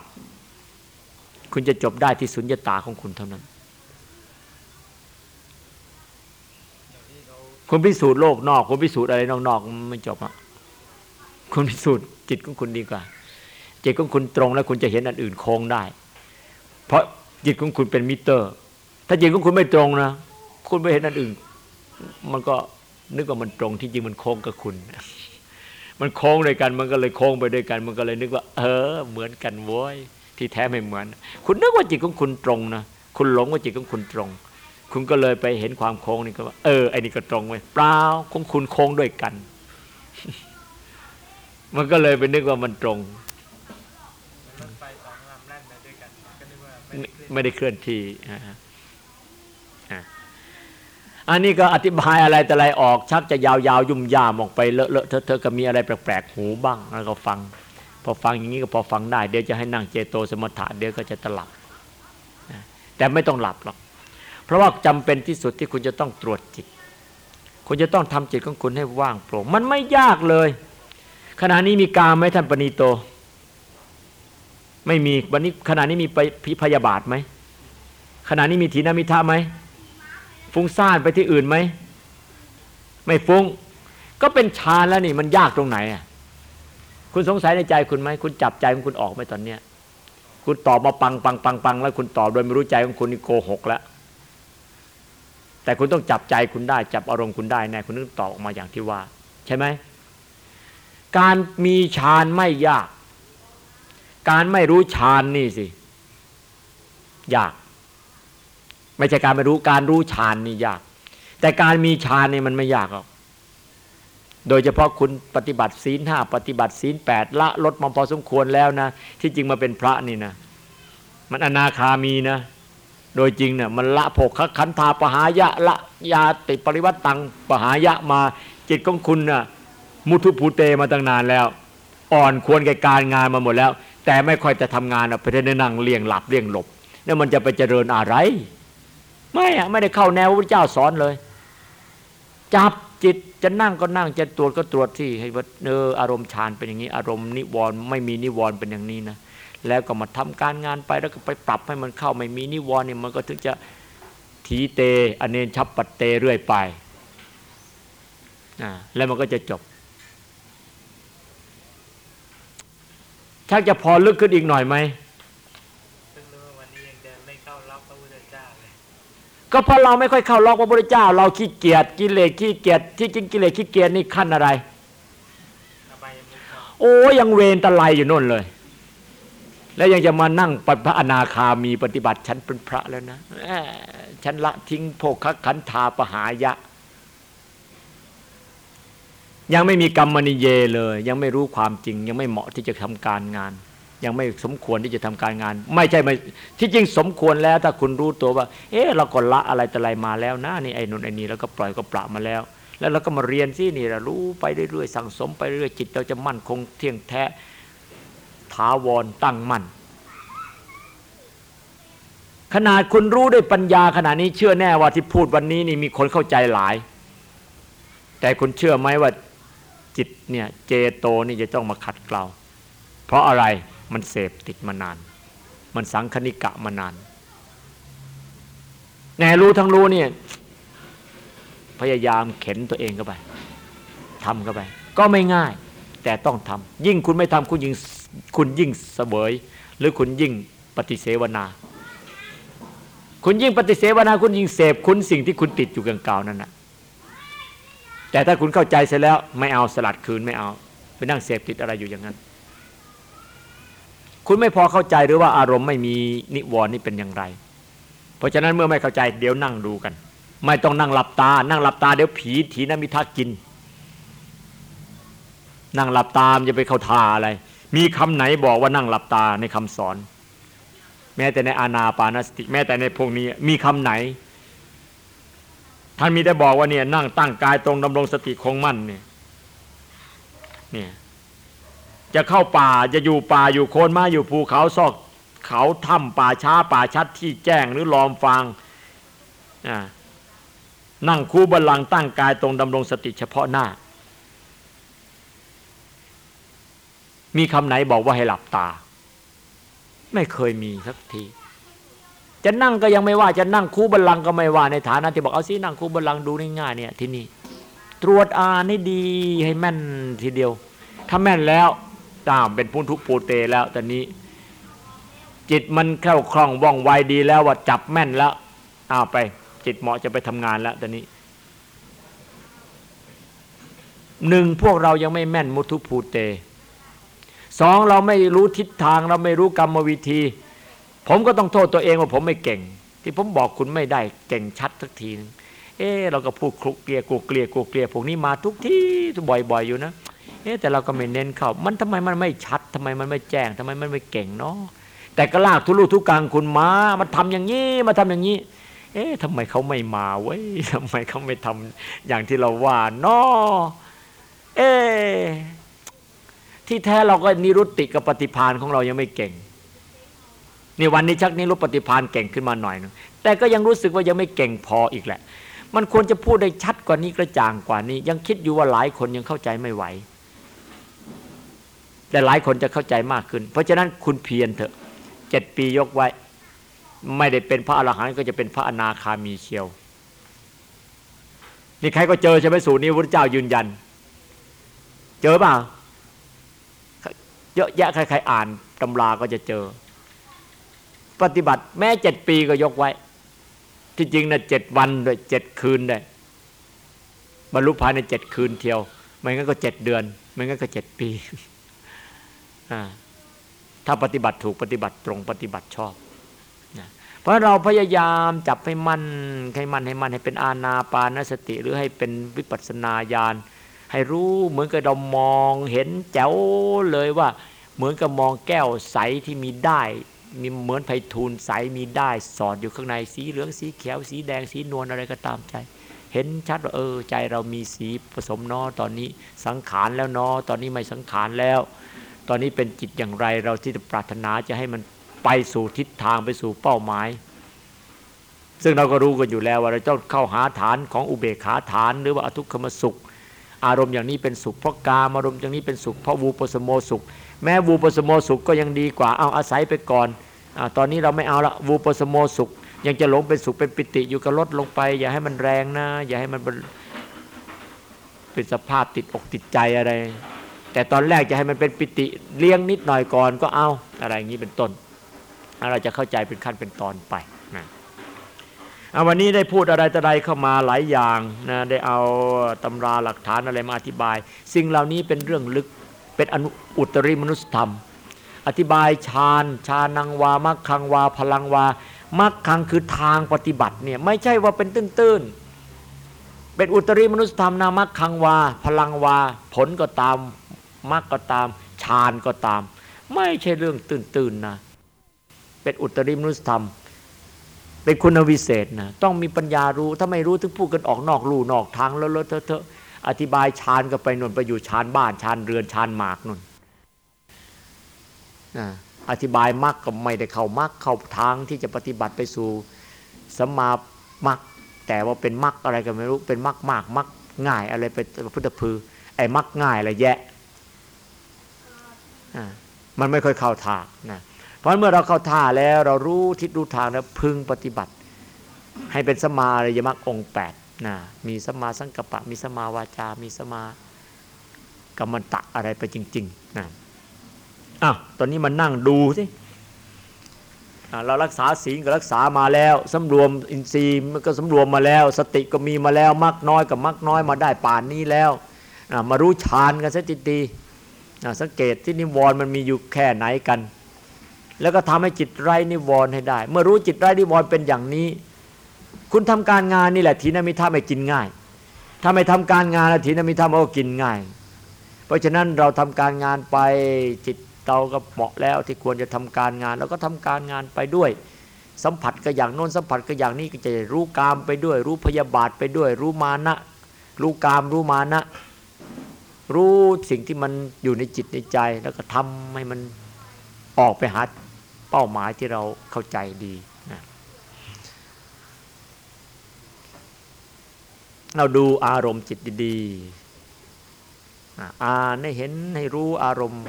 คุณจะจบได้ที่สุญญตาของคุณเท่านั้น คุณพิสูจน์โลกนอก คุณพิสูจน์อะไรนอกๆไม่จบอะคุณพิสูจน์จิตของคุณดีกว่า จิตของคุณตรงแล้วคุณจะเห็นอันอื่นโค้งได้ เพราะจิตของคุณเป็นมิเตอร์ ถ้าจิตของคุณไม่ตรงนะ คุณไม่เห็นอันอื่น มันก็นึกว่ามันตรงที่จริงมันโค้งกับคุณ มันโค้งด้วยกัน มันก็เลยโค้งไปด้วยกัน มันก็เลยนึกว่า เออ เหมือนกันโว้ย ที่แท้ไม่เหมือน คุณนึกว่าจิตของคุณตรงนะคุณหลงว่าจิตของคุณตรง คุณก็เลยไปเห็นความโค้งนี่ก็ว่าเออไอ้นี่ก็ตรงไว้เปล่าของคุณโค้งด้วยกัน มันก็เลยไปนึกว่ามันตรงไม่ได้เคลื่อนที่อันนี้ก็อธิบายอะไรแต่อะไรออกชักจะยาวๆยุ่มยามออกไปเลอะเลอะเทอะเทอะก็มีอะไรแปลกๆหูบ้างแล้วก็ฟัง พอฟังอย่างนี้ก็พอฟังได้ เดี๋ยวจะให้นั่งเจโตสมถะเดี๋ยวก็จะตหลับแต่ไม่ต้องหลับหรอก เพราะว่าจำเป็นที่สุดที่คุณจะต้องตรวจจิต คุณจะต้องทำจิตของคุณให้ว่างโปร่ง มันไม่ยากเลย ขณะนี้มีกามไหมท่านปณีโต ไม่มีวันนี้ขณะนี้มีไปพิพยาบาทไหมขณะนี้มีถีนามิทะไหมฟุ้งซ่านไปที่อื่นไหมไม่ฟุ้ง ก็เป็นฌานแล้วนี่มันยากตรงไหนอะ คุณสงสัยในใจคุณไหมคุณจับใจของคุณออกไหมตอนเนี้ย คุณตอบมาปังปังปังปังแล้วคุณตอบโดยไม่รู้ใจของคุณนี่โกหกแล้วแต่คุณต้องจับใจคุณได้ จับอารมณ์คุณได้แน่คุณต้องตอบออกมาอย่างที่ว่า ใช่ไหมการมีฌานไม่ยาก การไม่รู้ฌานนี่สิ ยาก ไม่ใช่การไม่รู้การรู้ฌานนี่ยาก แต่การมีฌานนี่มันไม่ยากหรอก โดยเฉพาะคุณปฏิบัติศีลห้าปฏิบัติศีลแปดละลดมาพอสมควรแล้วนะ ที่จริงมาเป็นพระนี่นะมันอนาคามีนะ โดยจริงเนี่ยมันละโภคขันธาปหายะละยาติปริวัตตังปหายะมาจิตของคุณน่ะมุทุภูเตมาตั้งนานแล้ว อ่อนควรแก่การงานมาหมดแล้ว แต่ไม่ค่อยจะทำงานอะไปได้นั่งเลี่ยงหลับเลี่ยงหลบแล้วมันจะไปเจริญอะไร ไม่อะไม่ได้เข้าแนวพระพุทธเจ้าสอนเลย จับ จิตจะนั่งก็นั่งจะตรวจก็ตรวจที่ให้ว่าเอออารมณ์ฌานเป็นอย่างนี้ อารมณ์นิวรณ์ไม่มีนิวรณ์เป็นอย่างนี้นะแล้วก็มาทำการงานไปแล้วก็ไปปรับให้มันเข้าไม่มีนิวรณ์เนี่ยมันก็ถึงจะทีเตอเนนชับปัตเตเรื่อยไปอ่าแล้วมันก็จะจบชักจะพอลึกขึ้นอีกหน่อยไหม ก็เพราะเราไม่ค่อยเข้าล็อกพระพุทธเจ้า เราขี้เกียจกิเลสขี้เกียจที่จริงกิเลสขี้เกียจนี่ขั้นอะไร โอ้ยังเวรตะไลอยู่โน่นเลย แล้วยังจะมานั่งปพระอนาคามีปฏิบัติฉันเป็นพระแล้วนะฉันละทิ้งโภคขันธาปหายะ ยังไม่มีกรรมนิเยเลย ยังไม่รู้ความจริง ยังไม่เหมาะที่จะทำการงาน ยังไม่สมควรที่จะทำการงาน ไม่ใช่ไม่ที่จริงสมควรแล้ว ถ้าคุณรู้ตัวว่า เออเราก็ละอะไรแต่อะไรมาแล้วนะนี่ไอ้นุนไอ้นี่แล้วก็ปล่อยก็ปละมาแล้ว แล้วเราก็มาเรียนสินี่เรารู้ไปเรื่อยๆสั่งสมไปเรื่อยจิตเราจะมั่นคงเที่ยงแท้ถาวรตั้งมั่นขนาดคุณรู้ด้วยปัญญาขนาดนี้เชื่อแน่ว่าที่พูดวันนี้นี่มีคนเข้าใจหลาย แต่คุณเชื่อไหมว่าจิตเนี่ยเจโตนี่จะต้องมาขัดเกลาเพราะอะไร มันเสพติดมานาน มันสังคณิกะมานานแนรู้ทั้งรู้เนี่ย พยายามเข็นตัวเองเข้าไปทำเข้าไป ก็ไม่ง่าย แต่ต้องทำยิ่งคุณไม่ทำคุณยิ่งคุณยิ่งเสวย หรือคุณยิ่งปฏิเสวนา คุณยิ่งปฏิเสวนา คุณยิ่งเสพคุณสิ่งที่คุณติดอยู่กลางๆนั่นนะแต่ถ้าคุณเข้าใจเสร็จแล้ว ไม่เอาสลัดคืนไม่เอาไปนั่งเสพติดอะไรอยู่อย่างนั้น คุณไม่พอเข้าใจหรือว่าอารมณ์ไม่มีนิวรณ์นี่เป็นอย่างไร เพราะฉะนั้นเมื่อไม่เข้าใจเดี๋ยวนั่งดูกัน ไม่ต้องนั่งหลับตา นั่งหลับตาเดี๋ยวผีถีนมิทักกิน นั่งหลับตามจะไปเข้าทาอะไร มีคำไหนบอกว่านั่งหลับตาในคำสอน แม้แต่ในอานาปานสติ แม้แต่ในพวกนี้มีคำไหน ท่านมีได้บอกว่าเนี่ยนั่งตั้งกายตรงดำรงสติคงมั่นเนี่ยเนี่ย จะเข้าป่าจะอยู่ป่าอยู่โคนไม้อยู่ภูเขาซอกเขาถ้ำป่าช้าป่าชัดที่แจ้งหรือลอมฟางนั่งคูบัลลังก์ตั้งกายตรงดำรงสติเฉพาะหน้า มีคำไหนบอกว่าให้หลับตา ไม่เคยมีสักที จะนั่งก็ยังไม่ว่า จะนั่งคูบัลลังก์ก็ไม่ว่าในฐานะที่บอกเอาสินั่งคูบัลลังก์ดูง่ายๆเนี่ยที่นี่ตรวจอ่านให้ดีให้แม่นทีเดียว ถ้าแม่นแล้ว ตาเป็นพุทธุปูเตแล้วตอนนี้ จิตมันเข้าคล่องว่องไวดีแล้วว่าจับแม่นแล้วอ้าวไป จิตเหมาะจะไปทำงานแล้วตอนนี้หนึ่งพวกเรายังไม่แม่นมุทุภูเตสองเราไม่รู้ทิศทางเราไม่รู้กรรมวิธี ผมก็ต้องโทษตัวเองว่าผมไม่เก่ง ที่ผมบอกคุณไม่ได้เก่งชัดสักทีนึงเออเราก็พูดคลุกเกลียกูเกลียกูเกลียพวกนี้มาทุกที่บ่อยๆอยู่นะ เออแต่เราก็ไม่เน้นเข้ามันทำไมมันไม่ชัดทำไมมันไม่แจ้งทำไมมันไม่เก่งเนาะแต่ก็ลากทุลุทุกังคุณมามาทำอย่างนี้มาทำอย่างนี้ เอ๊ะทำไมเขาไม่มาเว้ยทำไมเขาไม่ทำอย่างที่เราว่าเนาะเอ๊ที่แท้เราก็นิรุตติกับปฏิพานของเรายังไม่เก่งนี่วันนี้ชักนิรุตปฏิพานเก่งขึ้นมาหน่อยนึงแต่ก็ยังรู้สึกว่ายังไม่เก่งพออีกแหละ มันควรจะพูดได้ชัดกว่านี้กระจ่างกว่านี้ ยังคิดอยู่ว่าหลายคนยังเข้าใจไม่ไหว แต่หลายคนจะเข้าใจมากขึ้น เพราะฉะนั้นคุณเพียรเถอะเจ็ดปียกไว้ ไม่ได้เป็นพระอรหันต์ก็จะเป็นพระอนาคามีเชียว นี่ใครก็เจอใช่ไหมสูตรนี้พระเจ้ายืนยัน เจอเปล่าเยอะแยะใครๆอ่านตำราก็จะเจอ ปฏิบัติแม้เจ็ดปีก็ยกไว้ ที่จริงนะเจ็ดวันด้วยเจ็ดคืนด้วยบรรลุภายในเจ็ดคืนเที่ยว ไม่งั้นก็เจ็ดเดือน ไม่งั้นก็เจ็ดปี ถ้าปฏิบัติถูกปฏิบัติตรงปฏิบัติชอบเพราะเราพยายามจับให้มันให้มันให้มันให้เป็นอาณาปานสติ หรือให้เป็นวิปัสสนาญาณให้รู้เหมือนกับเรามองเห็นแจ๋วเลยว่า เหมือนกับมองแก้วใสที่มีได้ มีเหมือนไผ่ทูลใสมีได้ สอดอยู่ข้างในสีเหลืองสีเขียวสีแดงสีนวลอะไรก็ตามใจ เห็นชัดว่าเออใจเรามีสีผสมนอตอนนี้สังขารแล้วนอตอนนี้ไม่สังขารแล้ว ตอนนี้เป็นจิตอย่างไร เราที่จะปรารถนาจะให้มันไปสู่ทิศทางไปสู่เป้าหมาย ซึ่งเราก็รู้กันอยู่แล้วว่าเราต้องเข้าหาฐานของอุเบกขาฐานหรือว่าอทุกขมสุข อารมณ์อย่างนี้เป็นสุขเพราะกามอารมณ์อย่างนี้เป็นสุขเพราะวูปสโมสุข แม้วูปสโมสุขก็ยังดีกว่าเอาอาศัยไปก่อนอตอนนี้เราไม่เอาละวูปสโมสุข ยังจะหลงเป็นสุขเป็นปิติอยู่กับลดลงไป อย่าให้มันแรงนะ อย่าให้มันเป็นสภาพติดอกติดใจอะไร แต่ตอนแรกจะให้มันเป็นปิติเลี้ยงนิดหน่อยก่อนก็เอาอะไรอย่างนี้เป็นต้น เราจะเข้าใจเป็นขั้นเป็นตอนไปนะวันนี้ได้พูดอะไรต่ออะไรเข้ามาหลายอย่างนะได้เอาตำราหลักฐานอะไรมาอธิบาย สิ่งเหล่านี้เป็นเรื่องลึกเป็นอนุอุตริมนุสธรรม อธิบายฌานฌานังวามัคคังวาพลังวามัคคังคือทางปฏิบัติเนี่ยไม่ใช่ว่าเป็นตื้นๆเป็นอุตริมนุสธรรมนามัคคังวา พลังวา ผลก็ตาม มัคก็ตามฌานก็ตาม ไม่ใช่เรื่องตื้นๆนะเป็นอุตริมนุสธรรม เป็นคุณวิเศษนะต้องมีปัญญารู้ถ้าไม่รู้ถึงพูดกันออกนอกลู่นอกทางแล้วเลอะเทอะอธิบายฌานก็ไปนนไปอยู่ฌานบ้านฌานเรือนฌานหมากนนอธิบายมรรคก็ไม่ได้เข้ามรรคเข้าทางที่จะปฏิบัติไปสู่สัมมามรรคแต่ว่าเป็นมรรคอะไรก็ไม่รู้เป็นมรรคมากมรรคง่ายอะไรเป็นพุทธพือไอ้มรรคง่ายอะไรแยะ มันไม่ค่อยเข้าท่านะเพราะเมื่อเราเข้าท่าแล้วเรารู้ทิศรู้ทางแล้วพึงปฏิบัติ ให้เป็นสมาริยมรรคองแปดนะมีสมาสังกปะ มีสมาวาจา มีสมากรรมตะอะไรไปจริงๆนะอ้าวตอนนี้มันนั่งดูสิเรารักษาศีลก็รักษามาแล้วสำรวมอินทรีย์มันก็สำรวมมาแล้ว สติก็มีมาแล้วมักน้อยกับมักน้อยมาได้ป่านนี้แล้วมารู้ฌานกันสักที สังเกตที่นิวรณ์มันมีอยู่แค่ไหนกัน แล้วก็ทำให้จิตไร้นิวรณ์ให้ได้ เมื่อรู้จิตไร้นิวรณ์เป็นอย่างนี้ คุณทำการงานนี่แหละทีนมิท่าไม่กินง่าย ถ้าไม่ทำการงานแล้วทีนมิท่าก็กินง่าย เพราะฉะนั้นเราทำการงานไปจิตเราก็เหมาะแล้วที่ควรจะทำการงาน แล้วก็ทำการงานไปด้วย สัมผัสก็อย่างโน้นสัมผัสก็อย่างนี้ก็จะรู้กามไปด้วย รู้พยาบาทไปด้วย รู้มานะ รู้กามรู้มานะ รู้สิ่งที่มันอยู่ในจิตในใจ แล้วก็ทำให้มันออกไปหาเป้าหมายที่เราเข้าใจดีนะเราดูอารมณ์จิตดีๆอ่านให้เห็นให้รู้อารมณ์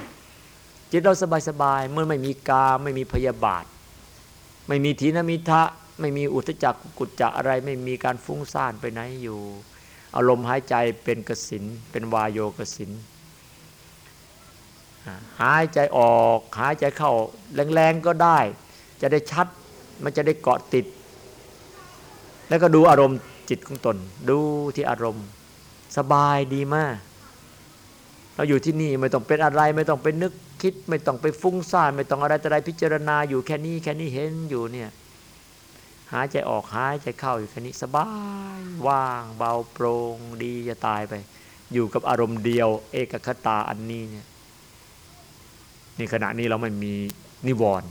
จิตเราสบายๆเมื่อไม่มีกาไม่มีพยาบาท ไม่มีทีนมิทะไม่มีอุทจักกุจจะอะไร ไม่มีการฟุ้งซ่านไปไหนอยู่ อารมณ์หายใจเป็นกสินเป็นวายโยกสินหายใจออกหายใจเข้าแรงๆก็ได้ จะได้ชัดมันจะได้เกาะติด แล้วก็ดูอารมณ์จิตของตน ดูที่อารมณ์ สบายดีมาก เราอยู่ที่นี่ไม่ต้องเป็นอะไร ไม่ต้องไปนึกคิด ไม่ต้องไปฟุ้งซ่านไม่ต้องอะไรแต่ใดพิจารณาอยู่แค่นี้แค่นี้เห็นอยู่เนี่ย หายใจออกหายใจเข้าอยู่แค่นี้สบายว่างเบาโปร่งดีจะตายไป อยู่กับอารมณ์เดียว เอกคตาอันนี้เนี่ยนี่ขณะนี้เราไม่มีนิวรณ์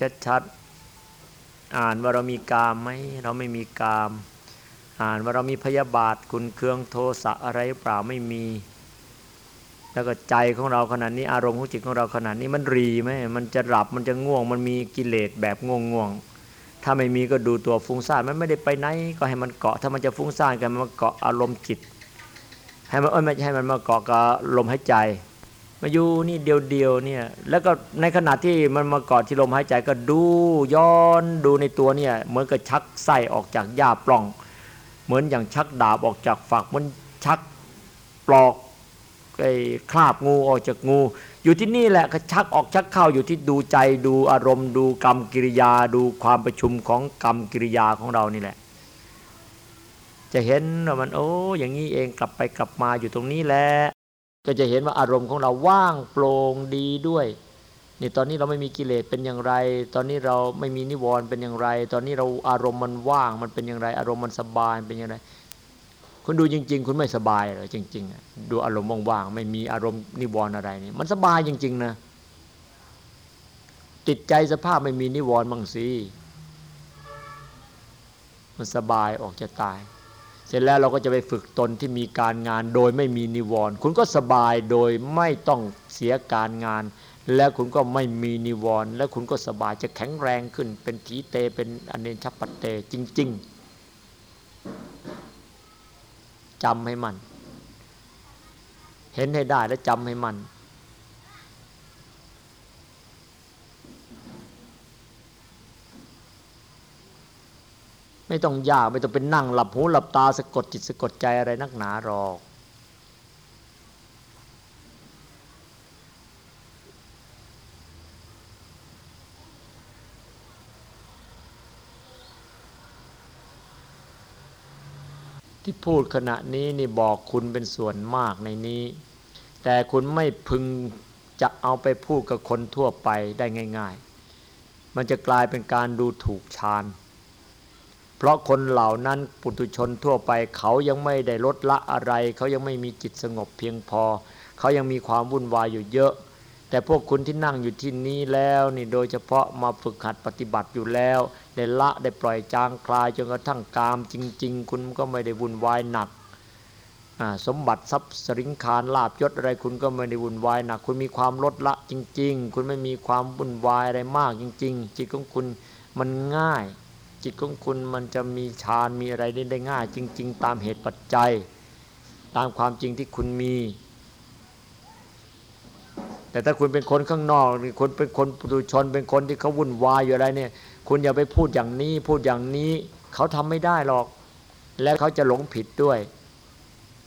ชัดชัด อ่านว่าเรามีกามไหมเราไม่มีกาม อ่านว่าเรามีพยาบาทคุณเครื่องโทสะอะไรเปล่าไม่มี แล้วก็ใจของเราขนาดนี้อารมณ์ของจิตของเราขนาดนี้มันรีไหมมันจะหลับมันจะง่วง มันมีกิเลสแบบง่วงง่วงถ้าไม่มีก็ดูตัวฟุ้งซ่านมันไม่ได้ไปไหนก็ให้มันเกาะถ้ามันจะฟุ้งซ่านกันมันเกาะอารมณ์จิตให้มันเอ้ยไม่ให้มันมาเกาะกับลมหายใจ มาอยู่นี่เดียวๆเนี่ย แล้วก็ในขณะที่มันมาเกาะที่ลมหายใจก็ดูย้อนดูในตัวเนี่ยเหมือนกับชักไส้ออกจากหญ้าปล่อง เหมือนอย่างชักดาบออกจากฝักมันชักปลอกไอ้คราบงูออกจากงู อยู่ที่นี่แหละก็ชักออกชักเข้าอยู่ที่ดูใจดูอารมณ์ ดูกรรมกิริยา ดูความประชุมของกรรมกิริยาของเรานี่แหละ จะเห็นว่ามันโอ้อย่างนี้เองกลับไปกลับมาอยู่ตรงนี้แหละ ก็จะเห็นว่าอารมณ์ของเราว่างโปร่งดีด้วยนี่ตอนนี้เราไม่มีกิเลสเป็นอย่างไร ตอนนี้เราไม่มีนิวรณ์เป็นอย่างไร ตอนนี้เราอารมณ์มันว่างมันเป็นอย่างไร อารมณ์มันสบายเป็นอย่างไร คุณดูจริง ๆ คุณไม่สบายเลยจริงๆดูอารมณ์ว่างๆไม่มีอารมณ์นิวรณ์อะไรนี่มันสบายจริง ๆ นะติดใจสภาพไม่มีนิวรณ์บ้างสิมันสบายออกจะตาย เสร็จแล้วเราก็จะไปฝึกตนที่มีการงานโดยไม่มีนิวรณ์คุณก็สบายโดยไม่ต้องเสียการงาน แล้วคุณก็ไม่มีนิวรณ์และคุณก็สบายจะแข็งแรงขึ้น เป็นทีเตเป็นอเนชปัตเตจริง ๆจำให้มัน เห็นให้ได้และจำให้มัน ไม่ต้องยากไม่ต้องเป็นนั่งหลับหูหลับตาสะกดจิตสะกดใจอะไรนักหนาหรอก ที่พูดขณะนี้นี่บอกคุณเป็นส่วนมากในนี้ แต่คุณไม่พึงจะเอาไปพูดกับคนทั่วไปได้ง่าย ๆ มันจะกลายเป็นการดูถูกชาน เพราะคนเหล่านั้นปุถุชนทั่วไป เขายังไม่ได้ลดละอะไร เขายังไม่มีจิตสงบเพียงพอ เขายังมีความวุ่นวายอยู่เยอะ แต่พวกคุณที่นั่งอยู่ที่นี้แล้วนี่โดยเฉพาะมาฝึกหัดปฏิบัติอยู่แล้วได้ละได้ปล่อยจางคลายจนกระทั่งกามจริง ๆ คุณก็ไม่ได้วุ่นวายหนักสมบัติทรัพย์สริงคารลาบยศอะไรคุณก็ไม่ได้วุ่นวายหนัก คุณมีความลดละจริง ๆ คุณไม่มีความวุ่นวายอะไรมากจริง ๆ จิตของคุณมันง่าย จิตของคุณมันจะมีฌานมีอะไรได้ได้ง่าย จริง ๆ ตามเหตุปัจจัย ตามความจริงที่คุณมี แต่ถ้าคุณเป็นคนข้างนอกคนเป็นคนปุถุชน เป็นคนที่เขาวุ่นวายอยู่อะไรเนี่ย คุณอย่าไปพูดอย่างนี้ พูดอย่างนี้เขาทำไม่ได้หรอก และเขาจะหลงผิดด้วย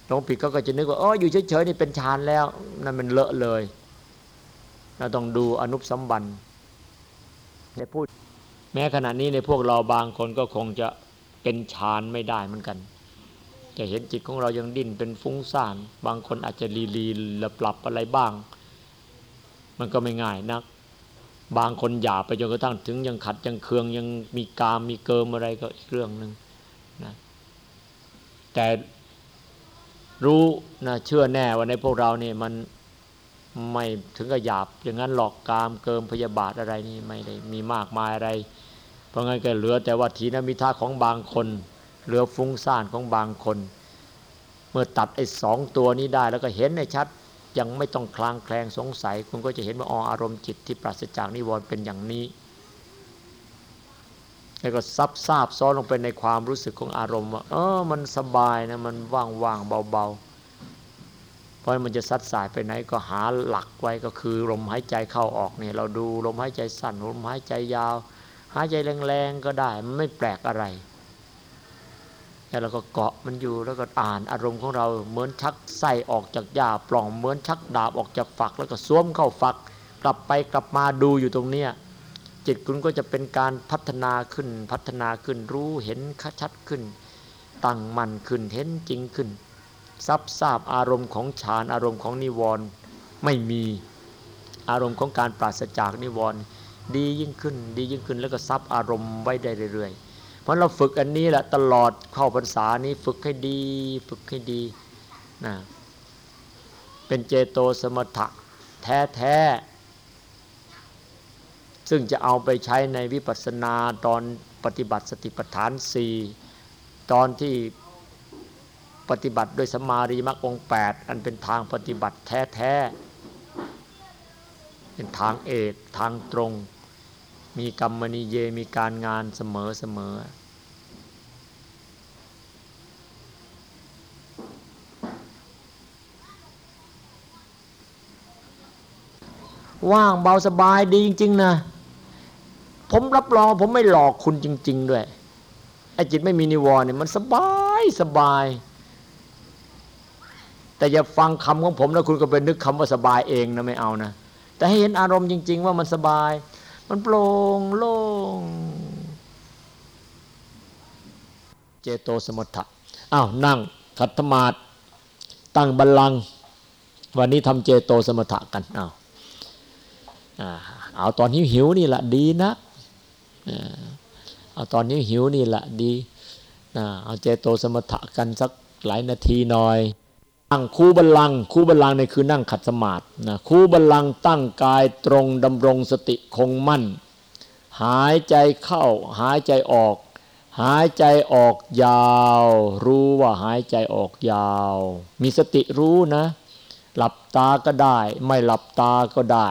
หลงผิดเขาก็จะนึกว่าอ๋ออยู่เฉยๆนี่เป็นฌานแล้วนั่นมันเลอะเลยเราต้องดูอนุสัมบันได้พูด แม้ขณะนี้ในพวกเราบางคนก็คงจะเป็นฌานไม่ได้เหมือนกัน จะเห็นจิตของเรายังดิ้นเป็นฟุ้งซ่าน บางคนอาจจะลีลีละปรับอะไรบ้าง มันก็ไม่ง่ายนัก บางคนหยาบไปจนกระทั่งถึงยังขัดยังเคืองยังมีกามมีเกิมอะไรก็อีกเรื่องหนึ่งนะแต่รู้นะเชื่อแน่ว่าในพวกเราเนี่ยมันไม่ถึงกับหยาบอย่างนั้นหลอกกามเกิมพยาบาทอะไรนี่ไม่ได้มีมากมายอะไร เพราะงั้นก็เหลือแต่ว่าทีนมิทาของบางคน เหลือฟุ้งซ่านของบางคน เมื่อตัดไอ้สองตัวนี้ได้แล้วก็เห็นในชัดยังไม่ต้องคลางแคลงสงสัย คุณก็จะเห็นว่าอออารมณ์จิตที่ปราศจากนิวรณ์เป็นอย่างนี้ แล้วก็ซับซาบซ้อนลงไปในความรู้สึกของอารมณ์ว่าเออมันสบายนะมันว่างๆเบาๆ เพราะมันจะซัดสายไปไหนก็หาหลักไว้ก็คือลมหายใจเข้าออกเนี่ยเราดูลมหายใจสั้นลมหายใจยาว หายใจแรงๆก็ได้มันไม่แปลกอะไรแล้วเราก็เกาะมันอยู่แล้วก็อ่านอารมณ์ของเราเหมือนชักไส้ออกจากหญ้าปล่องเหมือนชักดาบออกจากฝัก แล้วก็สวมเข้าฝัก กลับไปกลับมาดูอยู่ตรงเนี้ยจิตคุณก็จะเป็นการพัฒนาขึ้นพัฒนาขึ้นรู้เห็นชัดขึ้น ตั้งมั่นขึ้นเห็นจริงขึ้นซับทราบอารมณ์ของฌานอารมณ์ของนิวรณ์ไม่มีอารมณ์ของการปราศจากนิวรณ์ ดียิ่งขึ้น ดียิ่งขึ้นแล้วก็ซับอารมณ์ไว้ได้เรื่อยๆ เพราะเราฝึกอันนี้แหละตลอดเข้าพรรษานี้ฝึกให้ดี ฝึกให้ดีนะเป็นเจโตสมถะแท้ๆ ซึ่งจะเอาไปใช้ในวิปัสสนาตอนปฏิบัติสติปัฏฐานสี่ตอนที่ปฏิบัติโดยสมารีมรรคองแปดอันเป็นทางปฏิบัติแท้ ๆ เป็นทางเอกทางตรง มีกรรมนิเยมีการงานเสมอเสมอว่างเบาสบายดีจริง ๆ นะ ผมรับรองผมไม่หลอกคุณจริง ๆ ด้วยไอ้จิตไม่มีนิวรณ์เนี่ยมันสบายสบาย แต่อย่าฟังคำของผมแล้วคุณก็ไปนึกคำว่าสบายเองนะไม่เอานะ แต่ให้เห็นอารมณ์จริง ๆ ว่ามันสบาย มันโปร่งโล่ง เจโตสมถะอ้าวนั่งขัดธมาดตั้งบัลลังก์วันนี้ทำเจโตสมถะกันอ้าวเอาตอนนี้หิวนี่แหละดีนะเอาตอนนี้หิวนี่แหละดี เอาเจโตสมถะกันสักหลายนาทีหน่อย นั่งคูบัลลังคูบัลลังนี่คือนั่งขัดสมาธินะคูบัลลังตั้งกายตรงดำรงสติคงมั่น หายใจเข้าหายใจออก หายใจออกยาว รู้ว่าหายใจออกยาว มีสติรู้นะ หลับตาก็ได้ ไม่หลับตาก็ได้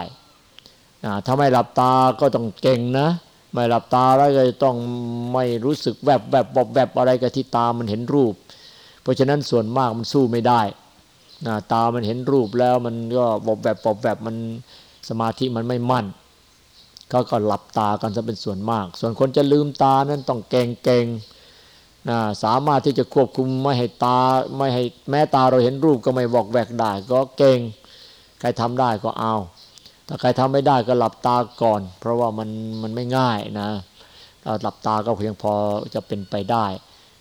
ถ้าไม่หลับตาก็ต้องเก่งนะ ไม่หลับตาแล้วก็ต้องไม่รู้สึกแวบแวบบอบแวบอะไรกับที่ตามันเห็นรูป เพราะฉะนั้นส่วนมากมันสู้ไม่ได้ ตามันเห็นรูปแล้วมันก็บอบแบบบอบแบบมันสมาธิมันไม่มั่นเขาก็หลับตากันจะเป็นส่วนมาก ส่วนคนจะลืมตานั้นต้องเก่งเก่งนะสามารถที่จะควบคุมไม่ให้ตาไม่ให้แม้ตาเราเห็นรูปก็ไม่บอกแวกได้ ก็เก่งใครทำได้ก็เอาถ้าใครทำไม่ได้ก็หลับตาก่อน เพราะว่ามันมันไม่ง่ายนะเราหลับตาก็เพียงพอจะเป็นไปได้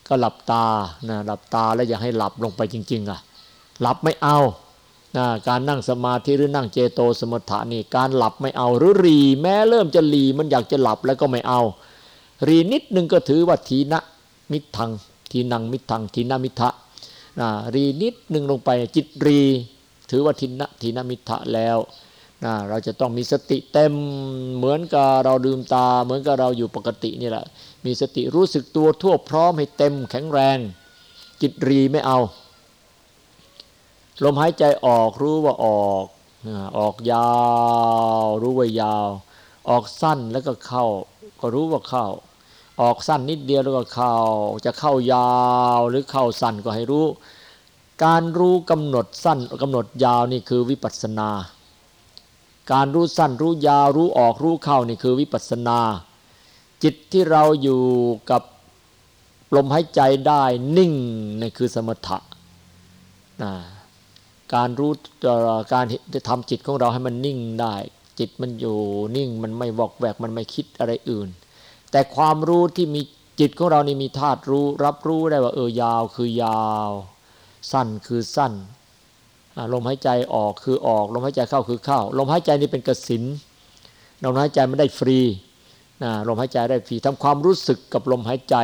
ก็หลับตานะหลับตาแล้วอย่าให้หลับลงไปจริง ๆ อะ หลับไม่เอานะการนั่งสมาธิหรือนั่งเจโตสมถะนี่การหลับไม่เอาหรือรีแม้เริ่มจะรีมันอยากจะหลับแล้วก็ไม่เอา รีนิดนึงก็ถือว่าทีนะมิทังทีนังมิทังทีนามิทะนะรีนิดนึงลงไปจิตรี ถือว่าทินะทีนามิทะแล้วนะเราจะต้องมีสติเต็มเหมือนกับเราดื่มตา เหมือนกับเราอยู่ปกตินี่แหละมีสติรู้สึกตัวทั่วพร้อมให้เต็มแข็งแรง จิตรีไม่เอา ลมหายใจออกรู้ว่าออกออกยาว รู้ว่ายาว ออกสั้นแล้วก็เข้า ก็รู้ว่าเข้า ออกสั้นนิดเดียวแล้วก็เข้า จะเข้ายาวหรือเข้าสั้นก็ให้รู้ การรู้กำหนดสั้นกำหนดยาวนี่คือวิปัสนา การรู้สั้นรู้ยาวรู้ออกรู้เข้านี่คือวิปัสนา จิตที่เราอยู่กับลมหายใจได้นิ่งนี่คือสมถะนะ การรู้การทำจิตของเราให้มันนิ่งได้ จิตมันอยู่นิ่งมันไม่วอกแวกมันไม่คิดอะไรอื่น แต่ความรู้ที่มีจิตของเรานี่มีธาตุรู้ รับรู้ได้ว่าเออยาวคือยาว สั้นคือสั้นลมหายใจออกคือออก ลมหายใจเข้าคือเข้า ลมหายใจนี่เป็นกสินลมหายใจมันได้ฟรีลมหายใจได้ฟรีทำความรู้สึกกับลมหายใจ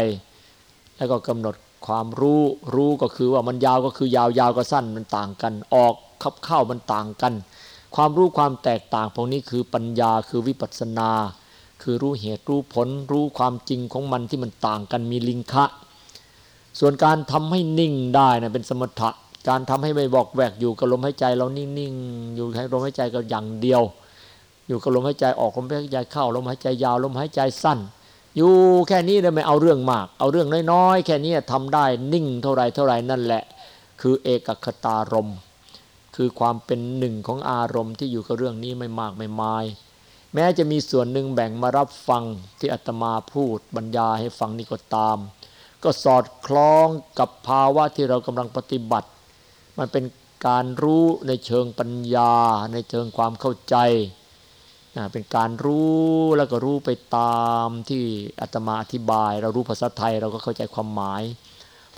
แล้วก็กำหนด ความรู้รู้ก็คือว่ามันยาวก็คือยาวยาวก็สั้นมันต่างกัน ออกขับเข้ามันต่างกัน ความรู้ความแตกต่างพวกนี้คือปัญญาคือวิปัสสนา คือรู้เหตุรู้ผลรู้ความจริงของมันที่มันต่างกันมีลิงคะ ส่วนการทำให้นิ่งได้นะเป็นสมถะการทำให้ไม่บอกแวกอยู่กับลมหายใจเรานิ่งๆอยู่ให้ลมหายใจก็อย่างเดียว อยู่กับลมหายใจออกลมหายใจเข้าลมหายใจยาวลมหายใจสั้น อยู่แค่นี้เลยไม่เอาเรื่องมาก เอาเรื่องน้อยๆ แค่นี้ทำได้นิ่งเท่าไรเท่าไรนั่นแหละ คือเอกคตารมคือความเป็นหนึ่งของอารมณ์ที่อยู่กับเรื่องนี้ไม่มากไม่มาย แม้จะมีส่วนหนึ่งแบ่งมารับฟังที่อาตมาพูดบรรยายให้ฟังนี่ก็ตาม ก็สอดคล้องกับภาวะที่เรากำลังปฏิบัติ มันเป็นการรู้ในเชิงปัญญา ในเชิงความเข้าใจ เป็นการรู้แล้วก็รู้ไปตามที่อาตมาอธิบาย เรารู้ภาษาไทยเราก็เข้าใจความหมาย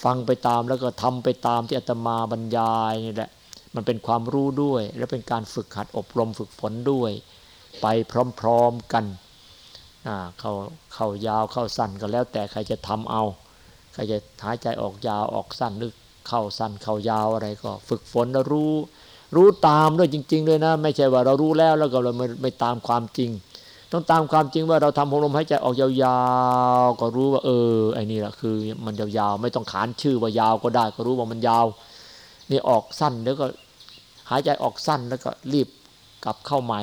ฟังไปตามแล้วก็ทำไปตามที่อาตมาบรรยายนี่แหละมันเป็นความรู้ด้วย และเป็นการฝึกหัดอบรมฝึกฝนด้วย ไปพร้อมๆกันเข้าเข้ายาวเข้าสั้นก็แล้วแต่ใครจะทำเอา ใครจะหายใจออกยาวออกสั้นหรือเข้าสั้นเข้ายาวอะไรก็ ฝึกฝนแล้วรู้ รู้ตามด้วยจริง ๆ ด้วยนะ ไม่ใช่ว่าเรารู้แล้วแล้วก็เราไม่ไม่ตามความจริง ต้องตามความจริงว่าเราทำลมหายใจออกยาวๆ ก็รู้ว่า เออไอ้นี่แหละคือ มันยาวๆไม่ต้องขานชื่อว่ายาวก็ได้ ก็รู้ว่ามันยาว นี่ออกสั้นแล้วก็หายใจออกสั้นแล้วก็รีบกลับเข้าใหม่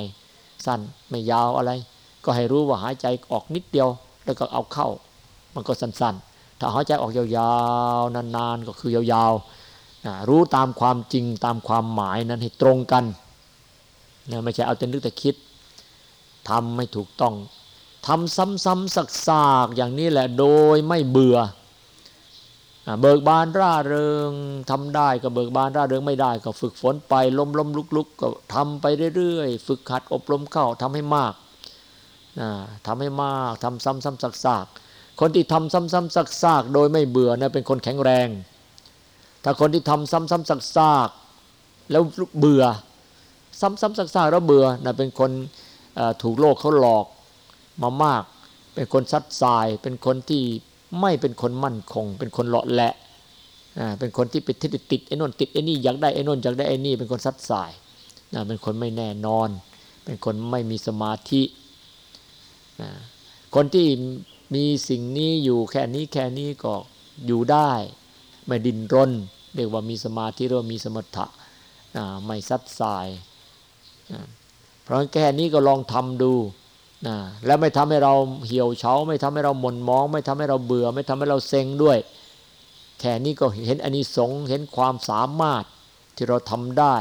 สั้นไม่ยาวอะไร ก็ให้รู้ว่าหายใจออกนิดเดียว แล้วก็เอาเข้า มันก็สั้นๆ ถ้าหายใจออกยาวๆนานๆก็คือยาวๆ รู้ตามความจริงตามความหมายนั้นให้ตรงกันนะไม่ใช่เอาแต่นึกแต่คิดทำไม่ถูกต้องทำซ้ำๆสักๆอย่างนี้แหละโดยไม่เบื่อเบิกบานร่าเริงทำได้ก็เบิกบานร่าเริงไม่ได้ก็ฝึกฝนไปล้มล้มลุกลุกก็ทำไปเรื่อยๆ ฝึกขัดอบรมเข้าทำให้มากทำให้มากทำซ้ำๆสักๆคนที่ทำซ้ำๆสักๆโดยไม่เบื่อนะเป็นคนแข็งแรง ถ้าคนที่ทำซ้ำๆซากๆแล้วเบื่อ ซ้ำๆซากๆแล้วเบื่อนะเป็นคนถูกโลกเขาหลอกมามาก เป็นคนซัดสาย เป็นคนที่ไม่เป็นคนมั่นคง เป็นคนเลาะแหละเป็นคนที่ไปติดติดไอ้นนติดไอ้นี่อยากได้ไอ้นนอยากได้ไอ้นี่เป็นคนซัดสายเป็นคนไม่แน่นอน เป็นคนไม่มีสมาธิคนที่มีสิ่งนี้อยู่แค่นี้แค่นี้ก็อยู่ได้ ไม่ดินรนเรียกว่ามีสมาธิหรือมีสมถะไม่ซัดสาย เพราะแค่นี้ก็ลองทำดูนะแล้วไม่ทำให้เราเหี่ยวเฉาไม่ทำให้เราหม่นมอง ไม่ทำให้เราเบื่อ ไม่ทำให้เราเซ็งด้วย แค่นี้ก็เห็นอันนี้สงเห็นความสามารถที่เราทำได้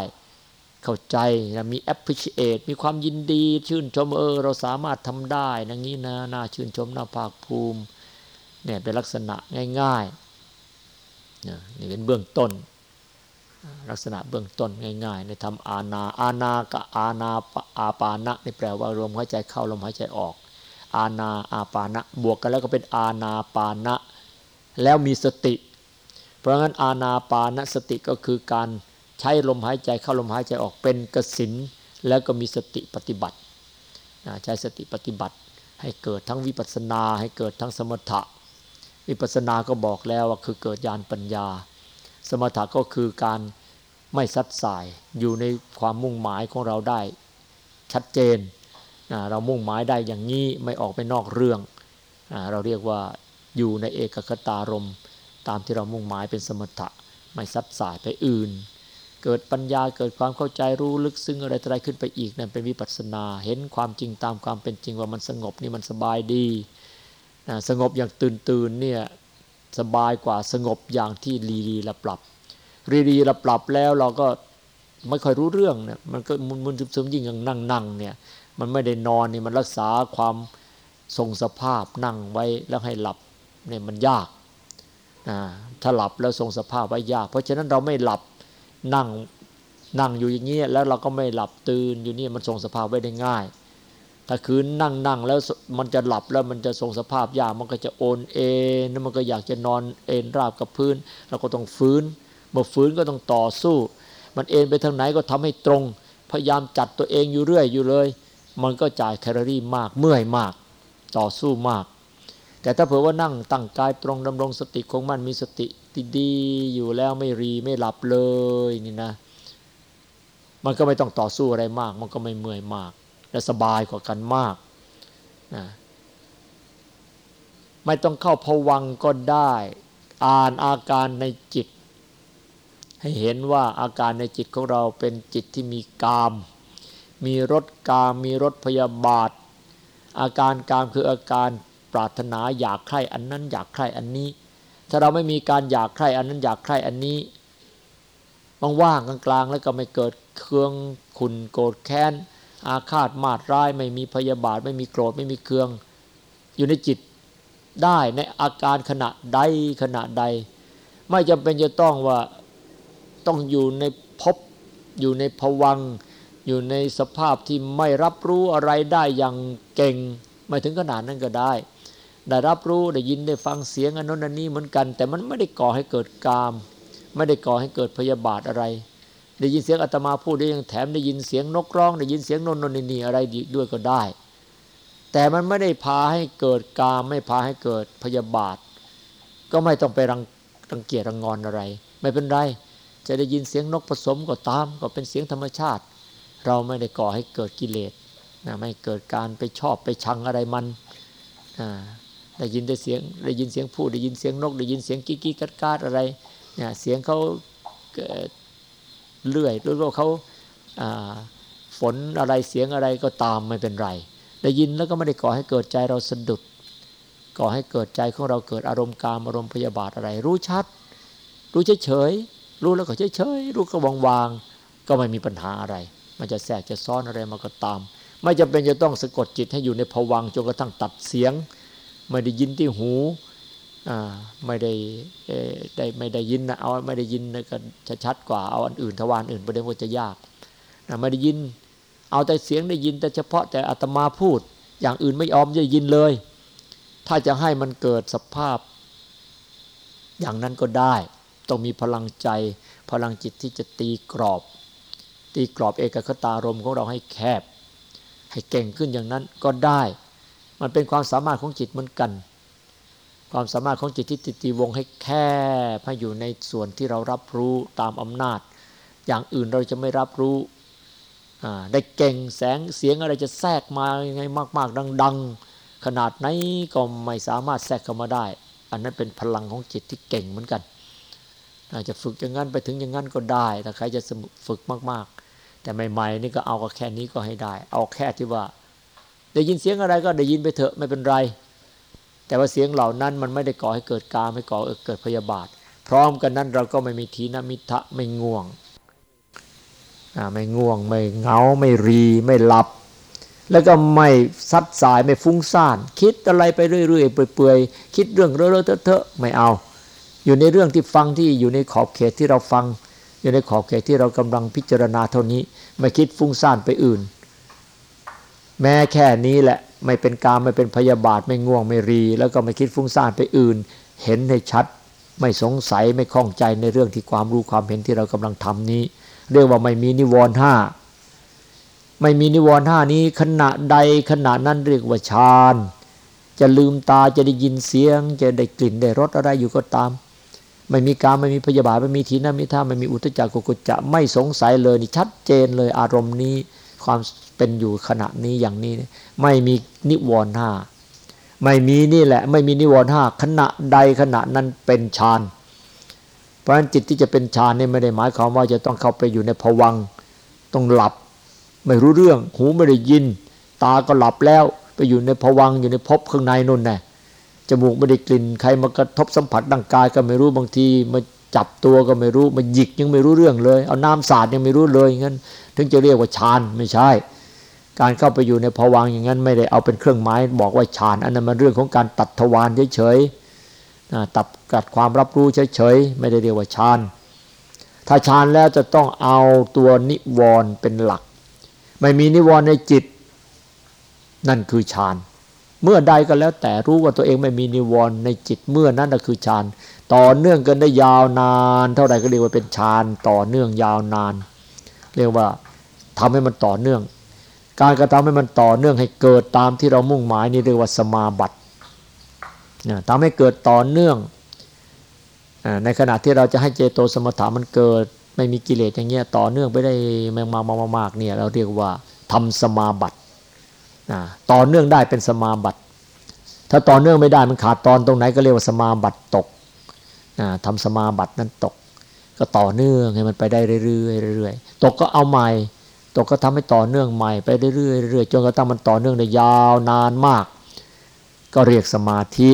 เข้าใจนะมี appreciate มีความยินดี ชื่นชมเออ เราสามารถทำได้อย่างนี้นะน่าชื่นชมน่าภาคภูมิเนี่ยเป็นลักษณะง่าย ๆ นี่เป็นเบื้องต้น ลักษณะเบื้องต้นง่ายๆในทำอาณาอาณากับอาณาอาปานะนี่แปลว่าลมหายใจเข้าลมหายใจออก อาณาอาปานะบวกกันแล้วก็เป็นอาณาปานะแล้วมีสติ เพราะงั้นอาณาปานะสติก็คือการใช้ลมหายใจเข้าลมหายใจออกเป็นกสินแล้วก็มีสติปฏิบัติใช้สติปฏิบัติ ให้เกิดทั้งวิปัสสนา ให้เกิดทั้งสมถะ วิปัสสนาก็บอกแล้วว่าคือเกิดญาณปัญญา สมถะก็คือการไม่ซัดสายอยู่ในความมุ่งหมายของเราได้ ชัดเจน เรามุ่งหมายได้อย่างนี้ไม่ออกไปนอกเรื่อง เราเรียกว่าอยู่ในเอกคตารมตามที่เรามุ่งหมายเป็นสมถะไม่ซัดสายไปอื่น เกิดปัญญาเกิดความเข้าใจรู้ลึกซึ้งอะไรอะไรขึ้นไปอีกนั่นเป็นวิปัสสนา เห็นความจริงตามความเป็นจริงว่ามันสงบนี่มันสบายดี สงบอย่างตื่นตื่นเนี่ยสบายกว่าสงบอย่างที่รีรีละปรับ รีรีละปรับแล้วเราก็ไม่ค่อยรู้เรื่องเนี่ยมันก็มุนมุนซึมๆยิ่งอย่างนั่งนั่งเนี่ยมันไม่ได้นอนเนี่ยมันรักษาความทรงสภาพนั่งไว้แล้วให้หลับเนี่ยมันยากถ้าหลับแล้วทรงสภาพไว้ยาก เพราะฉะนั้นเราไม่หลับนั่งนั่งอยู่อย่างนี้แล้วเราก็ไม่หลับตื่นอยู่นี่มันทรงสภาพไว้ได้ง่าย ถ้าคืนนั่งนั่งแล้วมันจะหลับแล้วมันจะทรงสภาพยากมันก็จะโอนเอ็นมันก็อยากจะนอนเอ็นราบกับพื้น เราก็ต้องฟื้นเมื่อฟื้นก็ต้องต่อสู้ มันเอ็นไปทางไหนก็ทำให้ตรง พยายามจัดตัวเองอยู่เรื่อยอยู่เลย มันก็จ่ายแคลอรี่มากเมื่อยมาก ต่อสู้มาก แต่ถ้าเผื่อว่านั่งตั้งกายตรงดำรงสติคงมั่นมีสติดีๆอยู่แล้วไม่รีไม่หลับเลยนี่นะ มันก็ไม่ต้องต่อสู้อะไรมาก มันก็ไม่เมื่อยมาก และสบายกว่ากันมากนะไม่ต้องเข้าพวังก็ได้ อ่านอาการในจิต ให้เห็นว่าอาการในจิตของเราเป็นจิตที่มีกาม มีรสกาม มีรสพยาบาท อาการกามคืออาการปรารถนาอยากใคร่อันนั้นอยากใคร่อันนี้ ถ้าเราไม่มีการอยากใคร่อันนั้นอยากใคร่อันนี้ว่างๆกลางๆแล้วก็ไม่เกิดเครื่องขุนโกรธแค้น อาฆาตมาดร้าย ไม่มีพยาบาท ไม่มีโกรธไม่มีเคือง อยู่ในจิตได้ในอาการขณะใดขณะใด ไม่จำเป็นจะต้องว่าต้องอยู่ในภพอยู่ในภวังอยู่ในสภาพที่ไม่รับรู้อะไรได้อย่างเก่ง ไม่ถึงขนาดนั้นก็ได้ ได้รับรู้ได้ยินได้ฟังเสียงอนนนอันนี้เหมือนกัน แต่มันไม่ได้ก่อให้เกิดกาม ไม่ได้ก่อให้เกิดพยาบาทอะไร ได้ยินเสียงอาตมาพูดได้ยังแถมได้ยินเสียงนกร้อง ได้ยินเสียงนนนนี่อะไรด้วยก็ได้ แต่มันไม่ได้พาให้เกิดกาม ไม่พาให้เกิดพยาบาท ก็ไม่ต้องไปรังรังเกียจรังงอนอะไร ไม่เป็นไร จะได้ยินเสียงนกผสมก็ตาม ก็เป็นเสียงธรรมชาติ เราไม่ได้ก่อให้เกิดกิเลสนะไม่เกิดการไปชอบไปชังอะไรมันได้ยินได้เสียงได้ยินเสียงพูดได้ยินเสียงนก ได้ยินเสียงกิ๊กกิ๊กกัดกัดอะไรเนี่ยเสียงเขา เลื่อยหรือว่าเขาฝนอะไรเสียงอะไรก็ตามไม่เป็นไร ได้ยินแล้วก็ไม่ได้ก่อให้เกิดใจเราสะดุด ก่อให้เกิดใจของเราเกิดอารมณ์กามอารมณ์พยาบาทอะไร รู้ชัด รู้เฉยเฉยรู้แล้วก็เฉยเฉยรู้ก็วางวางก็ไม่มีปัญหาอะไร มันจะแทรกจะซ้อนอะไรมาก็ตาม ไม่จำเป็นจะต้องสะกดจิตให้อยู่ในภวังจนกระทั่งตัดเสียง ไม่ได้ยินที่หู ไม่ได้ได้ไม่ได้ยินนะเอาไม่ได้ยินก็จะชัดกว่าเอาอันอื่นทวารอื่นประเด็นว่าจะยากนะไม่ได้ยิน เอาแต่เสียงได้ยินแต่เฉพาะแต่อาตมาพูด อย่างอื่นไม่ยอมจะยินเลย ถ้าจะให้มันเกิดสภาพ อย่างนั้นก็ได้ ต้องมีพลังใจ พลังจิตที่จะตีกรอบ ตีกรอบเอกคตารมของเราให้แคบ ให้เก่งขึ้นอย่างนั้นก็ได้ มันเป็นความสามารถของจิตเหมือนกัน ความสามารถของจิตที่ติตีวงให้แคบให้อยู่ในส่วนที่เรารับรู้ตามอำนาจ อย่างอื่นเราจะไม่รับรู้ได้เก่งแสงเสียงอะไรจะแทรกมายังไงมาก ๆ ดัง ๆ ขนาดไหนก็ไม่สามารถแทรกเข้ามาได้ อันนั้นเป็นพลังของจิตที่เก่งเหมือนกันอาจจะฝึกอย่างนั้นไปถึงอย่างนั้นก็ได้ถ้าใครจะฝึกมากๆ แต่ใหม่ๆนี่ก็เอาก็แค่นี้ก็ให้ได้ เอาแค่ที่ว่า ได้ยินเสียงอะไรก็ได้ยินไปเถอะไม่เป็นไร แต่ว่าเสียงเหล่านั้นมันไม่ได้ก่อให้เกิดกาไม่ก่อเกิดพยาบาท พร้อมกันนั้นเราก็ไม่มีทีนมิทะไม่ง่วงไม่ง่วง ไม่เงาไม่รีไม่หลับ แล้วก็ไม่ซัดสายไม่ฟุ้งซ่าน คิดอะไรไปเรื่อยๆเปื่อยๆคิดเรื่องเลอะๆเทอะๆไม่เอา อยู่ในเรื่องที่ฟังที่อยู่ในขอบเขตที่เราฟัง อยู่ในขอบเขตที่เรากำลังพิจารณาเท่านี้ ไม่คิดฟุ้งซ่านไปอื่น แม้แค่นี้แหละ ไม่เป็นการไม่เป็นพยาบาทไม่ง่วงไม่รี แล้วก็ไม่คิดฟุ้งซ่านไปอื่น เห็นให้ชัด ไม่สงสัยไม่คล่องใจในเรื่องที่ความรู้ความเห็นที่เรากำลังทำนี้ เรียกว่าไม่มีนิวรณ์ห้าไม่มีนิวรณ์ห้านี้ขณะใดขณะนั้นเรียกว่าฌานจะลืมตาจะได้ยินเสียง จะได้กลิ่นได้รสอะไรอยู่ก็ตาม ไม่มีการไม่มีพยาบาทไม่มีทีนามิท่าไม่มีอุตจักกุกุจะไม่สงสัยเลยนี่ชัดเจนเลยอารมณ์นี้ความ เป็นอยู่ขณะนี้อย่างนี้ ไม่มีนิวรณ์ห้าไม่มีนี่แหละ ไม่มีนิวรณ์ห้าขณะใดขณะนั้นเป็นฌานเพราะฉะนั้นจิตที่จะเป็นฌานนี่ไม่ได้หมายความว่าจะต้องเข้าไปอยู่ในภวังต้องหลับ ไม่รู้เรื่อง หูไม่ได้ยิน ตาก็หลับแล้ว ไปอยู่ในภวังอยู่ในภพข้างในนู่นแน่จมูกไม่ได้กลิ่นใครมากระทบสัมผัสร่างกายก็ไม่รู้บางทีมาจับตัวก็ไม่รู้มาหยิกยังไม่รู้เรื่องเลย เอาน้ำสาดยังไม่รู้เลยงั้น ถึงจะเรียกว่าฌานไม่ใช่ การเข้าไปอยู่ในภวังอย่างนั้นไม่ได้เอาเป็นเครื่องหมายบอกว่าฌานอันนั้นมันเรื่องของการตัดทวารเฉยๆตัดกัดความรับรู้เฉยๆไม่ได้เรียกว่าฌานถ้าฌานแล้วจะต้องเอาตัวนิวรณ์เป็นหลัก ไม่มีนิวรณ์ในจิต นั่นคือฌานเมื่อใดก็แล้วแต่รู้ว่าตัวเองไม่มีนิวรณ์ในจิตเมื่อนั้นก็คือฌานต่อเนื่องกันได้ยาวนาน เท่าไหร่ก็เรียกว่าเป็นฌานต่อเนื่องยาวนาน เรียกว่าทำให้มันต่อเนื่อง การกระทำให้มันต่อเนื่องให้เกิดตามที่เรามุ่งหมายนี่เรียกว่าสมาบัติทำให้เกิดต่อเนื่อง ในขณะที่เราจะให้เจโตสมถะมันเกิดไม่มีกิเลสอย่างเงี้ยต่อเนื่องไปได้มากมากๆเนี่ยเราเรียกว่าทำสมาบัติต่อเนื่องได้เป็นสมาบัติ ถ้าต่อเนื่องไม่ได้มันขาดตอนตรงไหนก็เรียกว่าสมาบัติตกทำสมาบัตินั้นตก ก็ต่อเนื่องให้มันไปได้เรื่อยๆเรื่อยๆตกก็เอาใหม่ ตกก็ทำให้ต่อเนื่องใหม่ไปเรื่อยๆเรื่อยๆจนกระทั่งมันต่อเนื่องได้ยาวนานมาก ก็เรียกสมาธิ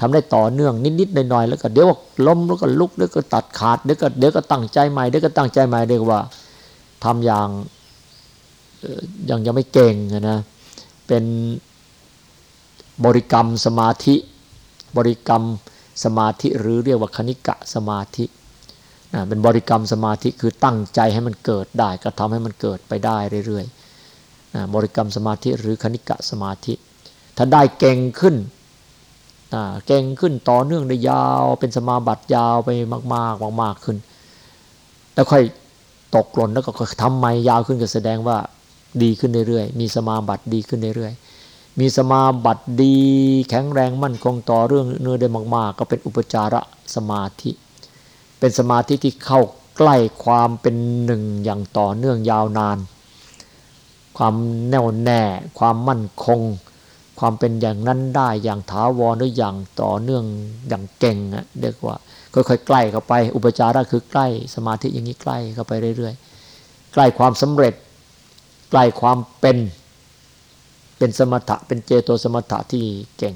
ทำได้ต่อเนื่องนิดๆหน่อยๆแล้วก็เดี๋ยวล้มแล้วก็ลุกเดี๋ยวก็ตัดขาดเดี๋ยวก็เดี๋ยวก็ตั้งใจใหม่เดี๋ยวก็ตั้งใจใหม่เรียกว่าททำอย่างยังยังไม่เก่งนะเป็นบริกรรมสมาธิ บริกรรมสมาธิหรือเรียกว่าคณิกะสมาธิ เป็นบริกรรมสมาธิคือตั้งใจให้มันเกิดได้ก็ทำให้มันเกิดไปได้เรื่อยๆนะบริกรรมสมาธิหรือคณิกะสมาธิ ถ้าได้เก่งขึ้นนะเก่งขึ้นต่อเนื่องได้ยาว เป็นสมาบัติยาวไปมากๆมากๆขึ้น แล้วค่อยตกหล่นแล้วก็ทำใหม่ยาวขึ้นก็แสดงว่าดีขึ้นเรื่อยๆมีสมาบัติดีขึ้นเรื่อยๆมีสมาบัติดี แข็งแรงมั่นคงต่อเรื่องเนื้อได้มาก ๆ ก็เป็นอุปจารสมาธิ เป็นสมาธิที่เข้าใกล้ความเป็นหนึ่งอย่างต่อเนื่องยาวนาน ความแน่วแน่ ความมั่นคง ความเป็นอย่างนั้นได้อย่างถาวรหรืออย่างต่อเนื่องอย่างเก่งอะเรียกว่าค่อยๆใกล้เข้าไป อุปจาระคือใกล้สมาธิอย่างนี้ใกล้เข้าไปเรื่อยๆ ใกล้ความสำเร็จ ใกล้ความเป็น เป็นสมถะเป็นเจโตสมถะที่เก่ง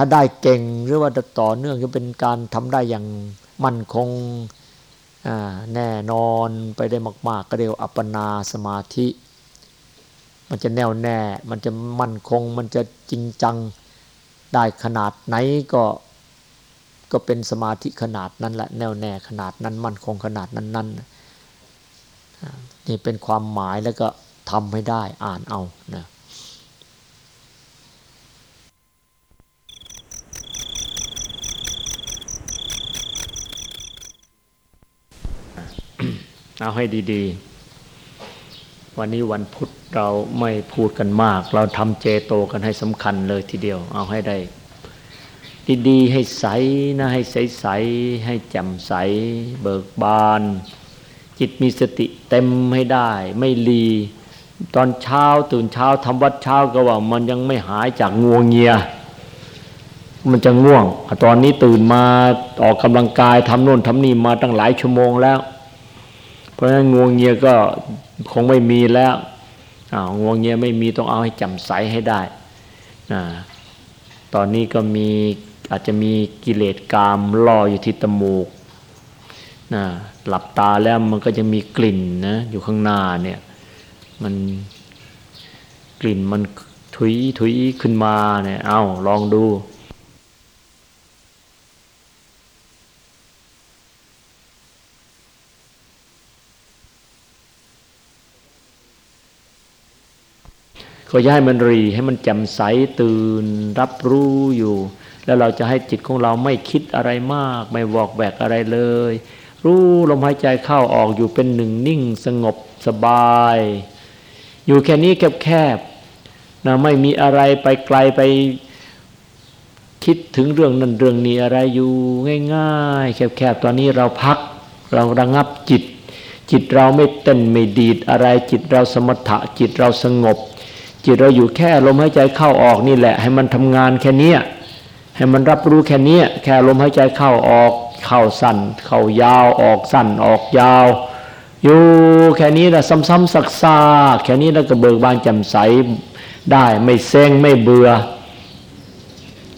ถ้าได้เก่งหรือว่าต่อเนื่องจะเป็นการทำได้อย่างมั่นคงแน่นอนไปได้มาก ๆ ก็เรียกอัปปนาสมาธิ มันจะแน่วแน่ มันจะมั่นคง มันจะจริงจังได้ขนาดไหนก็ก็เป็นสมาธิขนาดนั้นแหละแน่วแน่ขนาดนั้นมั่นคงขนาดนั้นๆนี่เป็นความหมายแล้วก็ทำให้ได้อ่านเอานะ เอาให้ดีๆ วันนี้วันพุธเราไม่พูดกันมาก เราทำเจโตกันให้สำคัญเลยทีเดียว เอาให้ได้ ดีๆ ให้ใสนะให้ใสๆให้แจ่มใส เบิกบาน จิตมีสติเต็มให้ได้ ไม่ลีตอนเช้าตื่นเช้าทำวัดเช้าก็ว่า มันยังไม่หายจากงวงเงีย มันจะง่วง ตอนนี้ตื่นมาออกกำลังกายทำโน่นทำนี่มาตั้งหลายชั่วโมงแล้ว เพราะฉะนั้นงวงเงียก็คงไม่มีแล้วอ้าวงวงเงียไม่มีต้องเอาให้จำใสให้ได้นะตอนนี้ก็มีอาจจะมีกิเลสกามล่ออยู่ที่ตมูกนะหลับตาแล้วมันก็จะมีกลิ่นนะอยู่ข้างหน้าเนี่ยมันกลิ่นมันถุยถุยขึ้นมาเนี่ยเอาลองดู ก็ย้ายมันรีให้มันแจ่มใสตื่นรับรู้อยู่ แล้วเราจะให้จิตของเราไม่คิดอะไรมาก ไม่วอกแวกอะไรเลย รู้ลมหายใจเข้าออกอยู่เป็นหนึ่งนิ่งสงบสบาย อยู่แค่นี้แคบๆนะไม่มีอะไรไปไกลไปคิดถึงเรื่องนั้นเรื่องนี้อะไรอยู่ง่ายๆ แคบๆตอนนี้เราพักเราระงับจิต จิตเราไม่เต้นไม่ดีดอะไรจิตเราสมถะจิตเราสงบ จิตเราอยู่แค่ลมหายใจเข้าออกนี่แหละ ให้มันทำงานแค่นี้ให้มันรับรู้แค่นี้แค่ลมหายใจเข้าออก เข้าสั้นเข้ายาวออกสั้นออกยาว อยู่แค่นี้ละซ้ำๆซักซาแค่นี้แล้วก็เบิกบานแจ่มใสได้ไม่เซ็งไม่เบื่อ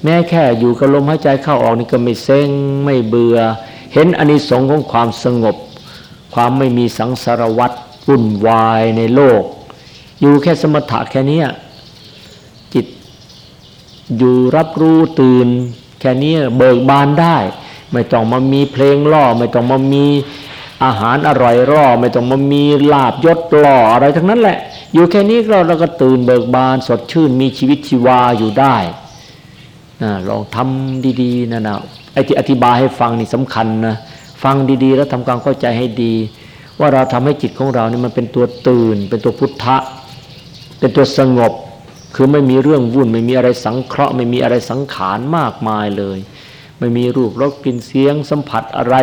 แม้แค่อยู่กับลมหายใจเข้าออกนี่ก็ไม่เซ็งไม่เบื่อ เห็นอานิสงส์ของความสงบ ความไม่มีสังสารวัตรวุ่นวายในโลก อยู่แค่สมถะแค่นี้จิตอยู่รับรู้ตื่น แค่นี้เบิกบานได้ ไม่ต้องมามีเพลงล่อ ไม่ต้องมามีอาหารอร่อยร่อ ไม่ต้องมามีลาบยศหล่ออะไรทั้งนั้นแหละ อยู่แค่นี้เราเราก็ตื่นเบิกบานสดชื่นมีชีวิตชีวาอยู่ได้นะลองทำดีๆนะนะไอ้ที่อธิบายให้ฟังนี่สำคัญนะฟังดีๆ แล้วทำความเข้าใจให้ดี ว่าเราทำให้จิตของเรานี่มันเป็นตัวตื่น เป็นตัวพุทธะ เป็นตัวสงบ คือไม่มีเรื่องวุ่น ไม่มีอะไรสังเคราะห์ ไม่มีอะไรสังขารมากมายเลย ไม่มีรูปรสกลิ่นเสียงสัมผัสอะไร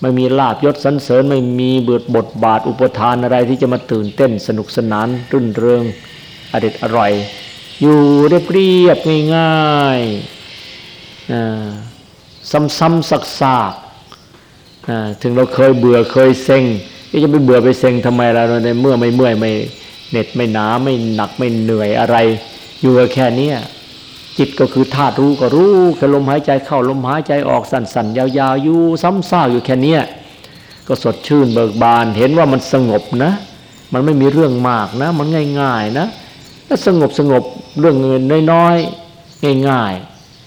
ไม่มีลาบยศสันเสริญ ไม่มีเบิดบทบาทอุปทานอะไรที่จะมาตื่นเต้นสนุกสนานรื่นเริงอเด็ดอร่อย อยู่เรียบเรียบง่ายๆซ้ำๆซักๆถึงเราเคยเบื่อเคยเซ็งจะไปเบื่อไปเซ็งทำไมเราในเมื่อไม่เมื่อยไม่ เหน็ดไม่หนาไม่หนักไม่เหนื่อยอะไร อยู่แค่นี้จิตก็คือธาตุรู้ก็รู้แค่ลมหายใจเข้าลมหายใจออกสั่นๆ ยาวๆอยู่ซ้ำซากอยู่แค่นี้ก็สดชื่นเบิกบาน เห็นว่ามันสงบนะ มันไม่มีเรื่องมากนะ มันง่ายๆนะแล้วสงบสงบเรื่องเงินน้อยๆง่าย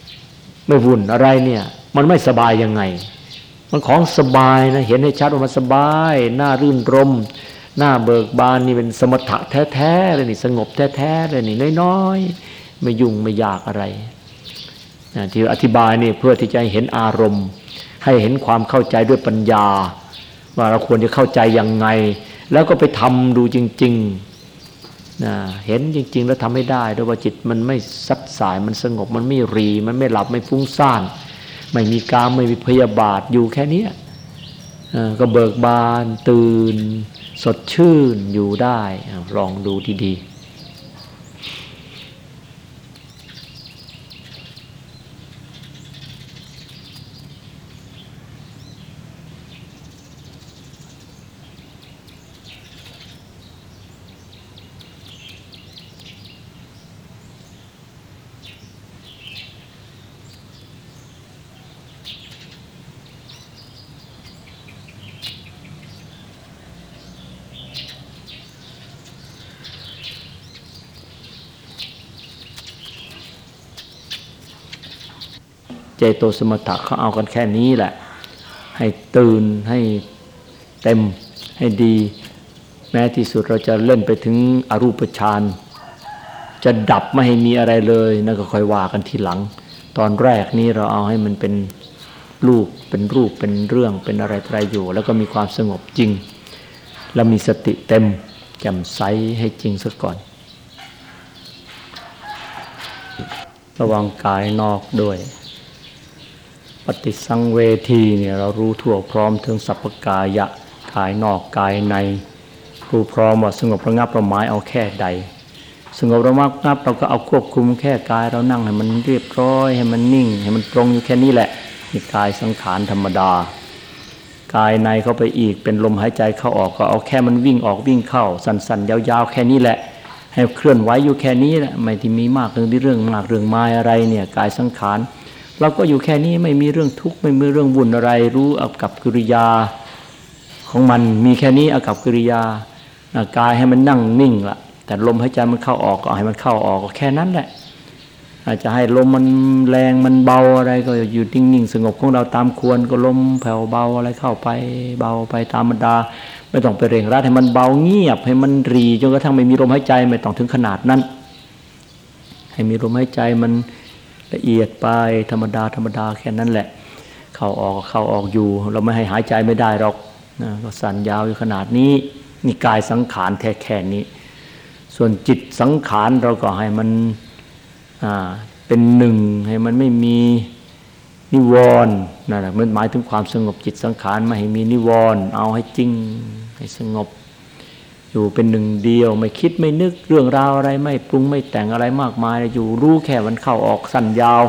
ๆ ไม่วุ่นอะไรเนี่ย มันไม่สบายยังไง มันของสบายนะเห็นให้ชัดว่ามันสบายน้ารื่นรม หน้าเบิกบานนี่เป็นสมถะแท้ๆเลยนี่สงบแท้ๆเลยนี่น้อยๆไม่ยุ่งไม่ยากอะไรที่อธิบายนี่เพื่อที่จะเห็นอารมณ์ ให้เห็นความเข้าใจด้วยปัญญา ว่าเราควรจะเข้าใจยังไง แล้วก็ไปทำดูจริงๆนะเห็นจริง ๆ แล้วทำให้ได้ด้วยว่าจิตมันไม่ซัดสายมันสงบมันไม่รี มันไม่หลับไม่ฟุ้งซ่าน ไม่มีกามไม่มีพยาบาทอยู่แค่นี้ก็เบิกบานตื่น สดชื่นอยู่ได้ลองดูดีๆ เจโตสมถะเขาเอากันแค่นี้แหละ ให้ตื่นให้เต็มให้ดี แม้ที่สุดเราจะเล่นไปถึงอรูปฌานจะดับไม่ให้มีอะไรเลยนั่นก็ค่อยว่ากันทีหลัง ตอนแรกนี้เราเอาให้มันเป็นรูปเป็นรูปเป็นเรื่องเป็นอะไรอะไรอยู่ แล้วก็มีความสงบจริง แล้วมีสติเต็มแจ่มใสให้จริงซะก่อน ระวังกายนอกด้วย ปฏิสังเวทีเนี่ยเรารู้ทั่วพร้อมถึงสัพพกายะกายนอกกายในรู้พร้อมว่าสงบระงับประหมายเอาแค่ใด สงบระงับงับเราก็เอาควบคุมแค่กายเรานั่งให้มันเรียบร้อยให้มันนิ่ง ให้มันตรงอยู่แค่นี้แหละนี่กายสังขารธรรมดา กายในเข้าไปอีกเป็นลมหายใจเข้าออกก็เอาแค่มันวิ่งออกวิ่งเข้า สั้นๆ ยาวๆ แค่นี้แหละ ให้เคลื่อนไหวอยู่แค่นี้แหละไม่ที่มีมากเรื่องที่เรื่องมากเรื่องไมาอะไรเนี่ยกายสังขาร เราก็อยู่แค่นี้ไม่มีเรื่องทุกข์ไม่มีเรื่องวุ่นอะไร รู้อากับกิริยาของมันมีแค่นี้อากับกิริยากายให้มันนั่งนิ่งละแต่ลมหายใจมันเข้าออกก็ให้มันเข้าออกก็แค่นั้นแหละ อาจจะให้ลมมันแรงมันเบาอะไรก็อยู่นิ่งๆสงบของเราตามควรก็ลมแผ่วเบาอะไรเข้าไปเบาไปตามธรรดา ไม่ต้องไปเร่งรัดให้มันเบาเงียบ ให้มันรีจนกระทั่งไม่มีลมหายใจไม่ต้องถึงขนาดนั้น ให้มีลมหายใจมัน ละเอียดไปธรรมดาธรรมดาแค่นั้นแหละ เข้าออกเข้าออกอยู่ เราไม่ให้หายใจไม่ได้หรอกนะก็สั่นยาวอยู่ขนาดนี้นี่กายสังขารแท้แค่นี้ ส่วนจิตสังขารเราก็ให้มันเป็นหนึ่งให้มันไม่มีนิวรณ์นั่นแหละมันหมายถึงความสงบจิตสังขารไม่ให้มีนิวรณ์เอาให้จริงให้สงบ อยู่เป็นหนึ่งเดียวไม่คิดไม่นึกเรื่องราวอะไรไม่ปรุงไม่แต่งอะไรมากมาย อยู่รู้แค่มันเข้าออกสั้นยาว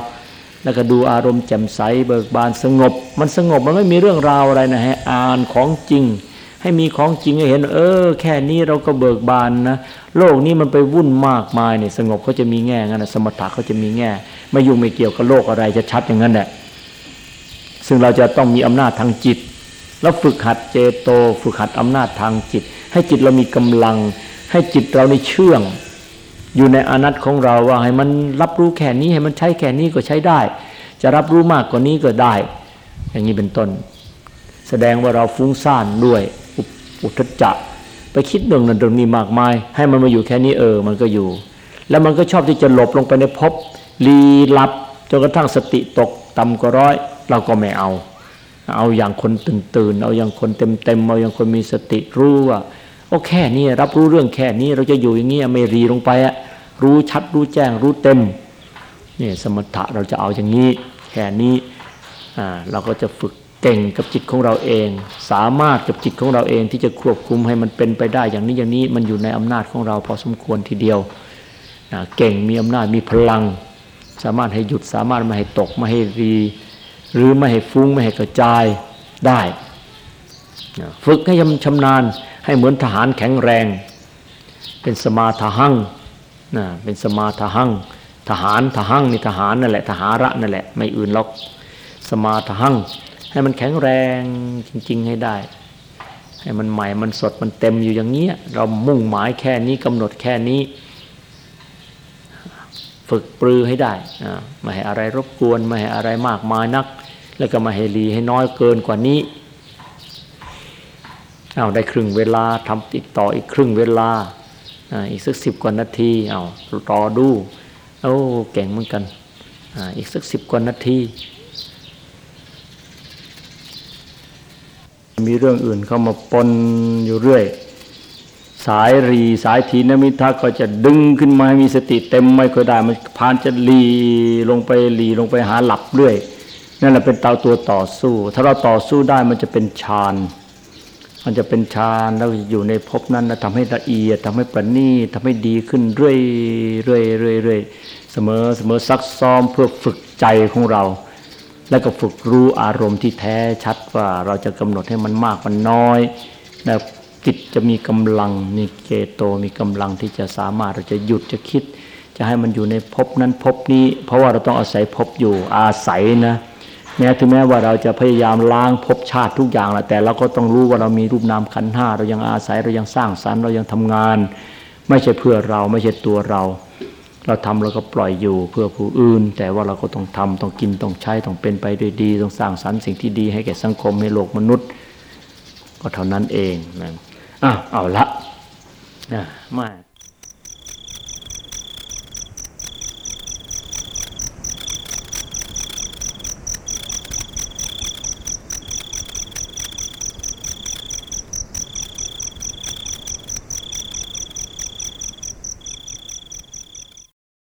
แล้วก็ดูอารมณ์แจ่มใสเบิกบานสงบ มันสงบมันไม่มีเรื่องราวอะไรนะฮะอ่านของจริง ให้มีของจริงให้เห็น เออ แค่นี้เราก็เบิกบานนะโลกนี้มันไปวุ่นมากมายเนี่ยสงบเขาจะมีแง่งั้นนะสมถะเขาจะมีแง่ ไม่ยุ่งไม่เกี่ยวกับโลกอะไรจะชัดอย่างนั้นแหละซึ่งเราจะต้องมีอำนาจทางจิต แล้วฝึกหัดเจโต ฝึกหัดอำนาจทางจิต ให้จิตเรามีกำลัง ให้จิตเราในเชื่อง อยู่ในอนัตของเราว่าให้มันรับรู้แค่นี้ให้มันใช้แค่นี้ก็ใช้ได้ จะรับรู้มากกว่านี้ก็ได้ อย่างนี้เป็นต้น แสดงว่าเราฟุ้งซ่านด้วยอุทจจะไปคิดเรื่องนั้นตรงนี้มากมาย ให้มันมาอยู่แค่นี้เออ มันก็อยู่ แล้วมันก็ชอบที่จะหลบลงไปในภพลีลับจนกระทั่งสติตกต่ำกว่าร้อย เราก็ไม่เอา เอาอย่างคนตื่นตื่นเอาอย่างคนเต็มเต็มเอาอย่างคนมีสติรู้ว่า ก็แค่นี้รับรู้เรื่องแค่นี้เราจะอยู่อย่างนี้ไม่รีลงไปอะรู้ชัดรู้แจ้งรู้เต็มนี่สมถะเราจะเอาอย่างนี้แค่นี้อ่าเราก็จะฝึกเก่งกับจิตของเราเอง สามารถกับจิตของเราเองที่จะควบคุมให้มันเป็นไปได้อย่างนี้อย่างนี้มันอยู่ในอำนาจของเราพอสมควรทีเดียวเก่งมีอำนาจมีพลัง สามารถให้หยุดสามารถไม่ให้ตกไม่ให้รี หรือไม่ให้ฟุ้งไม่ให้กระจายได้ ฝึกให้ชำนาญ ให้เหมือนทหารแข็งแรง เป็นสมาทหังนะเป็นสมาทหังทหารทหังนี่ทหารนั่นแหละทหาระนั่นแหละไม่อื่นหรอกสมาทหังให้มันแข็งแรงจริง ๆให้ได้ ให้มันใหม่มันสดมันเต็มอยู่อย่างเงี้ยเรามุ่งหมายแค่นี้กำหนดแค่นี้ ฝึกปรือให้ได้ไม่ให้อะไรรบกวนไม่ให้อะไรมากมายนัก แล้วก็ไมาให้รีให้น้อยเกินกว่านี้ เอาได้ครึ่งเวลาทำอีกต่ออีกครึ่งเวลาอีกสักสิบกว่านาทีเอารอดูโอ้เก่งเหมือนกันอีกสักสิบกว่านาที มีเรื่องอื่นเข้ามาปนอยู่เรื่อย สายรีสายทีนมิทักก็จะดึงขึ้นมาให้มีสติเต็มไม่ค่อยได้มันพานจะรีลงไปรีลงไปหาหลับเรื่อยนั่นแหละเป็นเตาตัวต่อสู้ ถ้าเราต่อสู้ได้มันจะเป็นฌาน มันจะเป็นฌานแล้วอยู่ในภพนั้นทำให้ละเอียดทำให้ประณีตทำให้ดีขึ้นเรื่อยเรื่อยเรื่อยเรื่อยเสมอเสมอซักซ้อมเพื่อฝึกใจของเรา แล้วก็ฝึกรู้อารมณ์ที่แท้ชัดว่าเราจะกำหนดให้มันมากมันน้อยแล้วจิตจะมีกำลังมีเกโตมีกำลังที่จะสามารถเราจะหยุดจะคิด จะให้มันอยู่ในภพนั้นภพนี้ เพราะว่าเราต้องอาศัยภพอยู่อาศัยนะ แม้ถึงแม้ว่าเราจะพยายามล้างภพชาติทุกอย่างแหละแต่เราก็ต้องรู้ว่าเรามีรูปนามขันห้าเรายังอาศัยเรายังสร้างสรรค์เรายังทำงาน ไม่ใช่เพื่อเราไม่ใช่ตัวเรา เราทำเราก็ปล่อยอยู่เพื่อผู้อื่น แต่ว่าเราก็ต้องทำต้องกินต้องใช้ต้องเป็นไปด้วยดีต้องสร้างสรรค์สิ่งที่ดีให้แก่สังคมให้โลกมนุษย์ ก็เท่านั้นเองนะอะเอาละนะมา